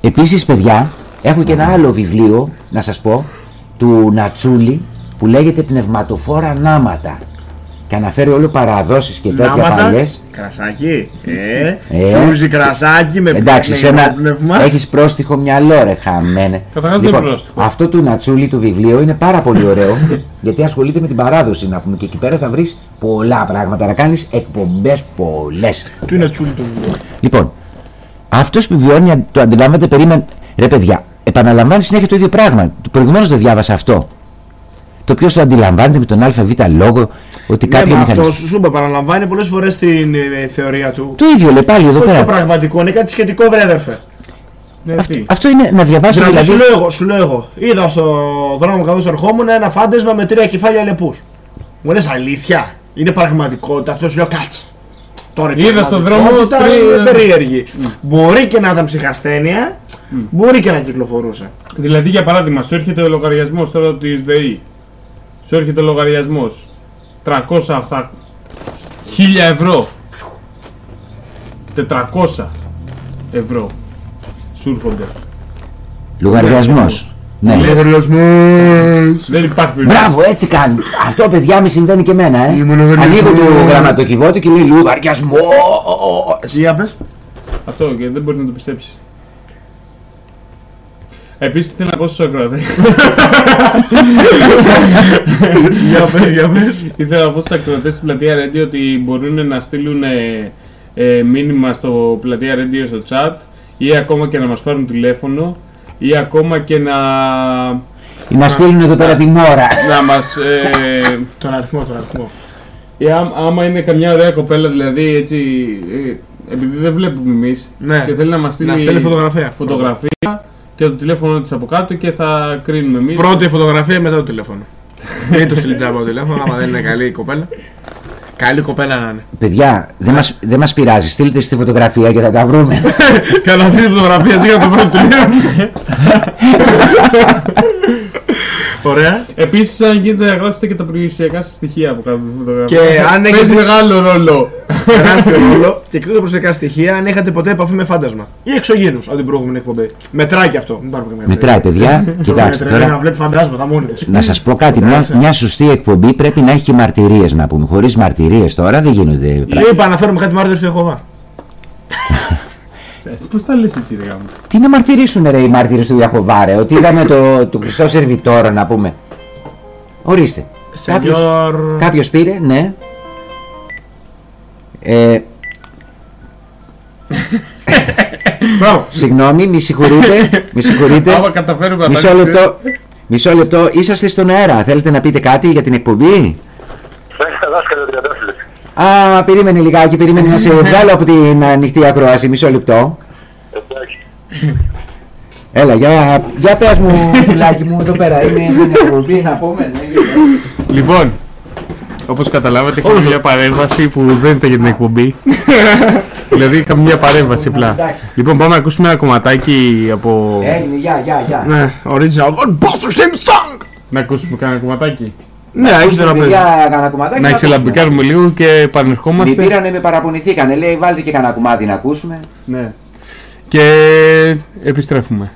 Επίσης, παιδιά, έχω και ένα άλλο βιβλίο, να σας πω, του Νατσούλη, που λέγεται Πνευματοφόρα Νάματα. Και αναφέρει όλο παραδόσεις και τέτοια παλιές. Κρασάκι. Ε, Ε. Σούζι κρασάκι με Εντάξει, σε πνεύμα- ένα πνεύμα. έχεις πρόστιχο μυαλό ρε χαμένε. Καταρχάς δεν είναι πρόστιχο. αυτό του Νατσούλη του βιβλίο είναι πάρα πολύ ωραίο γιατί ασχολείται με την παράδοση να πούμε και εκεί πέρα θα βρεις πολλά πράγματα να κάνεις εκπομπές πολλές. Του είναι τσούλι το βιβλίο. Λοιπόν, αυτός που βιώνει το αντιλαμβάνεται περίμενε. Ρε παιδιά, επαναλαμβάνει συνέχεια το ίδιο πράγμα. Προηγουμένως δεν διάβασα αυτό. Το ποιος το αντιλαμβάνεται με τον ΑΒ λόγο ότι Ναι, κάποιο μα μηχανισμό. αυτός σου είπα, παραλαμβάνει πολλές φορές την ε, θεωρία του. Το ίδιο λέει πάλι εδώ Όχι το πέρα. πραγματικό, είναι κάτι σχετικό, βρε αδερφέ. Ναι, Αυτό, τι. αυτό είναι να διαβάσω Δηλαδή, δηλαδή. σου λέω εγώ, σου λέω εγώ. Είδα στο δρόμο καθώς ερχόμουν ένα φάντασμα με τρία κεφάλια λεπούς. Μου λες αλήθεια, είναι πραγματικότητα. Αυτό σου λέω κάτσε. Τώρα η Είδα στον δρόμο πραγματικότητα τρία- είναι περίεργη. Μπορεί και να ήταν ψυχασθένεια, μπορεί και να κυκλοφορούσε. Δηλαδή για παράδειγμα, σου έρχεται ο λογαριασμός τώρα της ΔΕΗ. Σου έρχεται ο λογαριασμός 300 800 1000 ευρώ. 400 ευρώ. Σου έρχονται. Λογαριασμός. Ναι. Δεν υπάρχει περίπτωση. Μπράβο, έτσι κάνει. Αυτό παιδιά mi συμβαίνει και εμένα, ε. Ανοίγω το γραμματοκιβώτιο και λέει λογαριασμό. Εσύ για πες. Αυτό και δεν μπορεί να το πιστέψεις. Επίσης θέλω να πω στου ακροατέ. Για πες, για πες. Ήθελα να πω στου ακροατέ στην πλατεία Radio ότι μπορούν να στείλουν ε, ε, μήνυμα στο πλατεία Radio στο chat ή ακόμα και να μας πάρουν τηλέφωνο ή ακόμα και να, Ή να στείλουν εδώ πέρα τη μόρα. να μας... Ε, Τον αριθμό, τον αριθμό. ή ά- άμα είναι καμιά ωραία κοπέλα δηλαδή έτσι... Ε, επειδή δεν βλέπουμε εμείς Ναι. και θέλει να μας στείλει, Να στέλνει φωτογραφία. φωτογραφία και το τηλέφωνο της από κάτω και θα κρίνουμε εμείς. Πρώτη φωτογραφία μετά το τηλέφωνο. Μην το στείλει τζάμπα το τηλέφωνο, άμα δεν είναι καλή η κοπέλα. Καλή κοπέλα να είναι. Παιδιά, δεν μας, δεν μας πειράζει. Στείλτε στη φωτογραφία και θα τα βρούμε. Καλά, στείλει φωτογραφία, για το πρώτο τηλέφωνο. Ωραία. Επίσης, αν γίνεται, να γράψετε και τα περιουσιακά σας στοιχεία που κάνετε τη φωτογραφία. Και αν Παίζει έχετε- μεγάλο ρόλο. Τεράστιο ρόλο. Και εκτός από προσωπικά στοιχεία, αν είχατε ποτέ επαφή με φάντασμα. Ή εξωγήνου από την προηγούμενη εκπομπή. Μετράει και αυτό. Μην πάρουμε καμία Μετράει, παιδιά. Κοιτάξτε Μετράει, τώρα. Να βλέπει φαντάσματα μόνη της. Να σας πω κάτι, μια, μια σωστή εκπομπή πρέπει να έχει και μαρτυρίες να πούμε. Χωρίς μαρτυρίες τώρα δεν γίνονται πράγματα. Είπα να φέρουμε κάτι μάρτυρο του Ιεχωβά. Πώς τα λες έτσι, ρε γάμο; Τι να μαρτυρήσουν ρε οι μάρτυρες του Ιαχωβά ρε, ότι είδαμε το, το Χριστό Σερβιτόρο να πούμε. Ορίστε. Κάποιος, Σενιόρ. κάποιος πήρε, ναι. Ε, Μπράβο. συγγνώμη, μη συγχωρείτε, μη συγχωρείτε. Άμα καταφέρουμε να Μισό τα λεπτό, μισό λεπτό, είσαστε στον αέρα, θέλετε να πείτε κάτι για την εκπομπή; δάσκαλο τριαντάφυλλο. Α, περίμενε λιγάκι, περίμενε να σε βγάλω από την ανοιχτή ακρόαση, μισό λεπτό. Εντάξει. Έλα, για, για πες μου, πουλάκι μου, εδώ πέρα είναι στην εκπομπή να πούμε. ναι, για- Λοιπόν, όπως καταλάβατε, είχαμε μια παρέμβαση που δεν ήταν για την εκπομπή. δηλαδή, είχαμε μια παρέμβαση απλά. Λοιπόν, πάμε να ακούσουμε ένα κομματάκι από. Έγινε, γεια, γεια, γεια. Ναι, original Ghostbusters theme song. Να ακούσουμε κανένα κομματάκι. Ναι, έχεις Ακούσαμε, να παίζει. παιδιά, κανένα κομματάκι. Να ακούσουμε. εξελαμπικάρουμε λίγο και Με επανερχόμαστε. πήρανε, με παραπονηθήκανε. Λέει, βάλτε και κανένα κομμάτι να ακούσουμε. Ναι. Και επιστρέφουμε.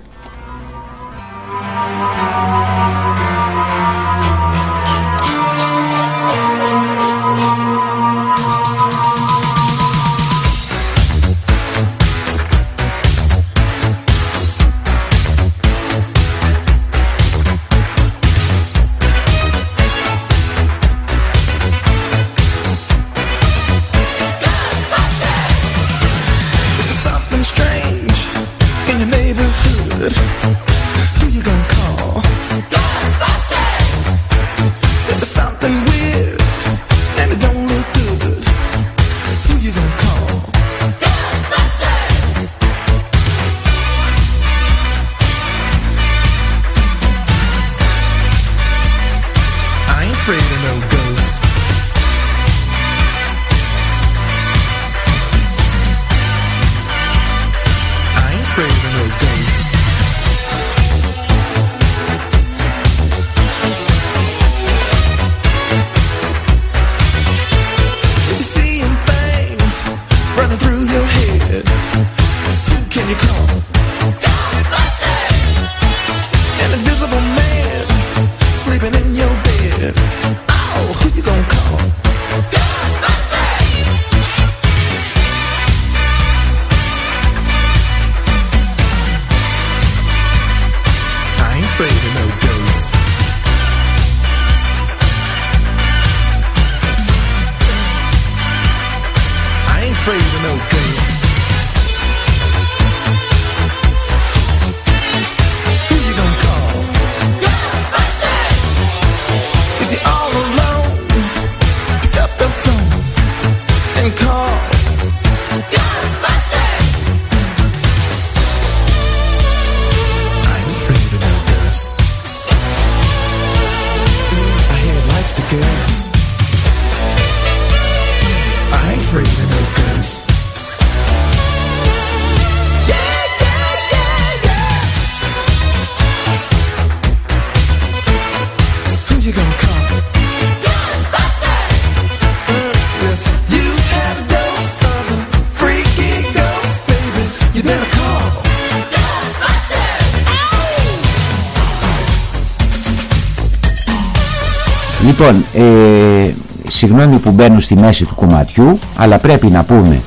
Λοιπόν, ε, συγγνώμη που μπαίνω στη μέση του κομματιού, αλλά πρέπει να πούμε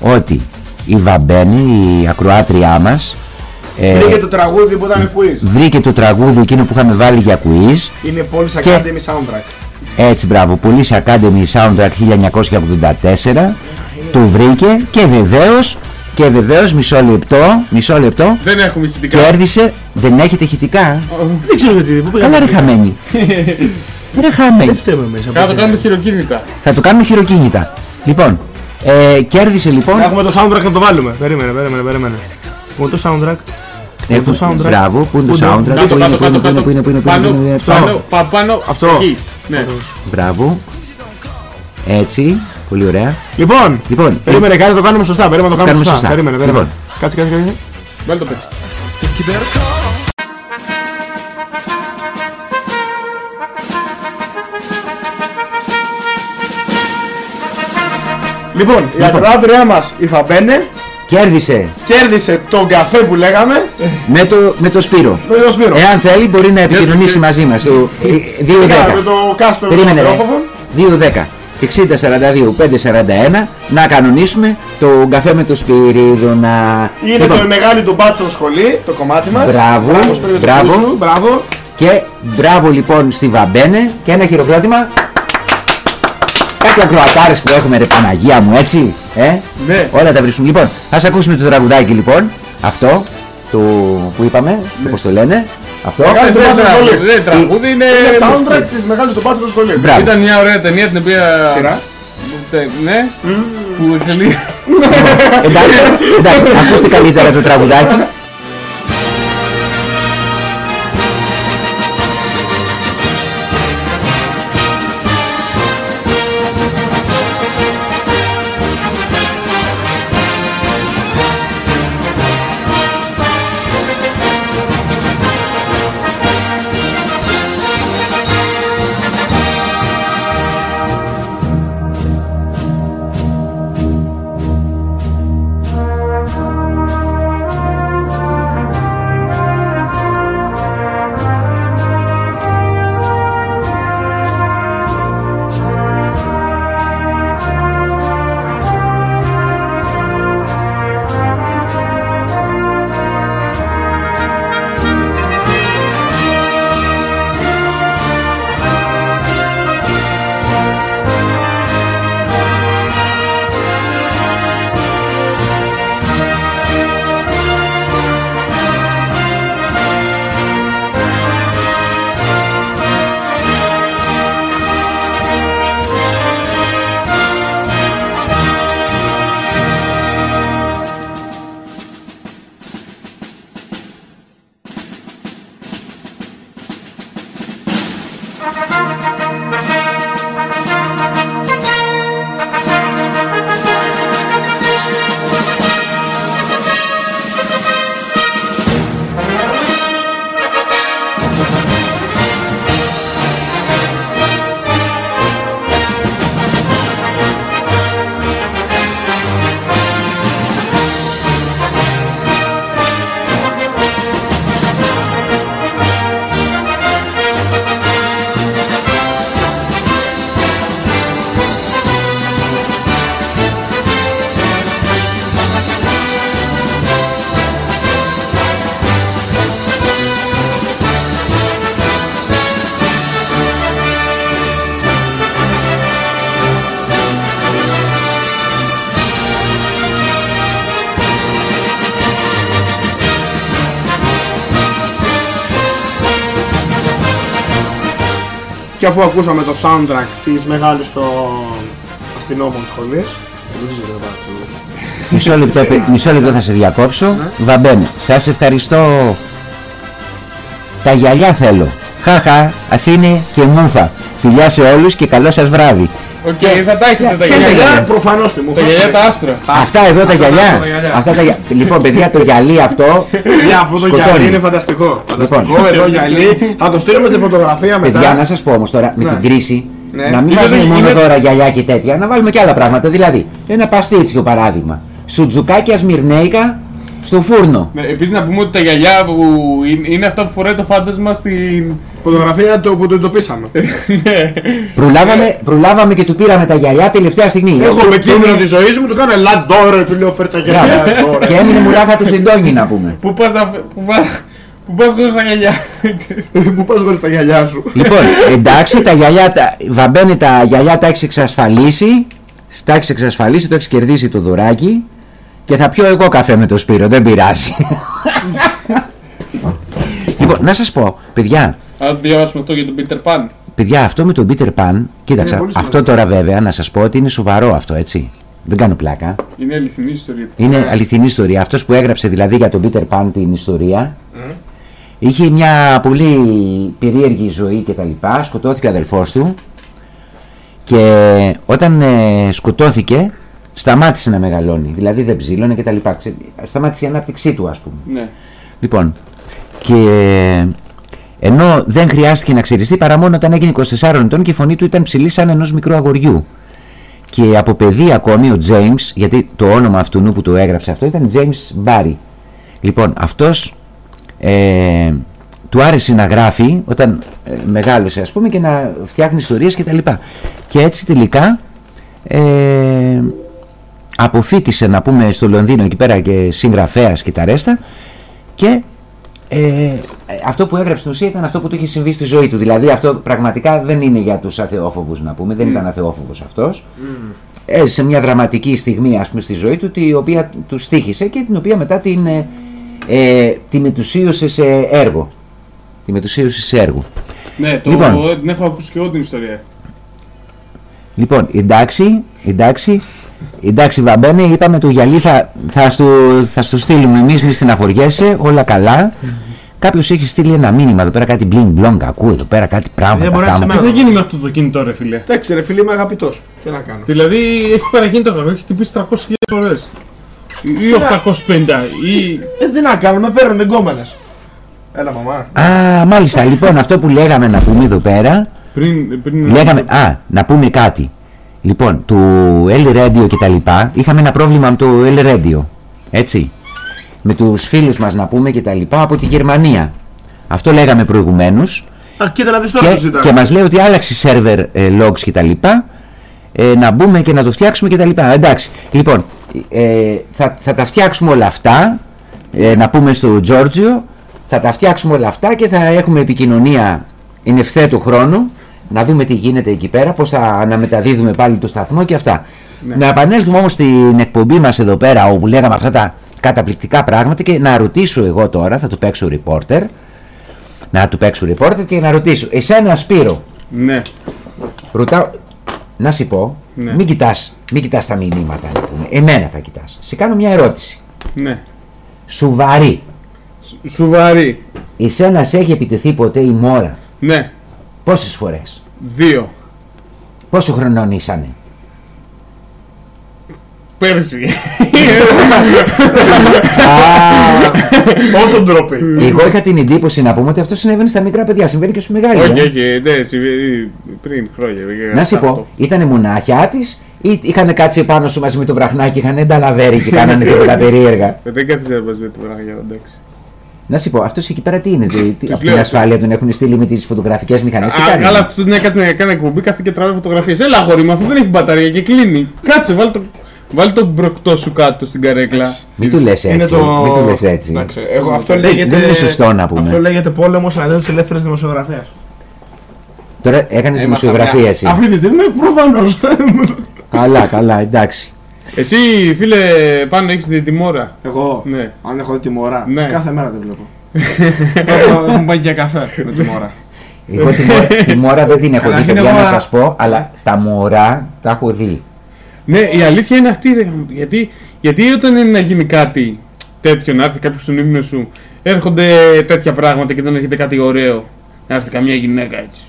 ότι η Βαμπένη, η ακροάτριά μας, ε, Βρήκε το τραγούδι που ήταν quiz. βρήκε το τραγούδι εκείνο που είχαμε βάλει για quiz. Είναι Police Και- Academy soundtrack. Έτσι, μπράβο, Police Academy Soundtrack 1984. Το βρήκε και βεβαίως, και βεβαίως μισό λεπτό, μισό λεπτό, Δεν έχουμε ηχητικά. κέρδισε, δεν έχετε ηχητικά. Δεν ξέρω γιατί. Πού Καλά ρε πήγαμε. χαμένη. ρε χαμένη. Φταίμε μέσα. Κάτω το κάνουμε χειροκίνητα. Θα το κάνουμε χειροκίνητα. Λοιπόν, ε, κέρδισε λοιπόν. Να έχουμε το soundtrack να το βάλουμε. Περίμενε, περίμενε, περίμενε. Έχουμε το soundtrack; Έχουν- το soundtrack; Μπράβο, πού είναι το Πού soundtrack, Κάτω, πού είναι, κάτω, πού είναι, κάτω, πού είναι, κάτω. πού είναι, πού είναι, πού είναι, Πάνω, πού είναι, αυτό. πάνω, πα- πάνω, Αυτό. εκεί. Ναι. Μπράβο. Έτσι, πολύ ωραία. Λοιπόν, Λοιπόν, περίμενε κάτι να το κάνουμε σωστά. Περίμενε να το κάνουμε Κάνουμε σωστά. σωστά. Περίμενε, περίμενε. Λοιπόν. Κάτσε, κάτσε, κάτσε. Βάλε το πέτει. Λοιπόν, η ακροάτριά μας, η Φαμπένε, κέρδισε κέρδισε τον καφέ που λέγαμε με το, με το Σπύρο. με τον Σπύρο. Εάν θέλει μπορεί να επικοινωνήσει μαζί μας το ε, 210. Με το κάστρο με το Περίμενε ρε. μικρόφωνο. 210. 60-42 541 να κανονίσουμε το καφέ με το Σπυρίδο να... Είναι Λοιπόν, το μεγάλη του μπάτσο σχολή, το κομμάτι μας. Μπράβο, Σπύρο, το μπράβο. φίλο σου, μπράβο. Και μπράβο λοιπόν στη Βαμπένε και ένα χειροκρότημα. Κάτι ακροατάρες που έχουμε ρε Παναγία μου έτσι. Ε; Ναι. Όλα τα βρίσκουμε. Λοιπόν, ας ακούσουμε το τραγουδάκι λοιπόν. Αυτό το που είπαμε, το πώς το λένε. Αυτό. Μεγάλη του Δεν μπάτσο τραγούδι, σχολή. δεν τραγούδι, είναι... Είναι soundtrack της μεγάλης του μπάτσο σχολή. Μπράβο. Ήταν μια ωραία ταινία την οποία... Σειρά. Τε- Ναι, που εξελίγει. εντάξει, εντάξει, ακούστε καλύτερα το τραγουδάκι. Και αφού ακούσαμε το soundtrack της μεγάλης των αστυνόμων σχολής. δεν ξέρω τι θα πάρω. Μισό λεπτό, παι- μισό λεπτό θα σε διακόψω. Βαμπέν, σας ευχαριστώ. Τα γυαλιά θέλω. Χαχα, ας είναι και μούφα. Φιλιά σε όλους και καλό σας βράδυ. Οκ, θα τα έχετε τα Και τα γυαλιά. γυαλιά προφανώς τη μου. Τα γυαλιά τα άσπρα. Αυτά εδώ τα γυαλιά. τα γυαλιά. Αυτά τα γυα- Λοιπόν, παιδιά, το γυαλί αυτό. Για αυτό το σκοτώνει. γυαλί είναι φανταστικό. Φανταστικό εδώ γυαλί. Θα το στείλουμε στη φωτογραφία Παιδιά, μετά. να σας πω όμως τώρα με Ναι. την κρίση Ναι. να μην Είναι- βάζουμε μόνο είναι- τώρα γυαλιά και τέτοια, να βάλουμε και άλλα πράγματα. Δηλαδή, ένα παστίτσιο παράδειγμα. Σουτζουκάκια σμυρνέικα στο φούρνο. Ναι, Επίσης να πούμε ότι τα γυαλιά που είναι- είναι αυτά που φοράει το φάντασμα στην... Φωτογραφία το που το εντοπίσαμε. Ναι. Προλάβαμε, προλάβαμε και του πήραμε τα γυαλιά τελευταία στιγμή. Έχω με Και κίνδυνο έμεινε- τη ζωής μου, του κάνω ελά δώρο, του λέω φέρ τα Μπράβο. γυαλιά. τώρα». Και έμεινε μουράφα του συντόνι να πούμε. Πού πας να... φε- Πού πας... Πού πας χωρίς τα γυαλιά. Πού πας χωρίς τα γυαλιά σου. λοιπόν, εντάξει, τα γυαλιά, τα, βαμπένε τα γυαλιά τα έχεις εξασφαλίσει. Τα έχεις εξασφαλίσει, το έχεις κερδίσει το δωράκι. Και θα πιω εγώ καφέ με το Σπύρο, δεν πειράζει. λοιπόν, να σας πω, παιδιά, Αν διαβάσουμε αυτό για τον Peter Pan. Παιδιά, αυτό με τον Peter Pan, κοίταξα, Είναι πολύ αυτό τώρα βέβαια να σας πω ότι είναι σοβαρό αυτό, έτσι. Δεν κάνω πλάκα. Είναι αληθινή ιστορία. Είναι αληθινή ιστορία. Αυτός που έγραψε δηλαδή για τον Peter Pan την ιστορία είχε μια πολύ περίεργη ζωή και τα λοιπά. Σκοτώθηκε ο αδελφός του και όταν ε, σκοτώθηκε σταμάτησε να μεγαλώνει. Δηλαδή δεν ψήλωνε και τα λοιπά. Ξε- Σταμάτησε η ανάπτυξή του ας πούμε. Ναι. Λοιπόν, και ενώ δεν χρειάστηκε να ξυριστεί παρά μόνο όταν έγινε 24 ετών και η φωνή του ήταν ψηλή σαν ενός μικρού αγοριού. Και από παιδί ακόμη ο James, γιατί το όνομα αυτού που το έγραψε αυτό ήταν James Barry. Λοιπόν, αυτός ε, του άρεσε να γράφει όταν ε, μεγάλωσε ας πούμε και να φτιάχνει ιστορίες και τα λοιπά. Και έτσι τελικά ε, αποφύτησε να πούμε στο Λονδίνο εκεί πέρα και συγγραφέας και τα ρέστα και ε, αυτό που έγραψε στην ουσία ήταν αυτό που του είχε συμβεί στη ζωή του. Δηλαδή αυτό πραγματικά δεν είναι για τους αθεόφοβους να πούμε, δεν ήταν αθεόφοβος αυτός. Έζησε μια δραματική στιγμή ας πούμε στη ζωή του η οποία τους στήχησε και την οποία μετά την, ε, ε, τη μετουσίωσε σε έργο. Τη μετουσίωσε σε έργο. Ναι, το, Λοιπόν. την έχω ακούσει και εγώ την ιστορία. Λοιπόν, εντάξει, εντάξει, εντάξει Βαμπένε, είπαμε το γυαλί θα, θα, στο, θα στο στείλουμε εμείς, μη στεναχωριέσαι, όλα καλά. Κάποιος έχει στείλει ένα μήνυμα εδώ πέρα, κάτι bling blong, ακούω εδώ πέρα κάτι πράγματα. Δεν μπορεί να σε θάματα. Τι θα γίνει με αυτό το κινητό, ρε φίλε. Εντάξει, ρε φίλε, είμαι αγαπητός. Τι να κάνω. Δηλαδή έχει παρακίνητο γραμμή, έχει χτυπήσει 300.000 φορές. Ή 850, ή. Ε, τι να κάνω, με παίρνουν εγκόμενε. Έλα, μαμά. Α, μάλιστα, λοιπόν, αυτό που λέγαμε να πούμε εδώ πέρα, Πριν, πριν λέγαμε, α, να πούμε κάτι. Λοιπόν, του L Radio και τα λοιπά, είχαμε ένα πρόβλημα με το L Radio, έτσι. Με τους φίλους μας να πούμε και τα λοιπά από τη Γερμανία. Αυτό λέγαμε προηγουμένως. Α, κοίτα να δεις τώρα και, που ζητάνε. και μας λέει ότι άλλαξε σερβερ ε, logs και τα λοιπά ε, να μπούμε και να το φτιάξουμε και τα λοιπά εντάξει λοιπόν ε, θα, θα τα φτιάξουμε όλα αυτά ε, να πούμε στο Τζόρτζιο θα τα φτιάξουμε όλα αυτά και θα έχουμε επικοινωνία εν ευθέτω χρόνου να δούμε τι γίνεται εκεί πέρα πως θα αναμεταδίδουμε πάλι το σταθμό και αυτά να επανέλθουμε όμως στην εκπομπή μας εδώ πέρα όπου λέγαμε αυτά τα καταπληκτικά πράγματα και να ρωτήσω εγώ τώρα θα του παίξω reporter να του παίξω reporter και να ρωτήσω εσένα Σπύρο Ναι. Ρωτάω, να σου πω, Ναι. μην κοιτάς, μην κοιτάς τα μηνύματα, να πούμε. εμένα θα κοιτάς. Σε κάνω μια ερώτηση. Ναι. Σουβαρή, Σου- Σουβαρή. εσένα σε έχει επιτεθεί ποτέ η μόρα, Ναι. Πόσες φορές, Δύο. πόσο χρονών ήσανε; Πέρσι. Πόσο ντροπή. Εγώ είχα την εντύπωση να πούμε ότι αυτό συνέβαινε στα μικρά παιδιά, συμβαίνει και στους μεγάλους. όχι, όχι, ναι, συμβαίνει πριν χρόνια. Να σου πω, ήταν μονάχια της ή είχαν κάτσει πάνω σου μαζί με το βραχνάκι, είχαν νταλαβέρι και κάνανε τίποτα περίεργα; Ε, Δεν κάθισε να μαζί με το βράχια, εντάξει. Να σου πω, αυτός εκεί πέρα τι είναι, τι, τι, Τους από λέω, την ασφάλεια τον έχουν στείλει με τις φωτογραφικές μηχανές. Τι Α, κάνει; καλά, του ναι, κάτι να κάνει εκπομπή, κάθεται και τραβάει φωτογραφίες. Έλα, αγόρι μου, αυτό δεν έχει μπαταρία και κλείνει. Κάτσε, βάλει το, βάλει τον μπροκτό σου κάτω στην καρέκλα. Μην του λες έτσι. Είναι το- Μην του λες έτσι. Εντάξει, εγώ, αυτό Δεν- λέγεται... δεν είναι σωστό να πούμε. Αυτό λέγεται πόλεμο εναντίον τη ελεύθερη δημοσιογραφία. Τώρα έκανες δημοσιογραφία εσύ. Αυτή τη στιγμή προφανώς. Καλά, καλά, εντάξει. Εσύ, φίλε, πάνω έχεις δει τη μόρα. Εγώ, Ναι. αν έχω δει τη μωρά, Ναι. κάθε μέρα την βλέπω. Έχω- Έχουμε πάει για καφέ με τη μωρά. Εγώ τη, μόρα, τη μόρα δεν την έχω δει, Καταρχήν παιδιά, εγώ- να σας πω, αλλά τα μωρά τα έχω δει. Ναι, η αλήθεια είναι αυτή. Ρε, γιατί, γιατί όταν είναι να γίνει κάτι τέτοιο, να έρθει κάποιος στον ύπνο σου, έρχονται τέτοια πράγματα και δεν έρχεται κάτι ωραίο. Να έρθει καμιά γυναίκα έτσι.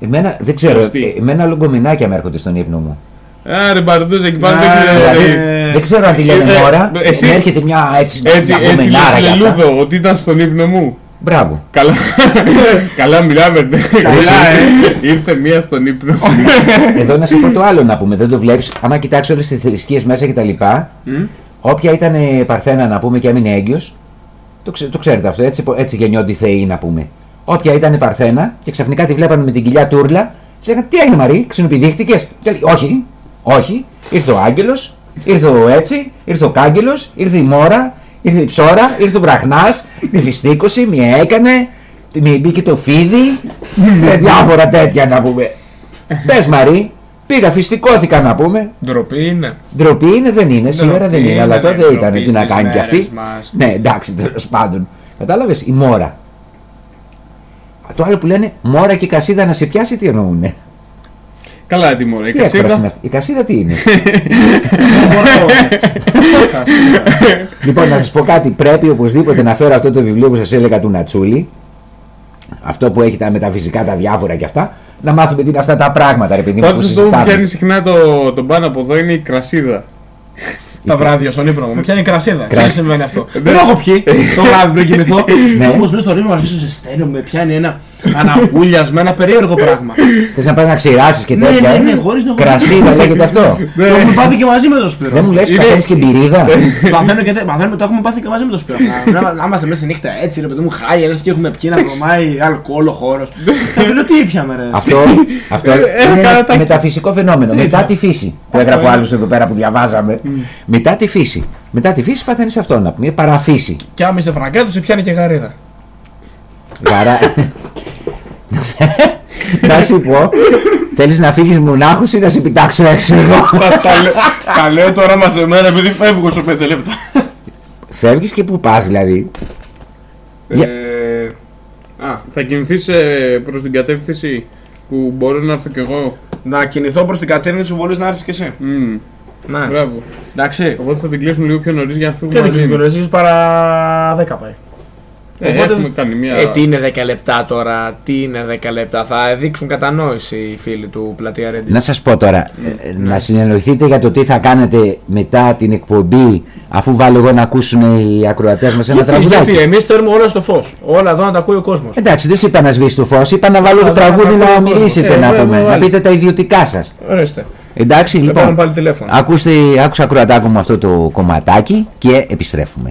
Εμένα δεν ξέρω, Σωστή. ε, εμένα λογκομινάκια με έρχονται στον ύπνο μου. Άρε μπαρδούζα εκεί πάνω Ναι, δεν ξέρω. Δηλαδή, ε, δεν ξέρω αν τη λένε ε, μόρα, εσύ- μου έρχεται μια έτσι, Έτσι, μια έτσι γκομενάρα λες κι αυτά. λελούδο ότι ήταν στον ύπνο μου. Μπράβο. Καλά, καλά μιλάμε. Καλά, ε. Ήρθε μία στον ύπνο. Εδώ να σου πω το άλλο να πούμε, δεν το βλέπεις. Άμα κοιτάξεις όλες τις θρησκείες μέσα και τα λοιπά, όποια ήταν ε, παρθένα να πούμε και έμεινε έγκυος, το, ξε- το ξέρετε αυτό, έτσι, έτσι γεννιόνται οι θεοί να πούμε. Όποια ήταν παρθένα και ξαφνικά τη βλέπανε με την κοιλιά τούρλα, της λέγανε Τι έγινε Μαρή, ξενοπηδήχτηκε. Και λέει Όχι, όχι, ήρθε ο άγγελος, ήρθε ο έτσι, ήρθε ο κάγκελος, ήρθε η μόρα, ήρθε η ψώρα, ήρθε ο βραχνάς, με φυστήκωση, μία έκανε, μη μπήκε το φίδι, ε, διάφορα τέτοια να πούμε. Πες Μαρή, πήγα, φυστικώθηκα να πούμε. Ντροπή είναι. Ντροπή είναι, δεν είναι, σήμερα δεν είναι, αλλά είναι, τότε ντροπή ήταν. Τι να στις κάνει κι αυτή. μέρες μας. Ναι, εντάξει, τέλος πάντων. Κατάλαβες, η μόρα. Το άλλο που λένε μόρα και κασίδα να σε πιάσει, τι εννοούνε. Καλά τη μωρέ. Η Τι έκφραση είναι κασίδα. αυτή; Η κασίδα τι είναι; λοιπόν, να σας πω κάτι. Πρέπει οπωσδήποτε να φέρω αυτό το βιβλίο που σας έλεγα του Νατσούλη. Αυτό που έχει τα μεταφυσικά, τα διάφορα και αυτά. Να μάθουμε τι είναι αυτά τα πράγματα, ρε παιδί μου, που Πάντως αυτό που συζητάμε. πιάνει συχνά το, τον πάνω από εδώ είναι η κρασίδα. Τα βράδια στον ύπνο μου. Με πιάνει κρασίδα. Κρασί. Ξέρεις τι συμβαίνει αυτό. Δεν έχω πιει το βράδυ πριν κοιμηθώ. Ναι. Όμως μέσα στο ρήμο αρχίζω σε στέλνω, με πιάνει ένα αναγούλιασμα, ένα περίεργο πράγμα. Θες να πάει να ξηράσεις και Ναι, τέτοια; ναι, ε; ναι, χωρίς να έχω- Κρασίδα λέγεται αυτό. Το έχουμε πάθει και μαζί με το Σπύρο. Δεν μου λες, Είναι- παθαίνεις και μπυρίδα; Μαθαίνω και τε- μαθαίνουμε, το έχουμε πάθει και μαζί με το Σπύρο. Να- να- Να είμαστε μέσα στη νύχτα έτσι, ρε παιδί μου, χάλια, λες και έχουμε πιει να βρωμάει αλκοόλ ο χώρος. Θα πει, λέω τι ήπιαμε, ρε. αυτό αυτό Ε, είναι κάνα ένα τα- μεταφυσικό φαινόμενο. Μετά τη φύση. Που έγραφε ο άλλος εδώ πέρα που διαβάζαμε. Μετά τη φύση. Μετά τη φύση παθαίνεις αυτό να πούμε. Είναι παραφύση. Και άμα είσαι φραγκάτο, σε πιάνει και γαρίδα. Γαρά. να σου πω, θέλεις να φύγεις μονάχο ή να σε πιτάξω έξω εγώ; Τα- τα λέ- Τα λέω τώρα μαζεμένα επειδή φεύγω σε 5 λεπτά. Φεύγεις και πού πας δηλαδή; Για- Ε, Α, θα κινηθείς προς την κατεύθυνση που μπορώ να έρθω κι εγώ; Να κινηθώ προς την κατεύθυνση που μπορείς να έρθεις και εσύ. Μμμ, Να, Μπράβο. εντάξει. Οπότε θα την κλείσουμε λίγο πιο νωρίς για να Τι φύγουμε δεν μαζί. ξέρω, εσύ παρά 10 πάει. Ε, Οπότε- έχουμε κάνει μια. Ε, τι είναι 10 λεπτά τώρα, τι είναι 10 λεπτά. Θα δείξουν κατανόηση οι φίλοι του Πλατεία Ρέντιο. Να σας πω τώρα, ε, να συνεννοηθείτε για το τι θα κάνετε μετά την εκπομπή αφού βάλω εγώ να ακούσουν οι ακροατές μας ένα Γιατί, τραγουδάκι. γιατί εμείς θέλουμε όλα στο φως. Όλα εδώ να τα ακούει ο κόσμος. Εντάξει, δεν σε είπα να σβήσει το φως, είπα να βάλω το Α, τραγούδι να να ακούει ο μιλήσετε κόσμος. να Ε, πούμε, βέβαια, να βάλε. πείτε τα ιδιωτικά σας. Ορίστε. Εντάξει, Δεν πάρουμε λοιπόν, πάλι τηλέφωνο. ακούστε, άκουσα ακροατάκο μου αυτό το κομματάκι και επιστρέφουμε.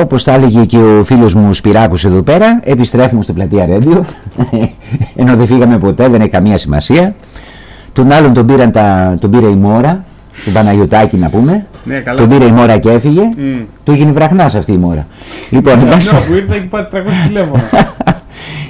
Όπως τα έλεγε και ο φίλος μου Σπυράκος εδώ πέρα, επιστρέφουμε στο πλατεία Ρέντιο, ενώ δεν φύγαμε ποτέ, δεν έχει καμία σημασία. Τον άλλον τον, πήραν τα, τον πήρε η Μόρα, τον Παναγιωτάκη να πούμε. Ναι, καλά. Τον πήρε η Μόρα και έφυγε. Μμ. Του έγινε βραχνάς αυτή η Μόρα. Λοιπόν, εν πάση Ναι, που ήρθε έχει πάρει 300 τηλέφωνα.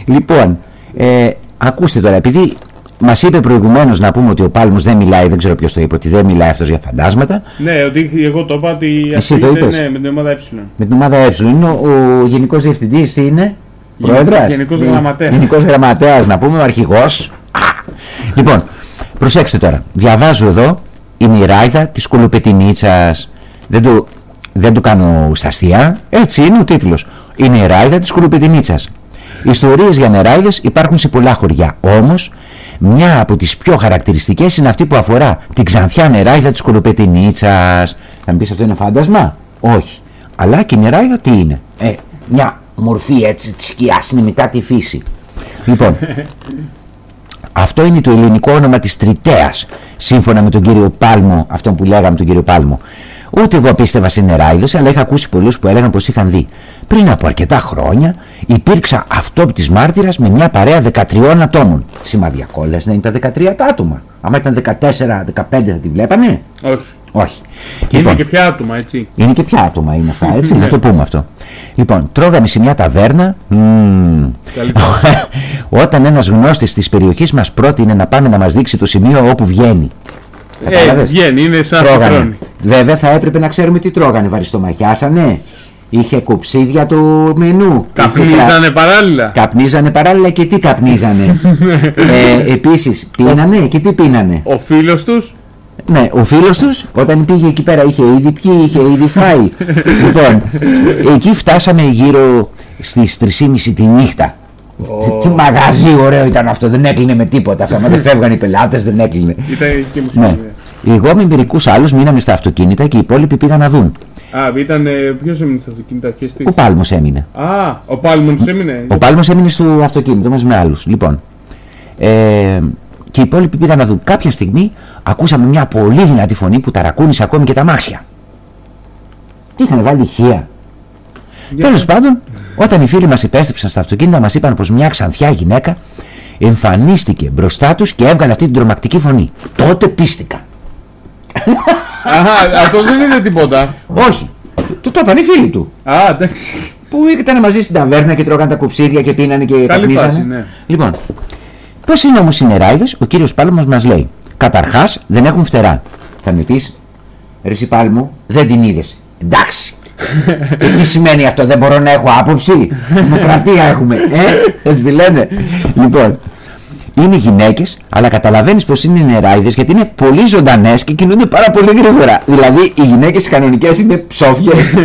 Λοιπόν, ε, ακούστε τώρα, επειδή μας είπε προηγουμένως να πούμε ότι ο Πάλμος δεν μιλάει, δεν ξέρω ποιος το είπε, ότι δεν μιλάει αυτός για φαντάσματα. ναι, ότι εγώ το είπα ότι Εσύ αυτή το είναι, είπες; ναι, με την ομάδα Ε. Με την ομάδα Ε. Είναι ο, ο γενικός διευθυντής, είναι. Πρόεδρα. Γενικός γραμματέας. Γενικός γραμματέας, να πούμε, ο αρχηγός. Λοιπόν, προσέξτε τώρα. Διαβάζω εδώ είναι η ράιδα της Κολοπετινίτσα. Δεν του, δεν του κάνω στα αστεία. Έτσι είναι ο τίτλος. Είναι η ράιδα της Κολοπετινίτσα. Ιστορίες για νεράιδες υπάρχουν σε πολλά χωριά. Όμως, μια από τις πιο χαρακτηριστικές είναι αυτή που αφορά την ξανθιά νεράιδα της Κολοπετινίτσας. Θα μου πεις αυτό είναι φάντασμα; Όχι. Αλλά και η νεράιδα τι είναι; Ε, μια μορφή έτσι της σκιάς, είναι μετά τη φύση. Λοιπόν, αυτό είναι το ελληνικό όνομα της Τριτέας, σύμφωνα με τον κύριο Πάλμο, αυτόν που λέγαμε τον κύριο Πάλμο. Ούτε εγώ πίστευα σε νεράιδες, αλλά είχα ακούσει πολλούς που έλεγαν πως είχαν δει. Πριν από αρκετά χρόνια υπήρξα αυτόπτης μάρτυρας με μια παρέα 13 ατόμων. Σημαδιακό λες να είναι τα 13 τα άτομα. Άμα ήταν 14-15 θα τη βλέπανε; Όχι. Όχι. Και είναι και ποια άτομα, έτσι. Είναι και ποια άτομα είναι αυτά, έτσι, Ναι. να το πούμε αυτό. Λοιπόν, τρώγαμε σε μια ταβέρνα. μμμ, Καλύτερα. όταν ένας γνώστης της περιοχής μας πρότεινε να πάμε να μας δείξει το σημείο όπου βγαίνει. Ε, Κατάλαβες; βγαίνει, είναι σαν Τρώγανε. αφιτρώνει. Βέβαια θα έπρεπε να ξέρουμε τι τρώγανε. Βαριστομαχιάσανε. Είχε κοψίδια το μενού. Καπνίζανε Είχε- παράλληλα. Καπνίζανε παράλληλα και τι καπνίζανε. ε, επίσης πίνανε και τι πίνανε; Ο φίλος τους; Ναι, ο φίλος τους όταν πήγε εκεί πέρα είχε ήδη πιει, είχε ήδη φάει. λοιπόν, εκεί φτάσαμε γύρω στις 3.30 τη νύχτα. Τι μαγαζί ωραίο ήταν αυτό, δεν έκλεινε με τίποτα. Αυτό, άμα δεν φεύγαν οι πελάτες δεν έκλεινε. ήταν και Ναι. μουσική. Εγώ με μερικούς άλλους μείναμε στα αυτοκίνητα και οι υπόλοιποι πήγαν να δουν. Α, ήταν. ε, Ποιος έμεινε στα αυτοκίνητα, ποιες τρει. Ο Πάλμος έμεινε. Α, ο Πάλμον έμεινε; Ο Πάλμος έμεινε στο αυτοκίνητο μαζί με άλλους. Λοιπόν. Ε, και οι υπόλοιποι πήγαν να δουν. Κάποια στιγμή ακούσαμε μια πολύ δυνατή φωνή που ταρακούνησε ακόμη και τα μάξια. Τι είχαν βάλει ηχεία. Τέλος πάντων, όταν οι φίλοι μας επέστρεψαν στα αυτοκίνητα, μας είπαν πως μια ξανθιά γυναίκα εμφανίστηκε μπροστά τους και έβγαλε αυτή την τρομακτική φωνή. Τότε πίστηκα. Αχα, αυτό δεν είναι τίποτα. Όχι. Του το είπαν οι φίλοι του. Α, εντάξει. Που ήταν μαζί στην ταβέρνα και τρώγαν τα κουψίδια και πίνανε και Καλή καπνίζανε. φάση, ναι. Λοιπόν, πώς είναι όμως οι νεράιδε, ο κύριος Πάλμος μας λέει. Καταρχάς δεν έχουν φτερά. Θα με πεις, Ρε εσύ Πάλμο, δεν την είδες. Εντάξει. Και τι σημαίνει αυτό, δεν μπορώ να έχω άποψη; Δημοκρατία έχουμε. Ε, έτσι τη λένε. λοιπόν, είναι γυναίκες, αλλά καταλαβαίνεις πως είναι νεράιδες γιατί είναι πολύ ζωντανές και κινούνται πάρα πολύ γρήγορα. Δηλαδή, οι γυναίκες κανονικές είναι ψόφιες. Και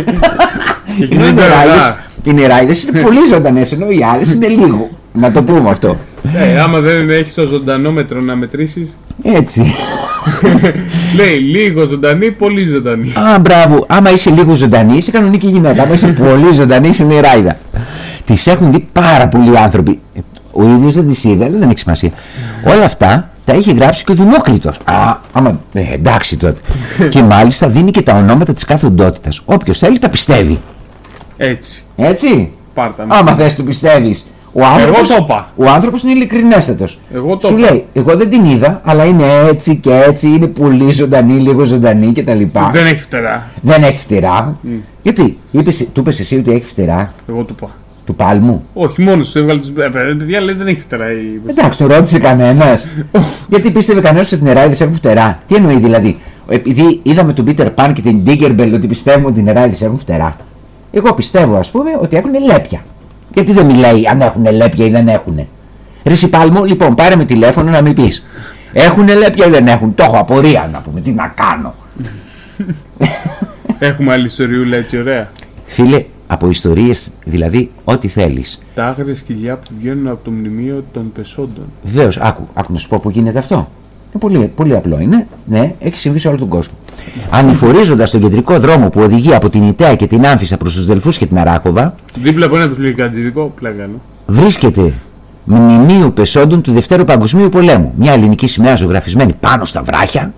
Ενώ οι κινούνται νεράιδες- αργά. οι νεράιδες είναι πολύ ζωντανές, ενώ οι άλλε είναι λίγο. Να το πούμε αυτό. Ε, άμα δεν έχεις το ζωντανόμετρο να μετρήσεις. Έτσι. Λέει λίγο ζωντανή, πολύ ζωντανή. Α, μπράβο. Άμα είσαι λίγο ζωντανή, είσαι κανονική γυναίκα. Άμα είσαι πολύ ζωντανή, είσαι νεράιδα. Τις έχουν δει πάρα πολλοί άνθρωποι. Ο ίδιος δεν τις είδε, αλλά δεν έχει σημασία. Όλα αυτά τα είχε γράψει και ο Δημόκριτο. Α, άμα. Ε, εντάξει τότε. και μάλιστα δίνει και τα ονόματα της κάθε οντότητας. Όποιος θέλει τα πιστεύει. Έτσι. Έτσι; Πάρτα με. Άμα θες το πιστεύεις. Ο άνθρωπος, το είπα. ο άνθρωπος είναι ειλικρινέστατος. Εγώ το Σου είπα. λέει, εγώ δεν την είδα, αλλά είναι έτσι και έτσι, είναι πολύ ζωντανή, λίγο ζωντανή κτλ. Δεν έχει φτερά. Δεν έχει φτερά. Γιατί, είπες, του είπες εσύ ότι έχει φτερά; Εγώ του είπα. του πάλμου; Όχι, μόνος του έβγαλε του. Ε, παιδιά λέει δεν έχει φτερά. η- Εντάξει, το ρώτησε κανένας. Γιατί πίστευε κανένας ότι οι νεράιδε έχουν φτερά; Τι εννοεί δηλαδή, επειδή είδαμε τον Πίτερ Παν και την Tinkerbell ότι πιστεύουμε ότι οι νεράιδε έχουν φτερά. Εγώ πιστεύω, ας πούμε, ότι έχουν λέπια. Γιατί δεν μιλάει αν έχουν λέπια ή δεν έχουν. Ρίση Πάλμο, λοιπόν, πάρε με τηλέφωνο να μην πεις. Έχουν λέπια ή δεν έχουν. Το έχω απορία να πούμε. Τι να κάνω. Έχουμε άλλη ιστοριούλα έτσι ωραία. Φίλε, από ιστορίες δηλαδή, ό,τι θέλεις. Τα άγρια σκυλιά που βγαίνουν από το μνημείο των πεσόντων. Βεβαίως, άκου, άκου να σου πω που γίνεται αυτό. Είναι πολύ, πολύ απλό είναι. Ναι, έχει συμβεί σε όλο τον κόσμο. Ανηφορίζοντας τον κεντρικό δρόμο που οδηγεί από την Ιταία και την Άμφισα προς τους Δελφούς και την Αράκοβα, Δίπλα από ένα πληγικαντζιδικό πλάγανο. βρίσκεται μνημείο πεσόντων του Δευτέρου Παγκοσμίου Πολέμου. Μια ελληνική σημαία ζωγραφισμένη πάνω στα βράχια.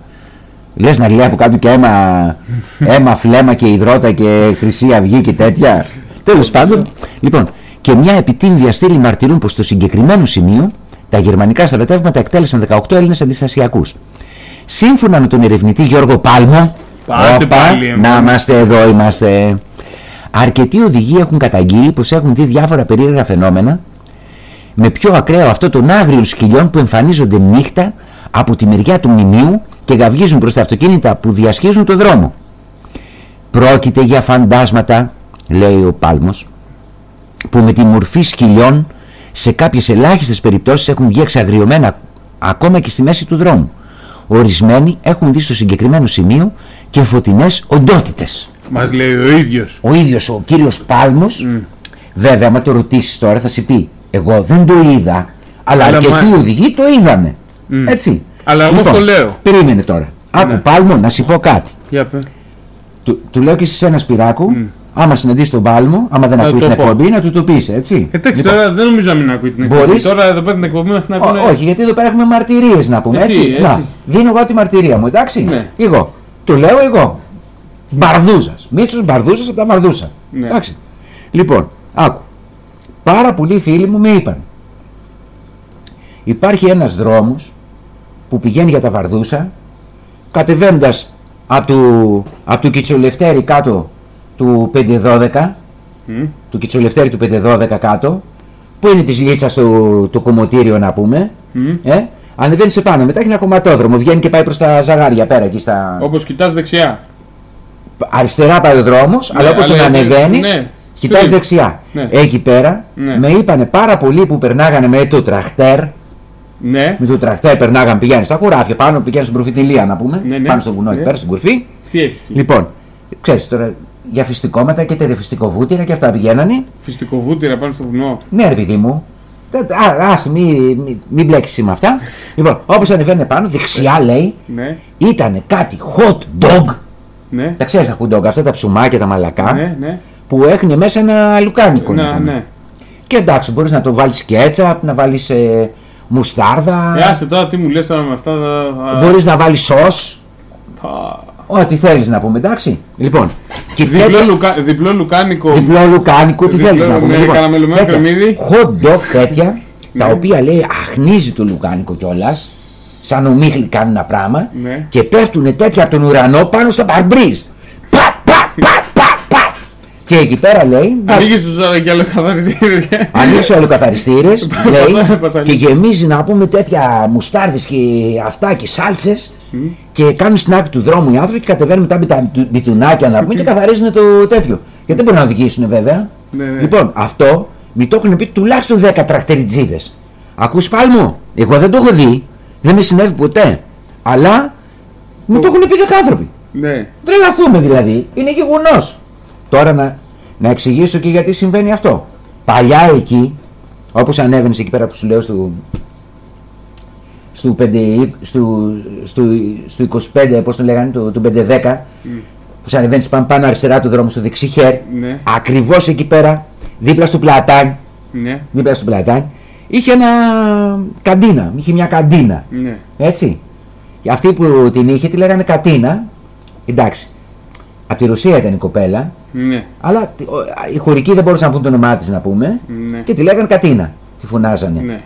Λες να λέει από κάτω και αίμα, αίμα, φλέμα και υδρότα και χρυσή αυγή και τέτοια. Τέλος πάντων, λοιπόν, και μια επιτύμβια στήλη μαρτυρούν πως στο συγκεκριμένο σημείο τα γερμανικά στρατεύματα εκτέλεσαν 18 Έλληνες αντιστασιακούς. Σύμφωνα με τον ερευνητή Γιώργο Πάλμο, Πάτε όπα, πάλι, εμείς. να είμαστε εδώ είμαστε. Αρκετοί οδηγοί έχουν καταγγείλει πως έχουν δει διάφορα περίεργα φαινόμενα με πιο ακραίο αυτό των άγριων σκυλιών που εμφανίζονται νύχτα από τη μεριά του μνημείου και γαυγίζουν προς τα αυτοκίνητα που διασχίζουν το δρόμο. Πρόκειται για φαντάσματα, λέει ο Πάλμος, που με τη μορφή σκυλιών σε κάποιες ελάχιστες περιπτώσεις έχουν βγει εξαγριωμένα ακόμα και στη μέση του δρόμου. Ορισμένοι έχουν δει στο συγκεκριμένο σημείο και φωτεινές οντότητες. Μας λέει ο ίδιος. Ο ίδιος ο κύριος Πάλμος, βέβαια, άμα το ρωτήσεις τώρα θα σου πει εγώ δεν το είδα, αλλά, Αλλά αρκετοί μα- οδηγοί το είδανε. Μμ. Έτσι. Αλλά εγώ Λοιπόν, το λέω. Περίμενε τώρα. Άκου Ναι. Πάλμο να σου πω κάτι. Για πες. Του, του λέω και σε ένα Σπυράκου, άμα συναντήσεις τον Πάλμο, άμα δεν Να ακούει το την πω. εκπομπή, να του το πεις, έτσι. Εντάξει, Λοιπόν, τώρα δεν νομίζω να μην ακούει την εκπομπή. Μπορείς- Τώρα εδώ πέρα την εκπομπή μας την Ό, ακούνε. όχι, γιατί εδώ πέρα έχουμε μαρτυρίες να πούμε. Ε, τι, έτσι. έτσι. Να, δίνω εγώ τη μαρτυρία μου, εντάξει. Ναι. Εγώ. Το λέω εγώ. Μπαρδούζας. Μίτσο Μπαρδούζας από τα Μαρδούσα. Ναι. Εντάξει. Λοιπόν, άκου. Πάρα πολλοί φίλοι μου με είπαν. Υπάρχει ένας δρόμος που πηγαίνει για τα Βαρδούσα κατεβαίνοντας από του, απ' του Κιτσολευτέρη κάτω του 512 Μμ. του Κιτσολευτέρη του 512 κάτω που είναι της Λίτσας το, το κομμωτήριο να πούμε Μμ. ε, ανεβαίνει σε πάνω μετά έχει ένα κομματόδρομο βγαίνει και πάει προς τα ζαγάρια πέρα εκεί στα... Όπως κοιτάς δεξιά. αριστερά πάει ο δρόμος Ναι, αλλά όπως τον αλλά είναι- ανεβαίνεις ναι, κοιτάς straight. δεξιά Ναι. εκεί πέρα Ναι. με είπανε πάρα πολλοί που περνάγανε με το τραχτέρ Ναι. με το τραχτέρ περνάγανε πηγαίνεις στα χωράφια πάνω πηγαίνεις στην προφητηλία να πούμε Ναι, ναι. πάνω στο βουνό εκεί Ναι. πέρα στην κορφή Τι έχει εκεί; λοιπόν ξέρεις τώρα για φυστικόματα και τερεφυστικοβούτυρα και αυτά πηγαίνανε Φυστικό βούτυρα πάνω στο βουνό. Ναι, ρε παιδί μου. Τα- τα- Α, άστο, μην μη, μη μπλέξεις με αυτά. λοιπόν, όπως ανεβαίνει πάνω, δεξιά λέει, Ναι. ήταν κάτι hot dog. Ναι. Τα ξέρεις τα hot dog, αυτά τα ψουμάκια, τα μαλακά, Ναι, ναι. που έχουν μέσα ένα λουκάνικο. να Ναι, πούμε. ναι. Και εντάξει, μπορείς να το βάλεις κέτσαπ, να βάλεις ε, μουστάρδα, Ε, άσε τώρα τι μου λες τώρα με αυτά. Θα... θα- μπορείς να βάλεις σος. θα- Ό,τι θέλεις να πούμε, εντάξει. Λοιπόν, και Διπλό, τέτοια- λουκα... διπλό λουκάνικο. διπλό λουκάνικο, τι Διπλό θέλεις να πούμε. με καραμελωμένο τέτοια κρεμμύδι. Hot dog τέτοια, τα Ναι. οποία λέει αχνίζει το λουκάνικο κιόλας, σαν ομίχλη κάνουν ένα πράγμα, Ναι. και πέφτουν τέτοια από τον ουρανό πάνω στο παρμπρίζ. Πα, πα, πα, πα, πα. Και εκεί πέρα λέει, Ανοίγεις τους γυαλοκαθαριστήρε. ανοίξει ολοκαθαριστήρε λέει, Πασαλί. και γεμίζει να πούμε τέτοια μουστάρδες και αυτά και σάλτσες και κάνουν στην άκρη του δρόμου οι άνθρωποι και κατεβαίνουν μετά με τα μπιτου- μπιτουνάκια να πούμε και καθαρίζουν το τέτοιο. Γιατί δεν μπορούν να οδηγήσουν βέβαια. Ναι, ναι. Λοιπόν, αυτό μου το έχουν πει τουλάχιστον 10 τραχτεριτζίδε. Ακούς πάλι μου, εγώ δεν το έχω δει, δεν με συνέβη ποτέ. Αλλά μου το έχουν πει 10 άνθρωποι. Ναι. Τρελαθούμε δηλαδή. Είναι γεγονός. Τώρα να, να εξηγήσω και γιατί συμβαίνει αυτό. Παλιά εκεί, όπως ανέβαινες εκεί πέρα που σου λέω στο. Στο, 5, στο, στο, στο 25, πώς το λέγανε, το, το 510, που σε ανεβαίνεις πάνω, πάνω αριστερά του δρόμου στο δεξί χέρι, Ναι. ακριβώς εκεί πέρα, δίπλα στο πλατάνι, Ναι. δίπλα στο πλατάνι, είχε ένα καντίνα, είχε μια καντίνα. Ναι. Έτσι. Και αυτή που την είχε τη λέγανε Κατίνα. Εντάξει. Από τη Ρωσία ήταν η κοπέλα. Ναι. Αλλά τι- ο- οι χωρικοί δεν μπορούσαν να πούν το όνομά της να πούμε. Ναι. Και τη λέγανε Κατίνα. Τη φωνάζανε. Ναι.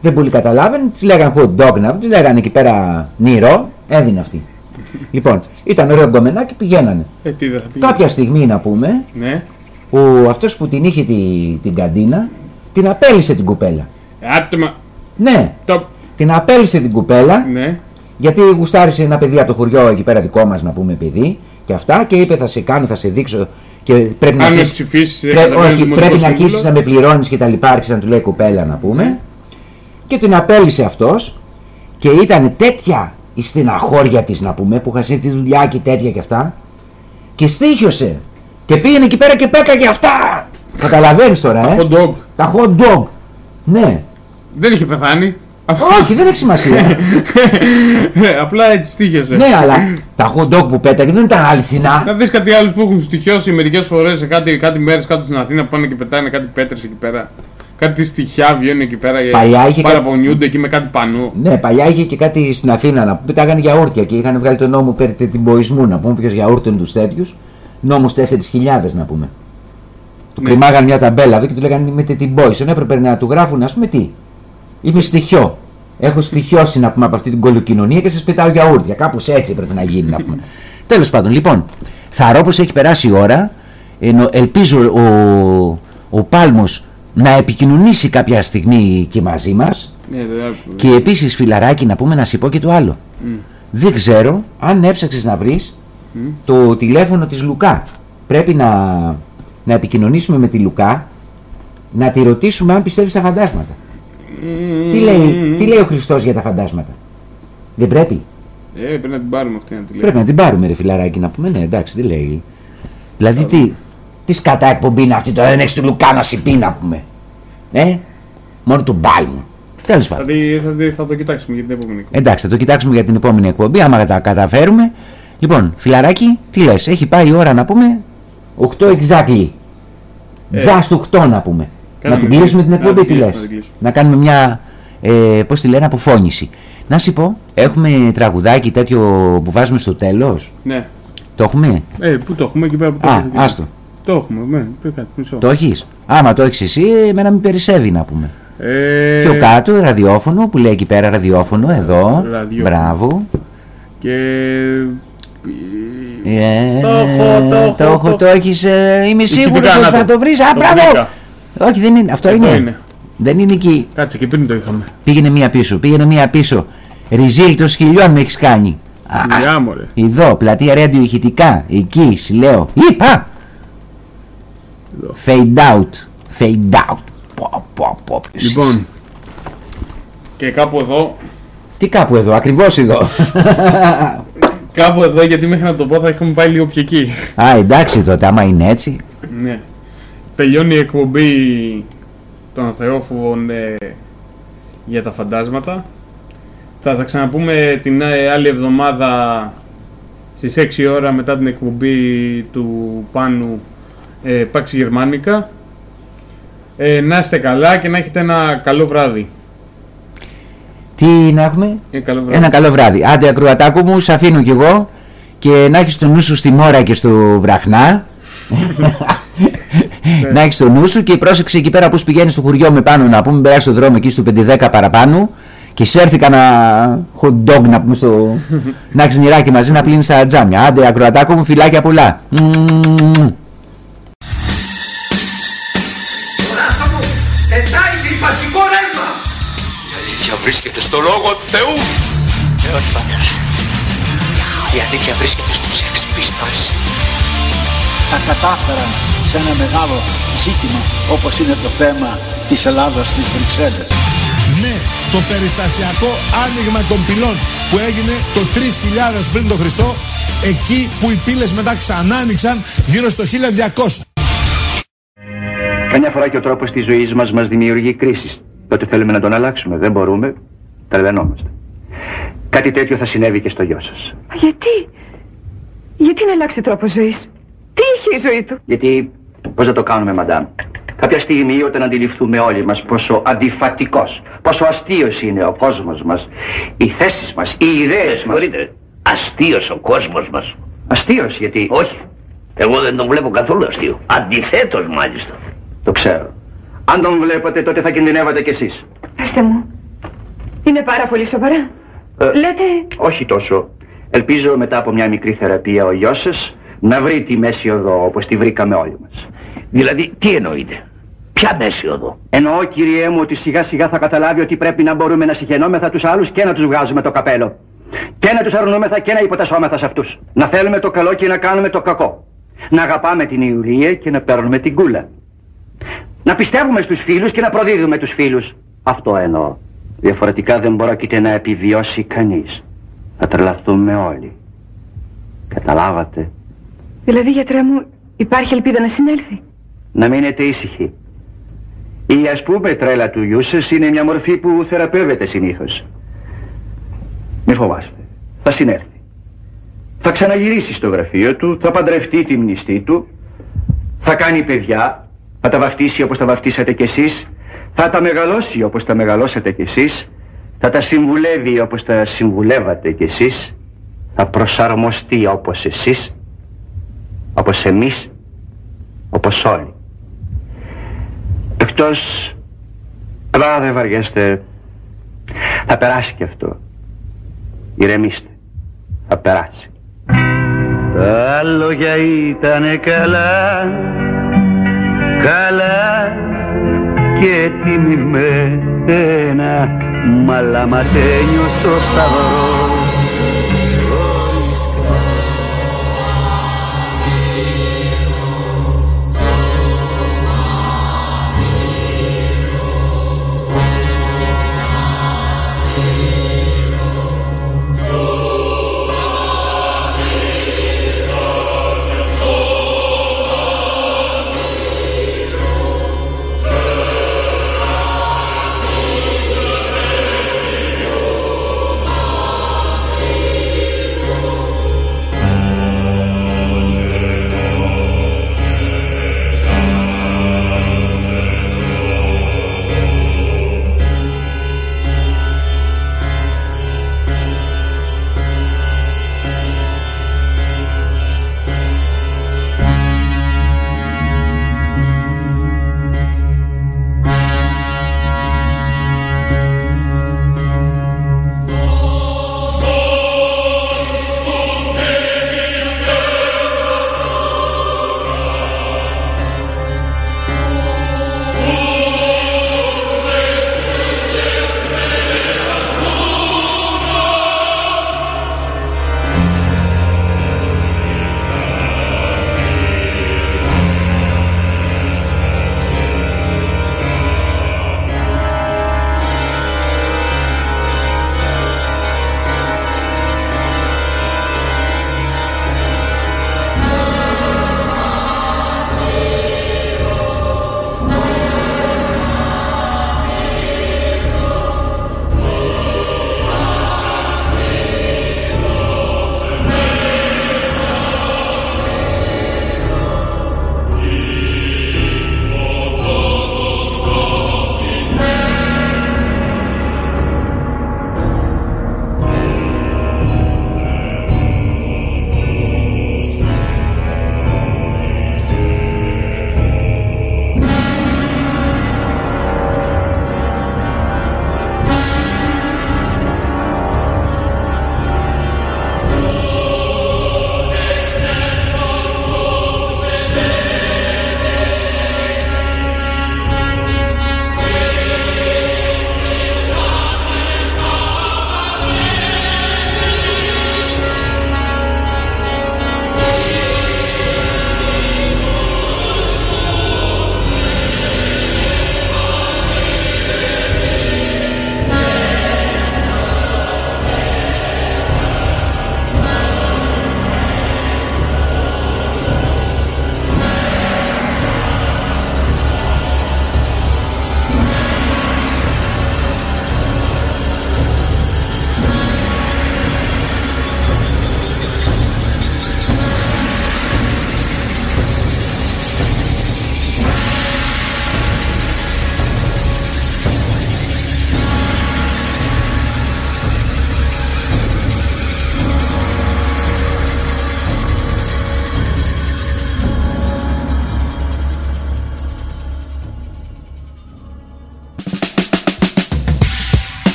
Δεν πολύ καταλάβαινε. Της λέγανε hot dog να της λέγανε εκεί πέρα νερό. Έδινε αυτή. λοιπόν, ήταν ωραίο γκομενάκι πηγαίνανε. Ε, τι δεν θα πει. Κάποια στιγμή να πούμε, Ναι. ο, αυτός που την είχε τη, την καντίνα, την απέλησε την κουπέλα. Άτομα. Ναι, Το. την απέλησε την κουπέλα Ναι. γιατί γουστάρισε ένα παιδί από το χωριό εκεί πέρα δικό μας να πούμε παιδί και αυτά και είπε θα σε κάνω, θα σε δείξω και πρέπει να Αν με αρχίσεις- ψηφίσεις, Πρέ- όχι, πρέπει να αρχίσεις να με πληρώνεις και τα λοιπά. Άρχισε να του λέει κοπέλα να πούμε. Και την απέλησε αυτός και ήταν τέτοια η στεναχώρια της να πούμε που είχα τη δουλειά και τέτοια και αυτά. Και στήχιωσε. Και πήγαινε εκεί πέρα και πέταγε αυτά. Καταλαβαίνεις τώρα, ε; Hot dog. Τα hot dog. Ναι. Δεν είχε πεθάνει. Όχι, δεν έχει σημασία. Ε, Απλά έτσι στήχιασε. ναι, αλλά τα hot dog που πέταγε δεν ήταν αληθινά. Να δεις κάτι άλλους που έχουν στοιχειώσει μερικές φορές σε κάτι, κάτι μέρες κάτω στην Αθήνα που πάνε και πετάνε κάτι πέτρες εκεί πέρα. Κάτι στοιχιά βγαίνουν εκεί πέρα και Παλιά είχε κα- παραπονιούνται εκεί με κάτι πανού. Ναι, παλιά είχε και κάτι στην Αθήνα να πούμε. Πετάγανε γιαούρτια και είχαν βγάλει τον νόμο περί τετυμποϊσμού να πούμε. Ποιος γιαούρτι είναι τους τέτοιους. Νόμου 4.000 να πούμε. Του Ναι. κρυμάγανε μια ταμπέλα εδώ και του λέγανε με τετυμποϊσμού. Έπρεπε να του γράφουν, ας πούμε τι; Είμαι στοιχειό. Έχω στοιχειώσει να πούμε από αυτή την κολοκοινωνία και σα πετάω γιαούρτια. Κάπως έτσι έπρεπε να γίνει να πούμε. Τέλος πάντων, λοιπόν, θαρώ πω έχει περάσει η ώρα. Ενώ ελπίζω ο, ο Πάλμος να επικοινωνήσει κάποια στιγμή και μαζί μας Ναι, δεν- και επίσης φιλαράκι να πούμε να σου πω και το άλλο. Μμ. Δεν ξέρω αν έψαξες να βρεις Μμ. το τηλέφωνο της Λουκά. Πρέπει να, να επικοινωνήσουμε με τη Λουκά να τη ρωτήσουμε αν πιστεύεις στα φαντάσματα. Τι λέει, τι λέει ο Χριστός για τα φαντάσματα; Δεν πρέπει; Ε, πρέπει να την πάρουμε αυτή να τη λέει. Πρέπει να την πάρουμε ρε φιλαράκι να πούμε. Ναι, εντάξει, τι λέει. Δηλαδή τι, τι σκατά εκπομπή είναι αυτή τώρα, δεν έχεις του Λουκά να σου πει να πούμε. Ε, μόνο του Μπάλμου. Τέλος πάντων. Θα, τη- θα, τη- θα το κοιτάξουμε για την επόμενη εκπομπή. Εντάξει, θα το κοιτάξουμε για την επόμενη εκπομπή, άμα τα καταφέρουμε. Λοιπόν, φιλαράκι, τι λες, έχει πάει η ώρα να πούμε; 8 exactly. Ε. Just 8 να πούμε. Κάναμε να την κλείσουμε κλείσ- την να εκπομπή, την τι κλείσουμε, λες. να την κλείσουμε. Να κάνουμε μια, ε, πώς τη λένε, αποφώνηση. Να σου πω, έχουμε τραγουδάκι τέτοιο που βάζουμε στο τέλος; Ναι. Το έχουμε; Ε, πού το έχουμε εκεί πέρα που το Α, έχουμε. άστο. Το έχουμε, ναι, πει κάτι, μισό. Το έχεις; Άμα το έχεις εσύ, εμένα με περισσεύει να πούμε. Ε, Πιο κάτω, ραδιόφωνο, που λέει εκεί πέρα ραδιόφωνο, εδώ. Ραδιόφωνο. Μπράβο. Και... Ε, Το έχω, το έχω, το έχω, το το έχεις, ε, είμαι Εκεί σίγουρος πέρα, ότι να θα το. το βρεις. Α, Το μπράβο! Βρήκα. Όχι, δεν είναι. Αυτό Εδώ είναι. είναι. Δεν είναι εκεί. Κάτσε και πριν το είχαμε. Πήγαινε μία πίσω, πήγαινε μία πίσω. Ριζίλ των χιλιών με έχεις κάνει. Α, Δουλειά μου, ρε. Εδώ, πλατεία ρέντιο ηχητικά. Εκεί, σου λέω. Είπα! Fade out. Fade out. Πω, πω, πω, ποιος είσαι. Λοιπόν, και κάπου εδώ, Τι κάπου εδώ, ακριβώς εδώ. κάπου εδώ γιατί μέχρι να το πω θα είχαμε πάει λίγο πιο εκεί. Α, εντάξει τότε, άμα είναι έτσι. Ναι. Τελειώνει η εκπομπή των Θεόφοβων ε, για τα φαντάσματα. Θα τα ξαναπούμε την ε, άλλη εβδομάδα στις 6 ώρα μετά την εκπομπή του Πάνου ε, Pax Germanica. Ε, να είστε καλά και να έχετε ένα καλό βράδυ. Τι να έχουμε; Ε, καλό βράδυ. Ένα καλό βράδυ. Άντε, ακροατάκου μου, σε αφήνω κι εγώ και να έχεις το νου σου στη μόρα και στο βραχνά. να έχεις το νου σου και πρόσεξε εκεί πέρα που πηγαίνεις στο χωριό με πάνω να πούμε, περάσει το δρόμο εκεί στο 510 παραπάνω και σε έρθει κανένα hot dog να πούμε στο. να έχεις νηράκι μαζί να πλύνεις τα τζάμια. Άντε, ακροατάκου μου, φιλάκια πολλά. Μμμ. Πετάει διπαστικό ρεύμα! Η αλήθεια βρίσκεται στο λόγο του Θεού. Ε, όχι πατέρα. Η αλήθεια βρίσκεται στους Sex Pistols. τα κατάφεραν σε ένα μεγάλο ζήτημα όπως είναι το θέμα της Ελλάδας στις Βρυξέλλες. Ναι, το περιστασιακό άνοιγμα των πυλών που έγινε το 3000 πριν τον Χριστό, εκεί που οι πύλες μετά ξανά άνοιξαν γύρω στο 1200. Καμιά φορά και ο τρόπος της ζωής μας μας δημιουργεί κρίσεις. Τότε θέλουμε να τον αλλάξουμε. Δεν μπορούμε. Τρελαινόμαστε. Κάτι τέτοιο θα συνέβη και στο γιο σας. Γιατί, γιατί να αλλάξει τρόπος ζωής; Τι είχε η ζωή του; Γιατί, πώς θα το κάνουμε, μαντάμ; Κάποια στιγμή όταν αντιληφθούμε όλοι μας πόσο αντιφατικός, πόσο αστείος είναι ο κόσμος μας, οι θέσεις μας, οι ιδέες μας. Αστείος ο κόσμος μας. Αστείος γιατί... Όχι. Εγώ δεν τον βλέπω καθόλου αστείο. Αντιθέτως μάλιστα. Το ξέρω. Αν τον βλέπατε τότε θα κινδυνεύατε κι εσείς. Πεςτε μου, είναι πάρα πολύ σοβαρά. Ε, Λέτε, Όχι τόσο. Ελπίζω μετά από μια μικρή θεραπεία ο γιος σας να βρει τη μέση οδό όπως τη βρήκαμε όλοι μας. Δηλαδή, τι εννοείτε; Ποια μέση οδό; Εννοώ κυριέ μου ότι σιγά σιγά θα καταλάβει ότι πρέπει να μπορούμε να συγχαινόμεθα τους άλλους και να τους βγάζουμε το καπέλο. Και να τους αρνούμεθα και να υποτασσόμεθα σε αυτούς. Να θέλουμε το καλό και να κάνουμε το κακό. Να αγαπάμε την Ιουλία και να παίρνουμε την κούλα. Να πιστεύουμε στους φίλους και να προδίδουμε τους φίλους. Αυτό εννοώ. Διαφορετικά δεν πρόκειται να επιβιώσει κανείς. Θα τρελαθούμε όλοι. Καταλάβατε. δηλαδή γιατρέ μου, υπάρχει ελπίδα να συνέλθει; να μείνετε ήσυχοι. Η ας πούμε τρέλα του γιού είναι μια μορφή που θεραπεύεται συνήθως. Μη φοβάστε, θα συνέρθει. Θα ξαναγυρίσει στο γραφείο του, θα παντρευτεί τη μνηστή του, θα κάνει παιδιά, θα τα βαφτίσει όπως τα βαφτίσατε κι εσείς, θα τα μεγαλώσει όπως τα μεγαλώσατε κι εσείς, θα τα συμβουλεύει όπως τα συμβουλεύατε κι εσείς, θα προσαρμοστεί όπως εσείς, όπως εμείς, όπως όλοι αυτός αλλά δεν βαριέστε θα περάσει και αυτό. Ηρεμήστε. Θα περάσει. Τα λόγια ήτανε καλά καλά και τιμημένα μα λαματένιος ο Σταυρός.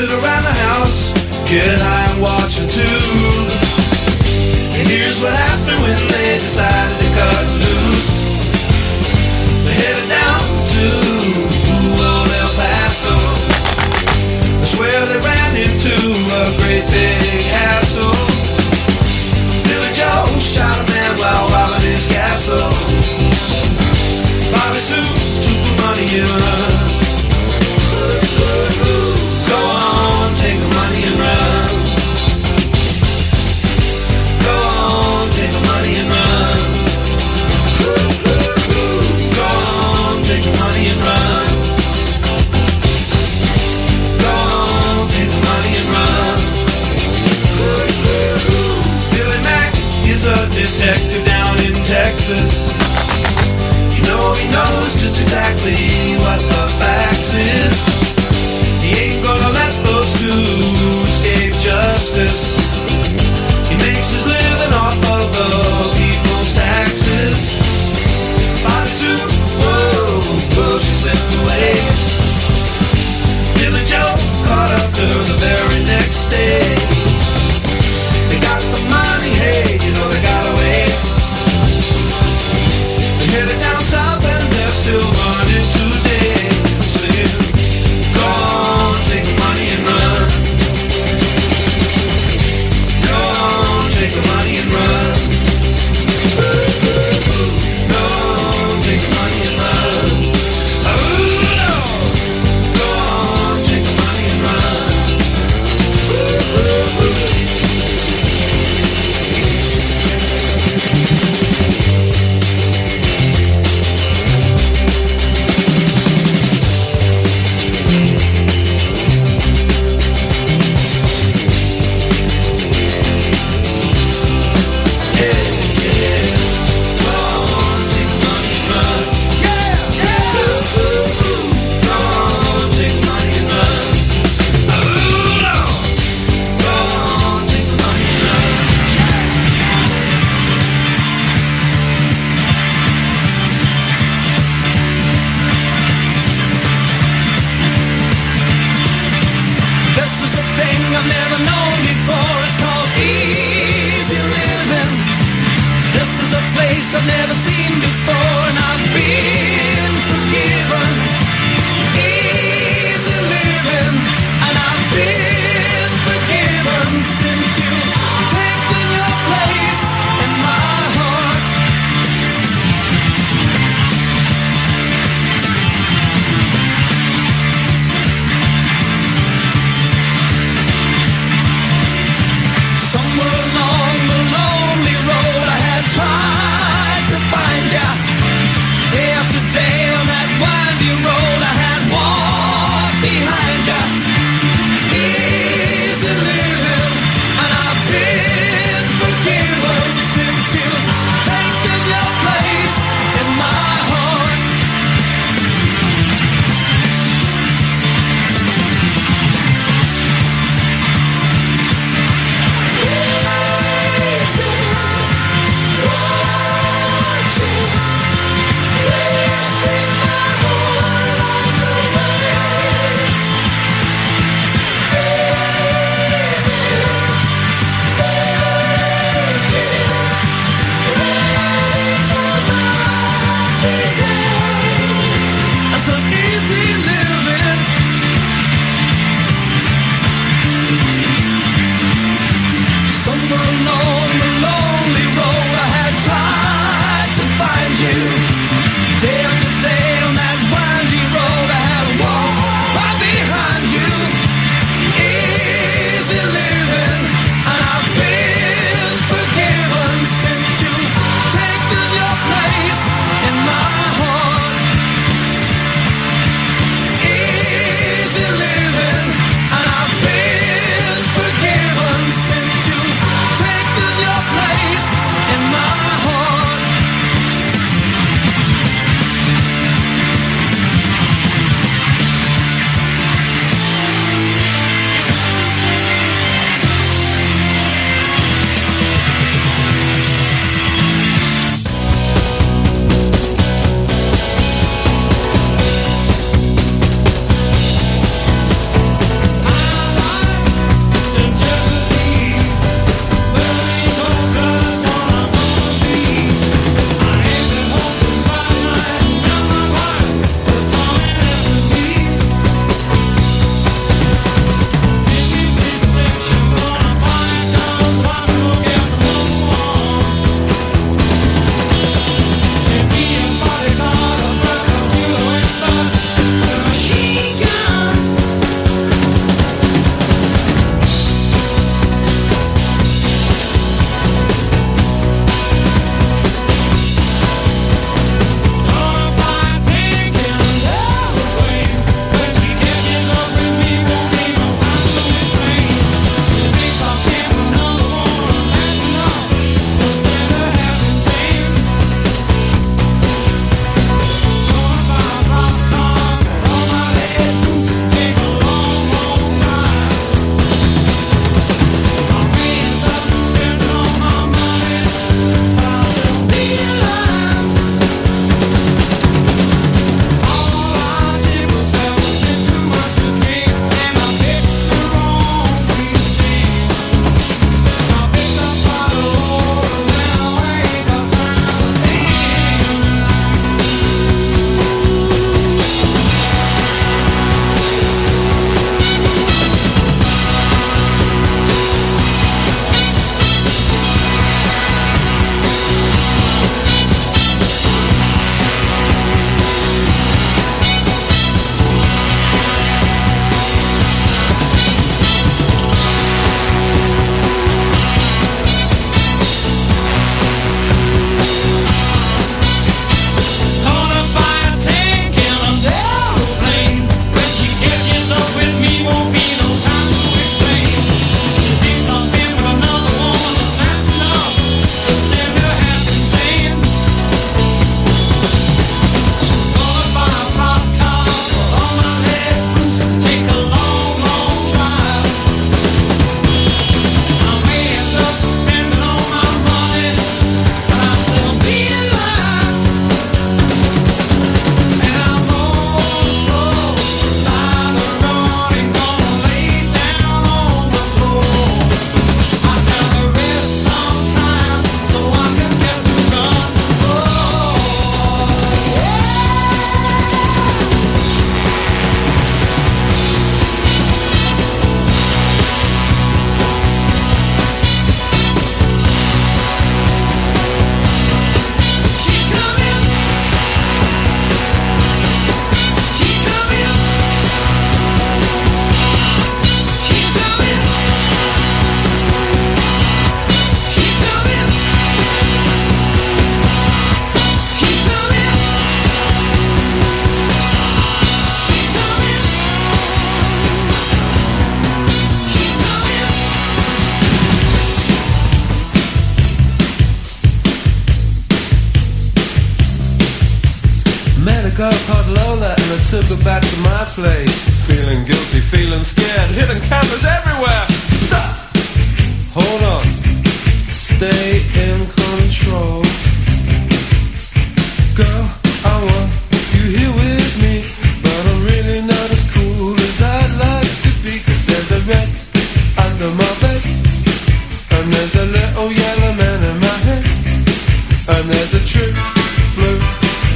sit around the house, get high and watch a too.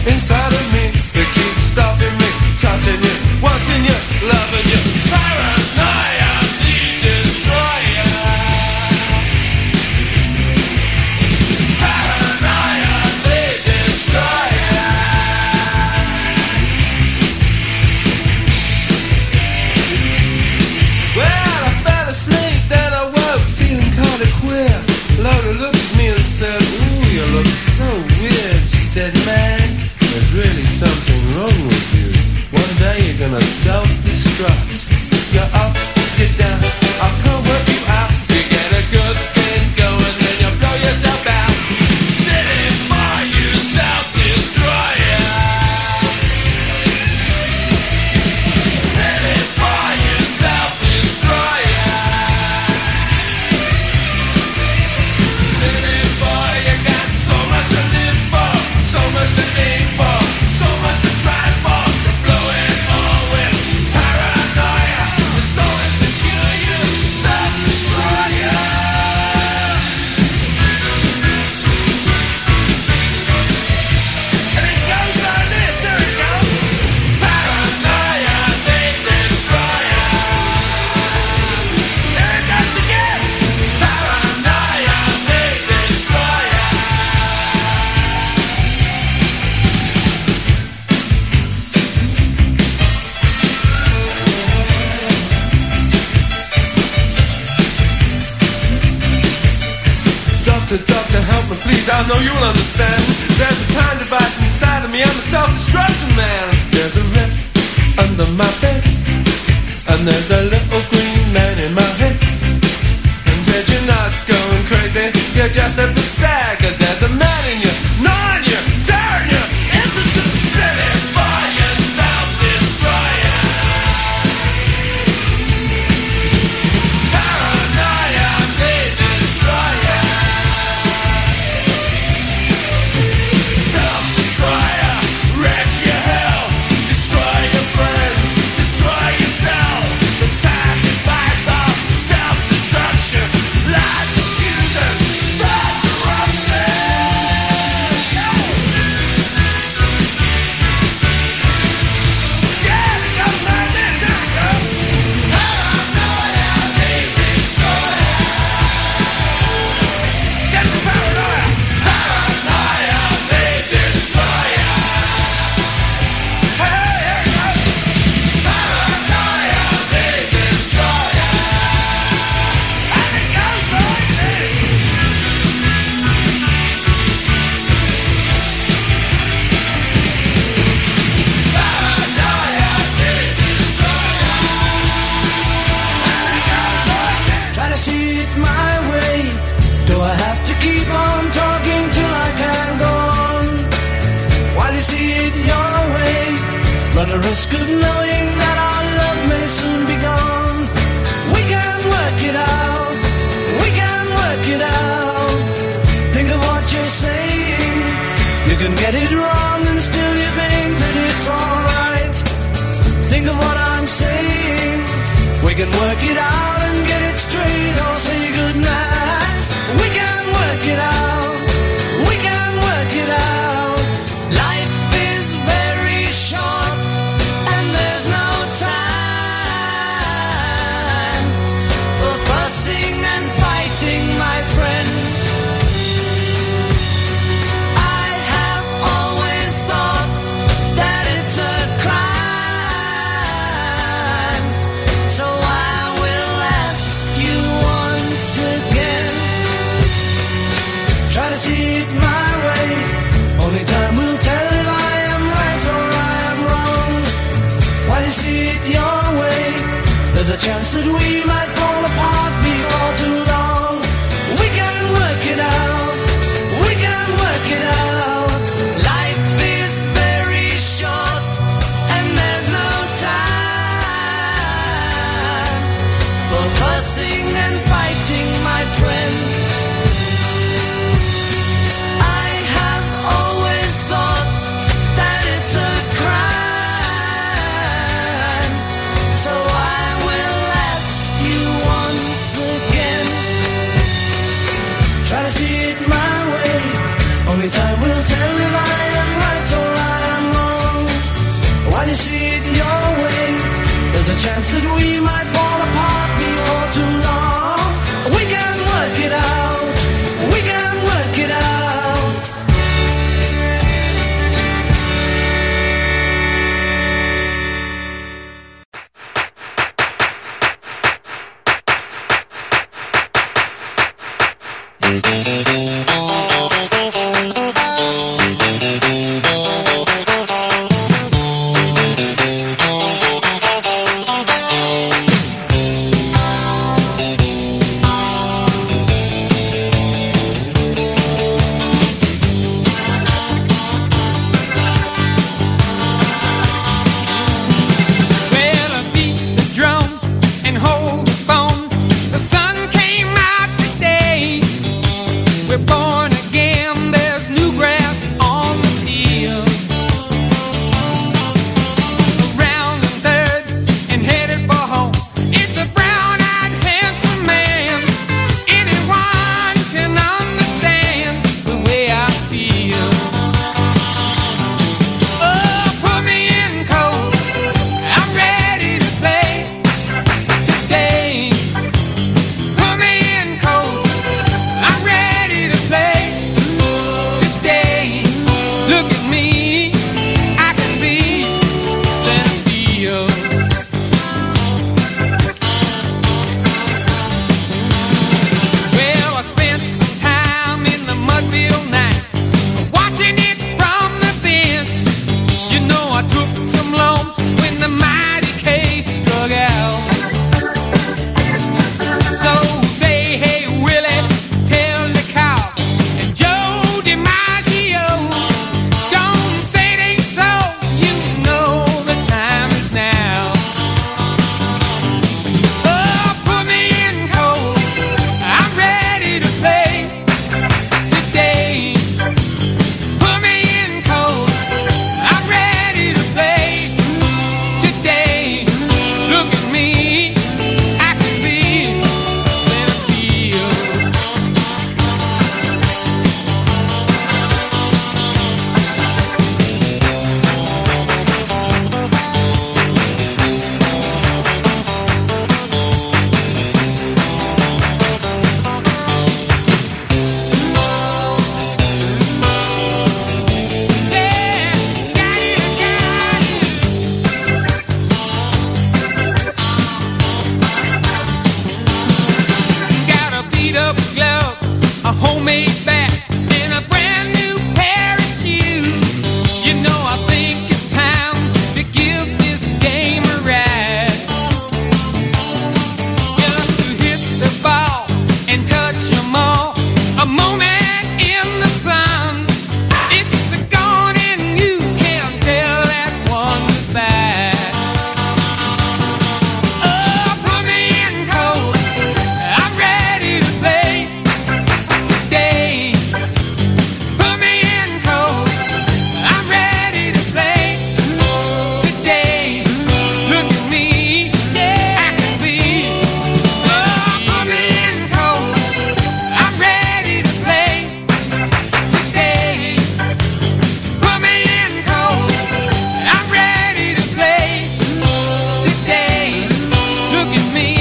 pensar em said, man, there's really something wrong with you. One day you're gonna self-destruct. You're up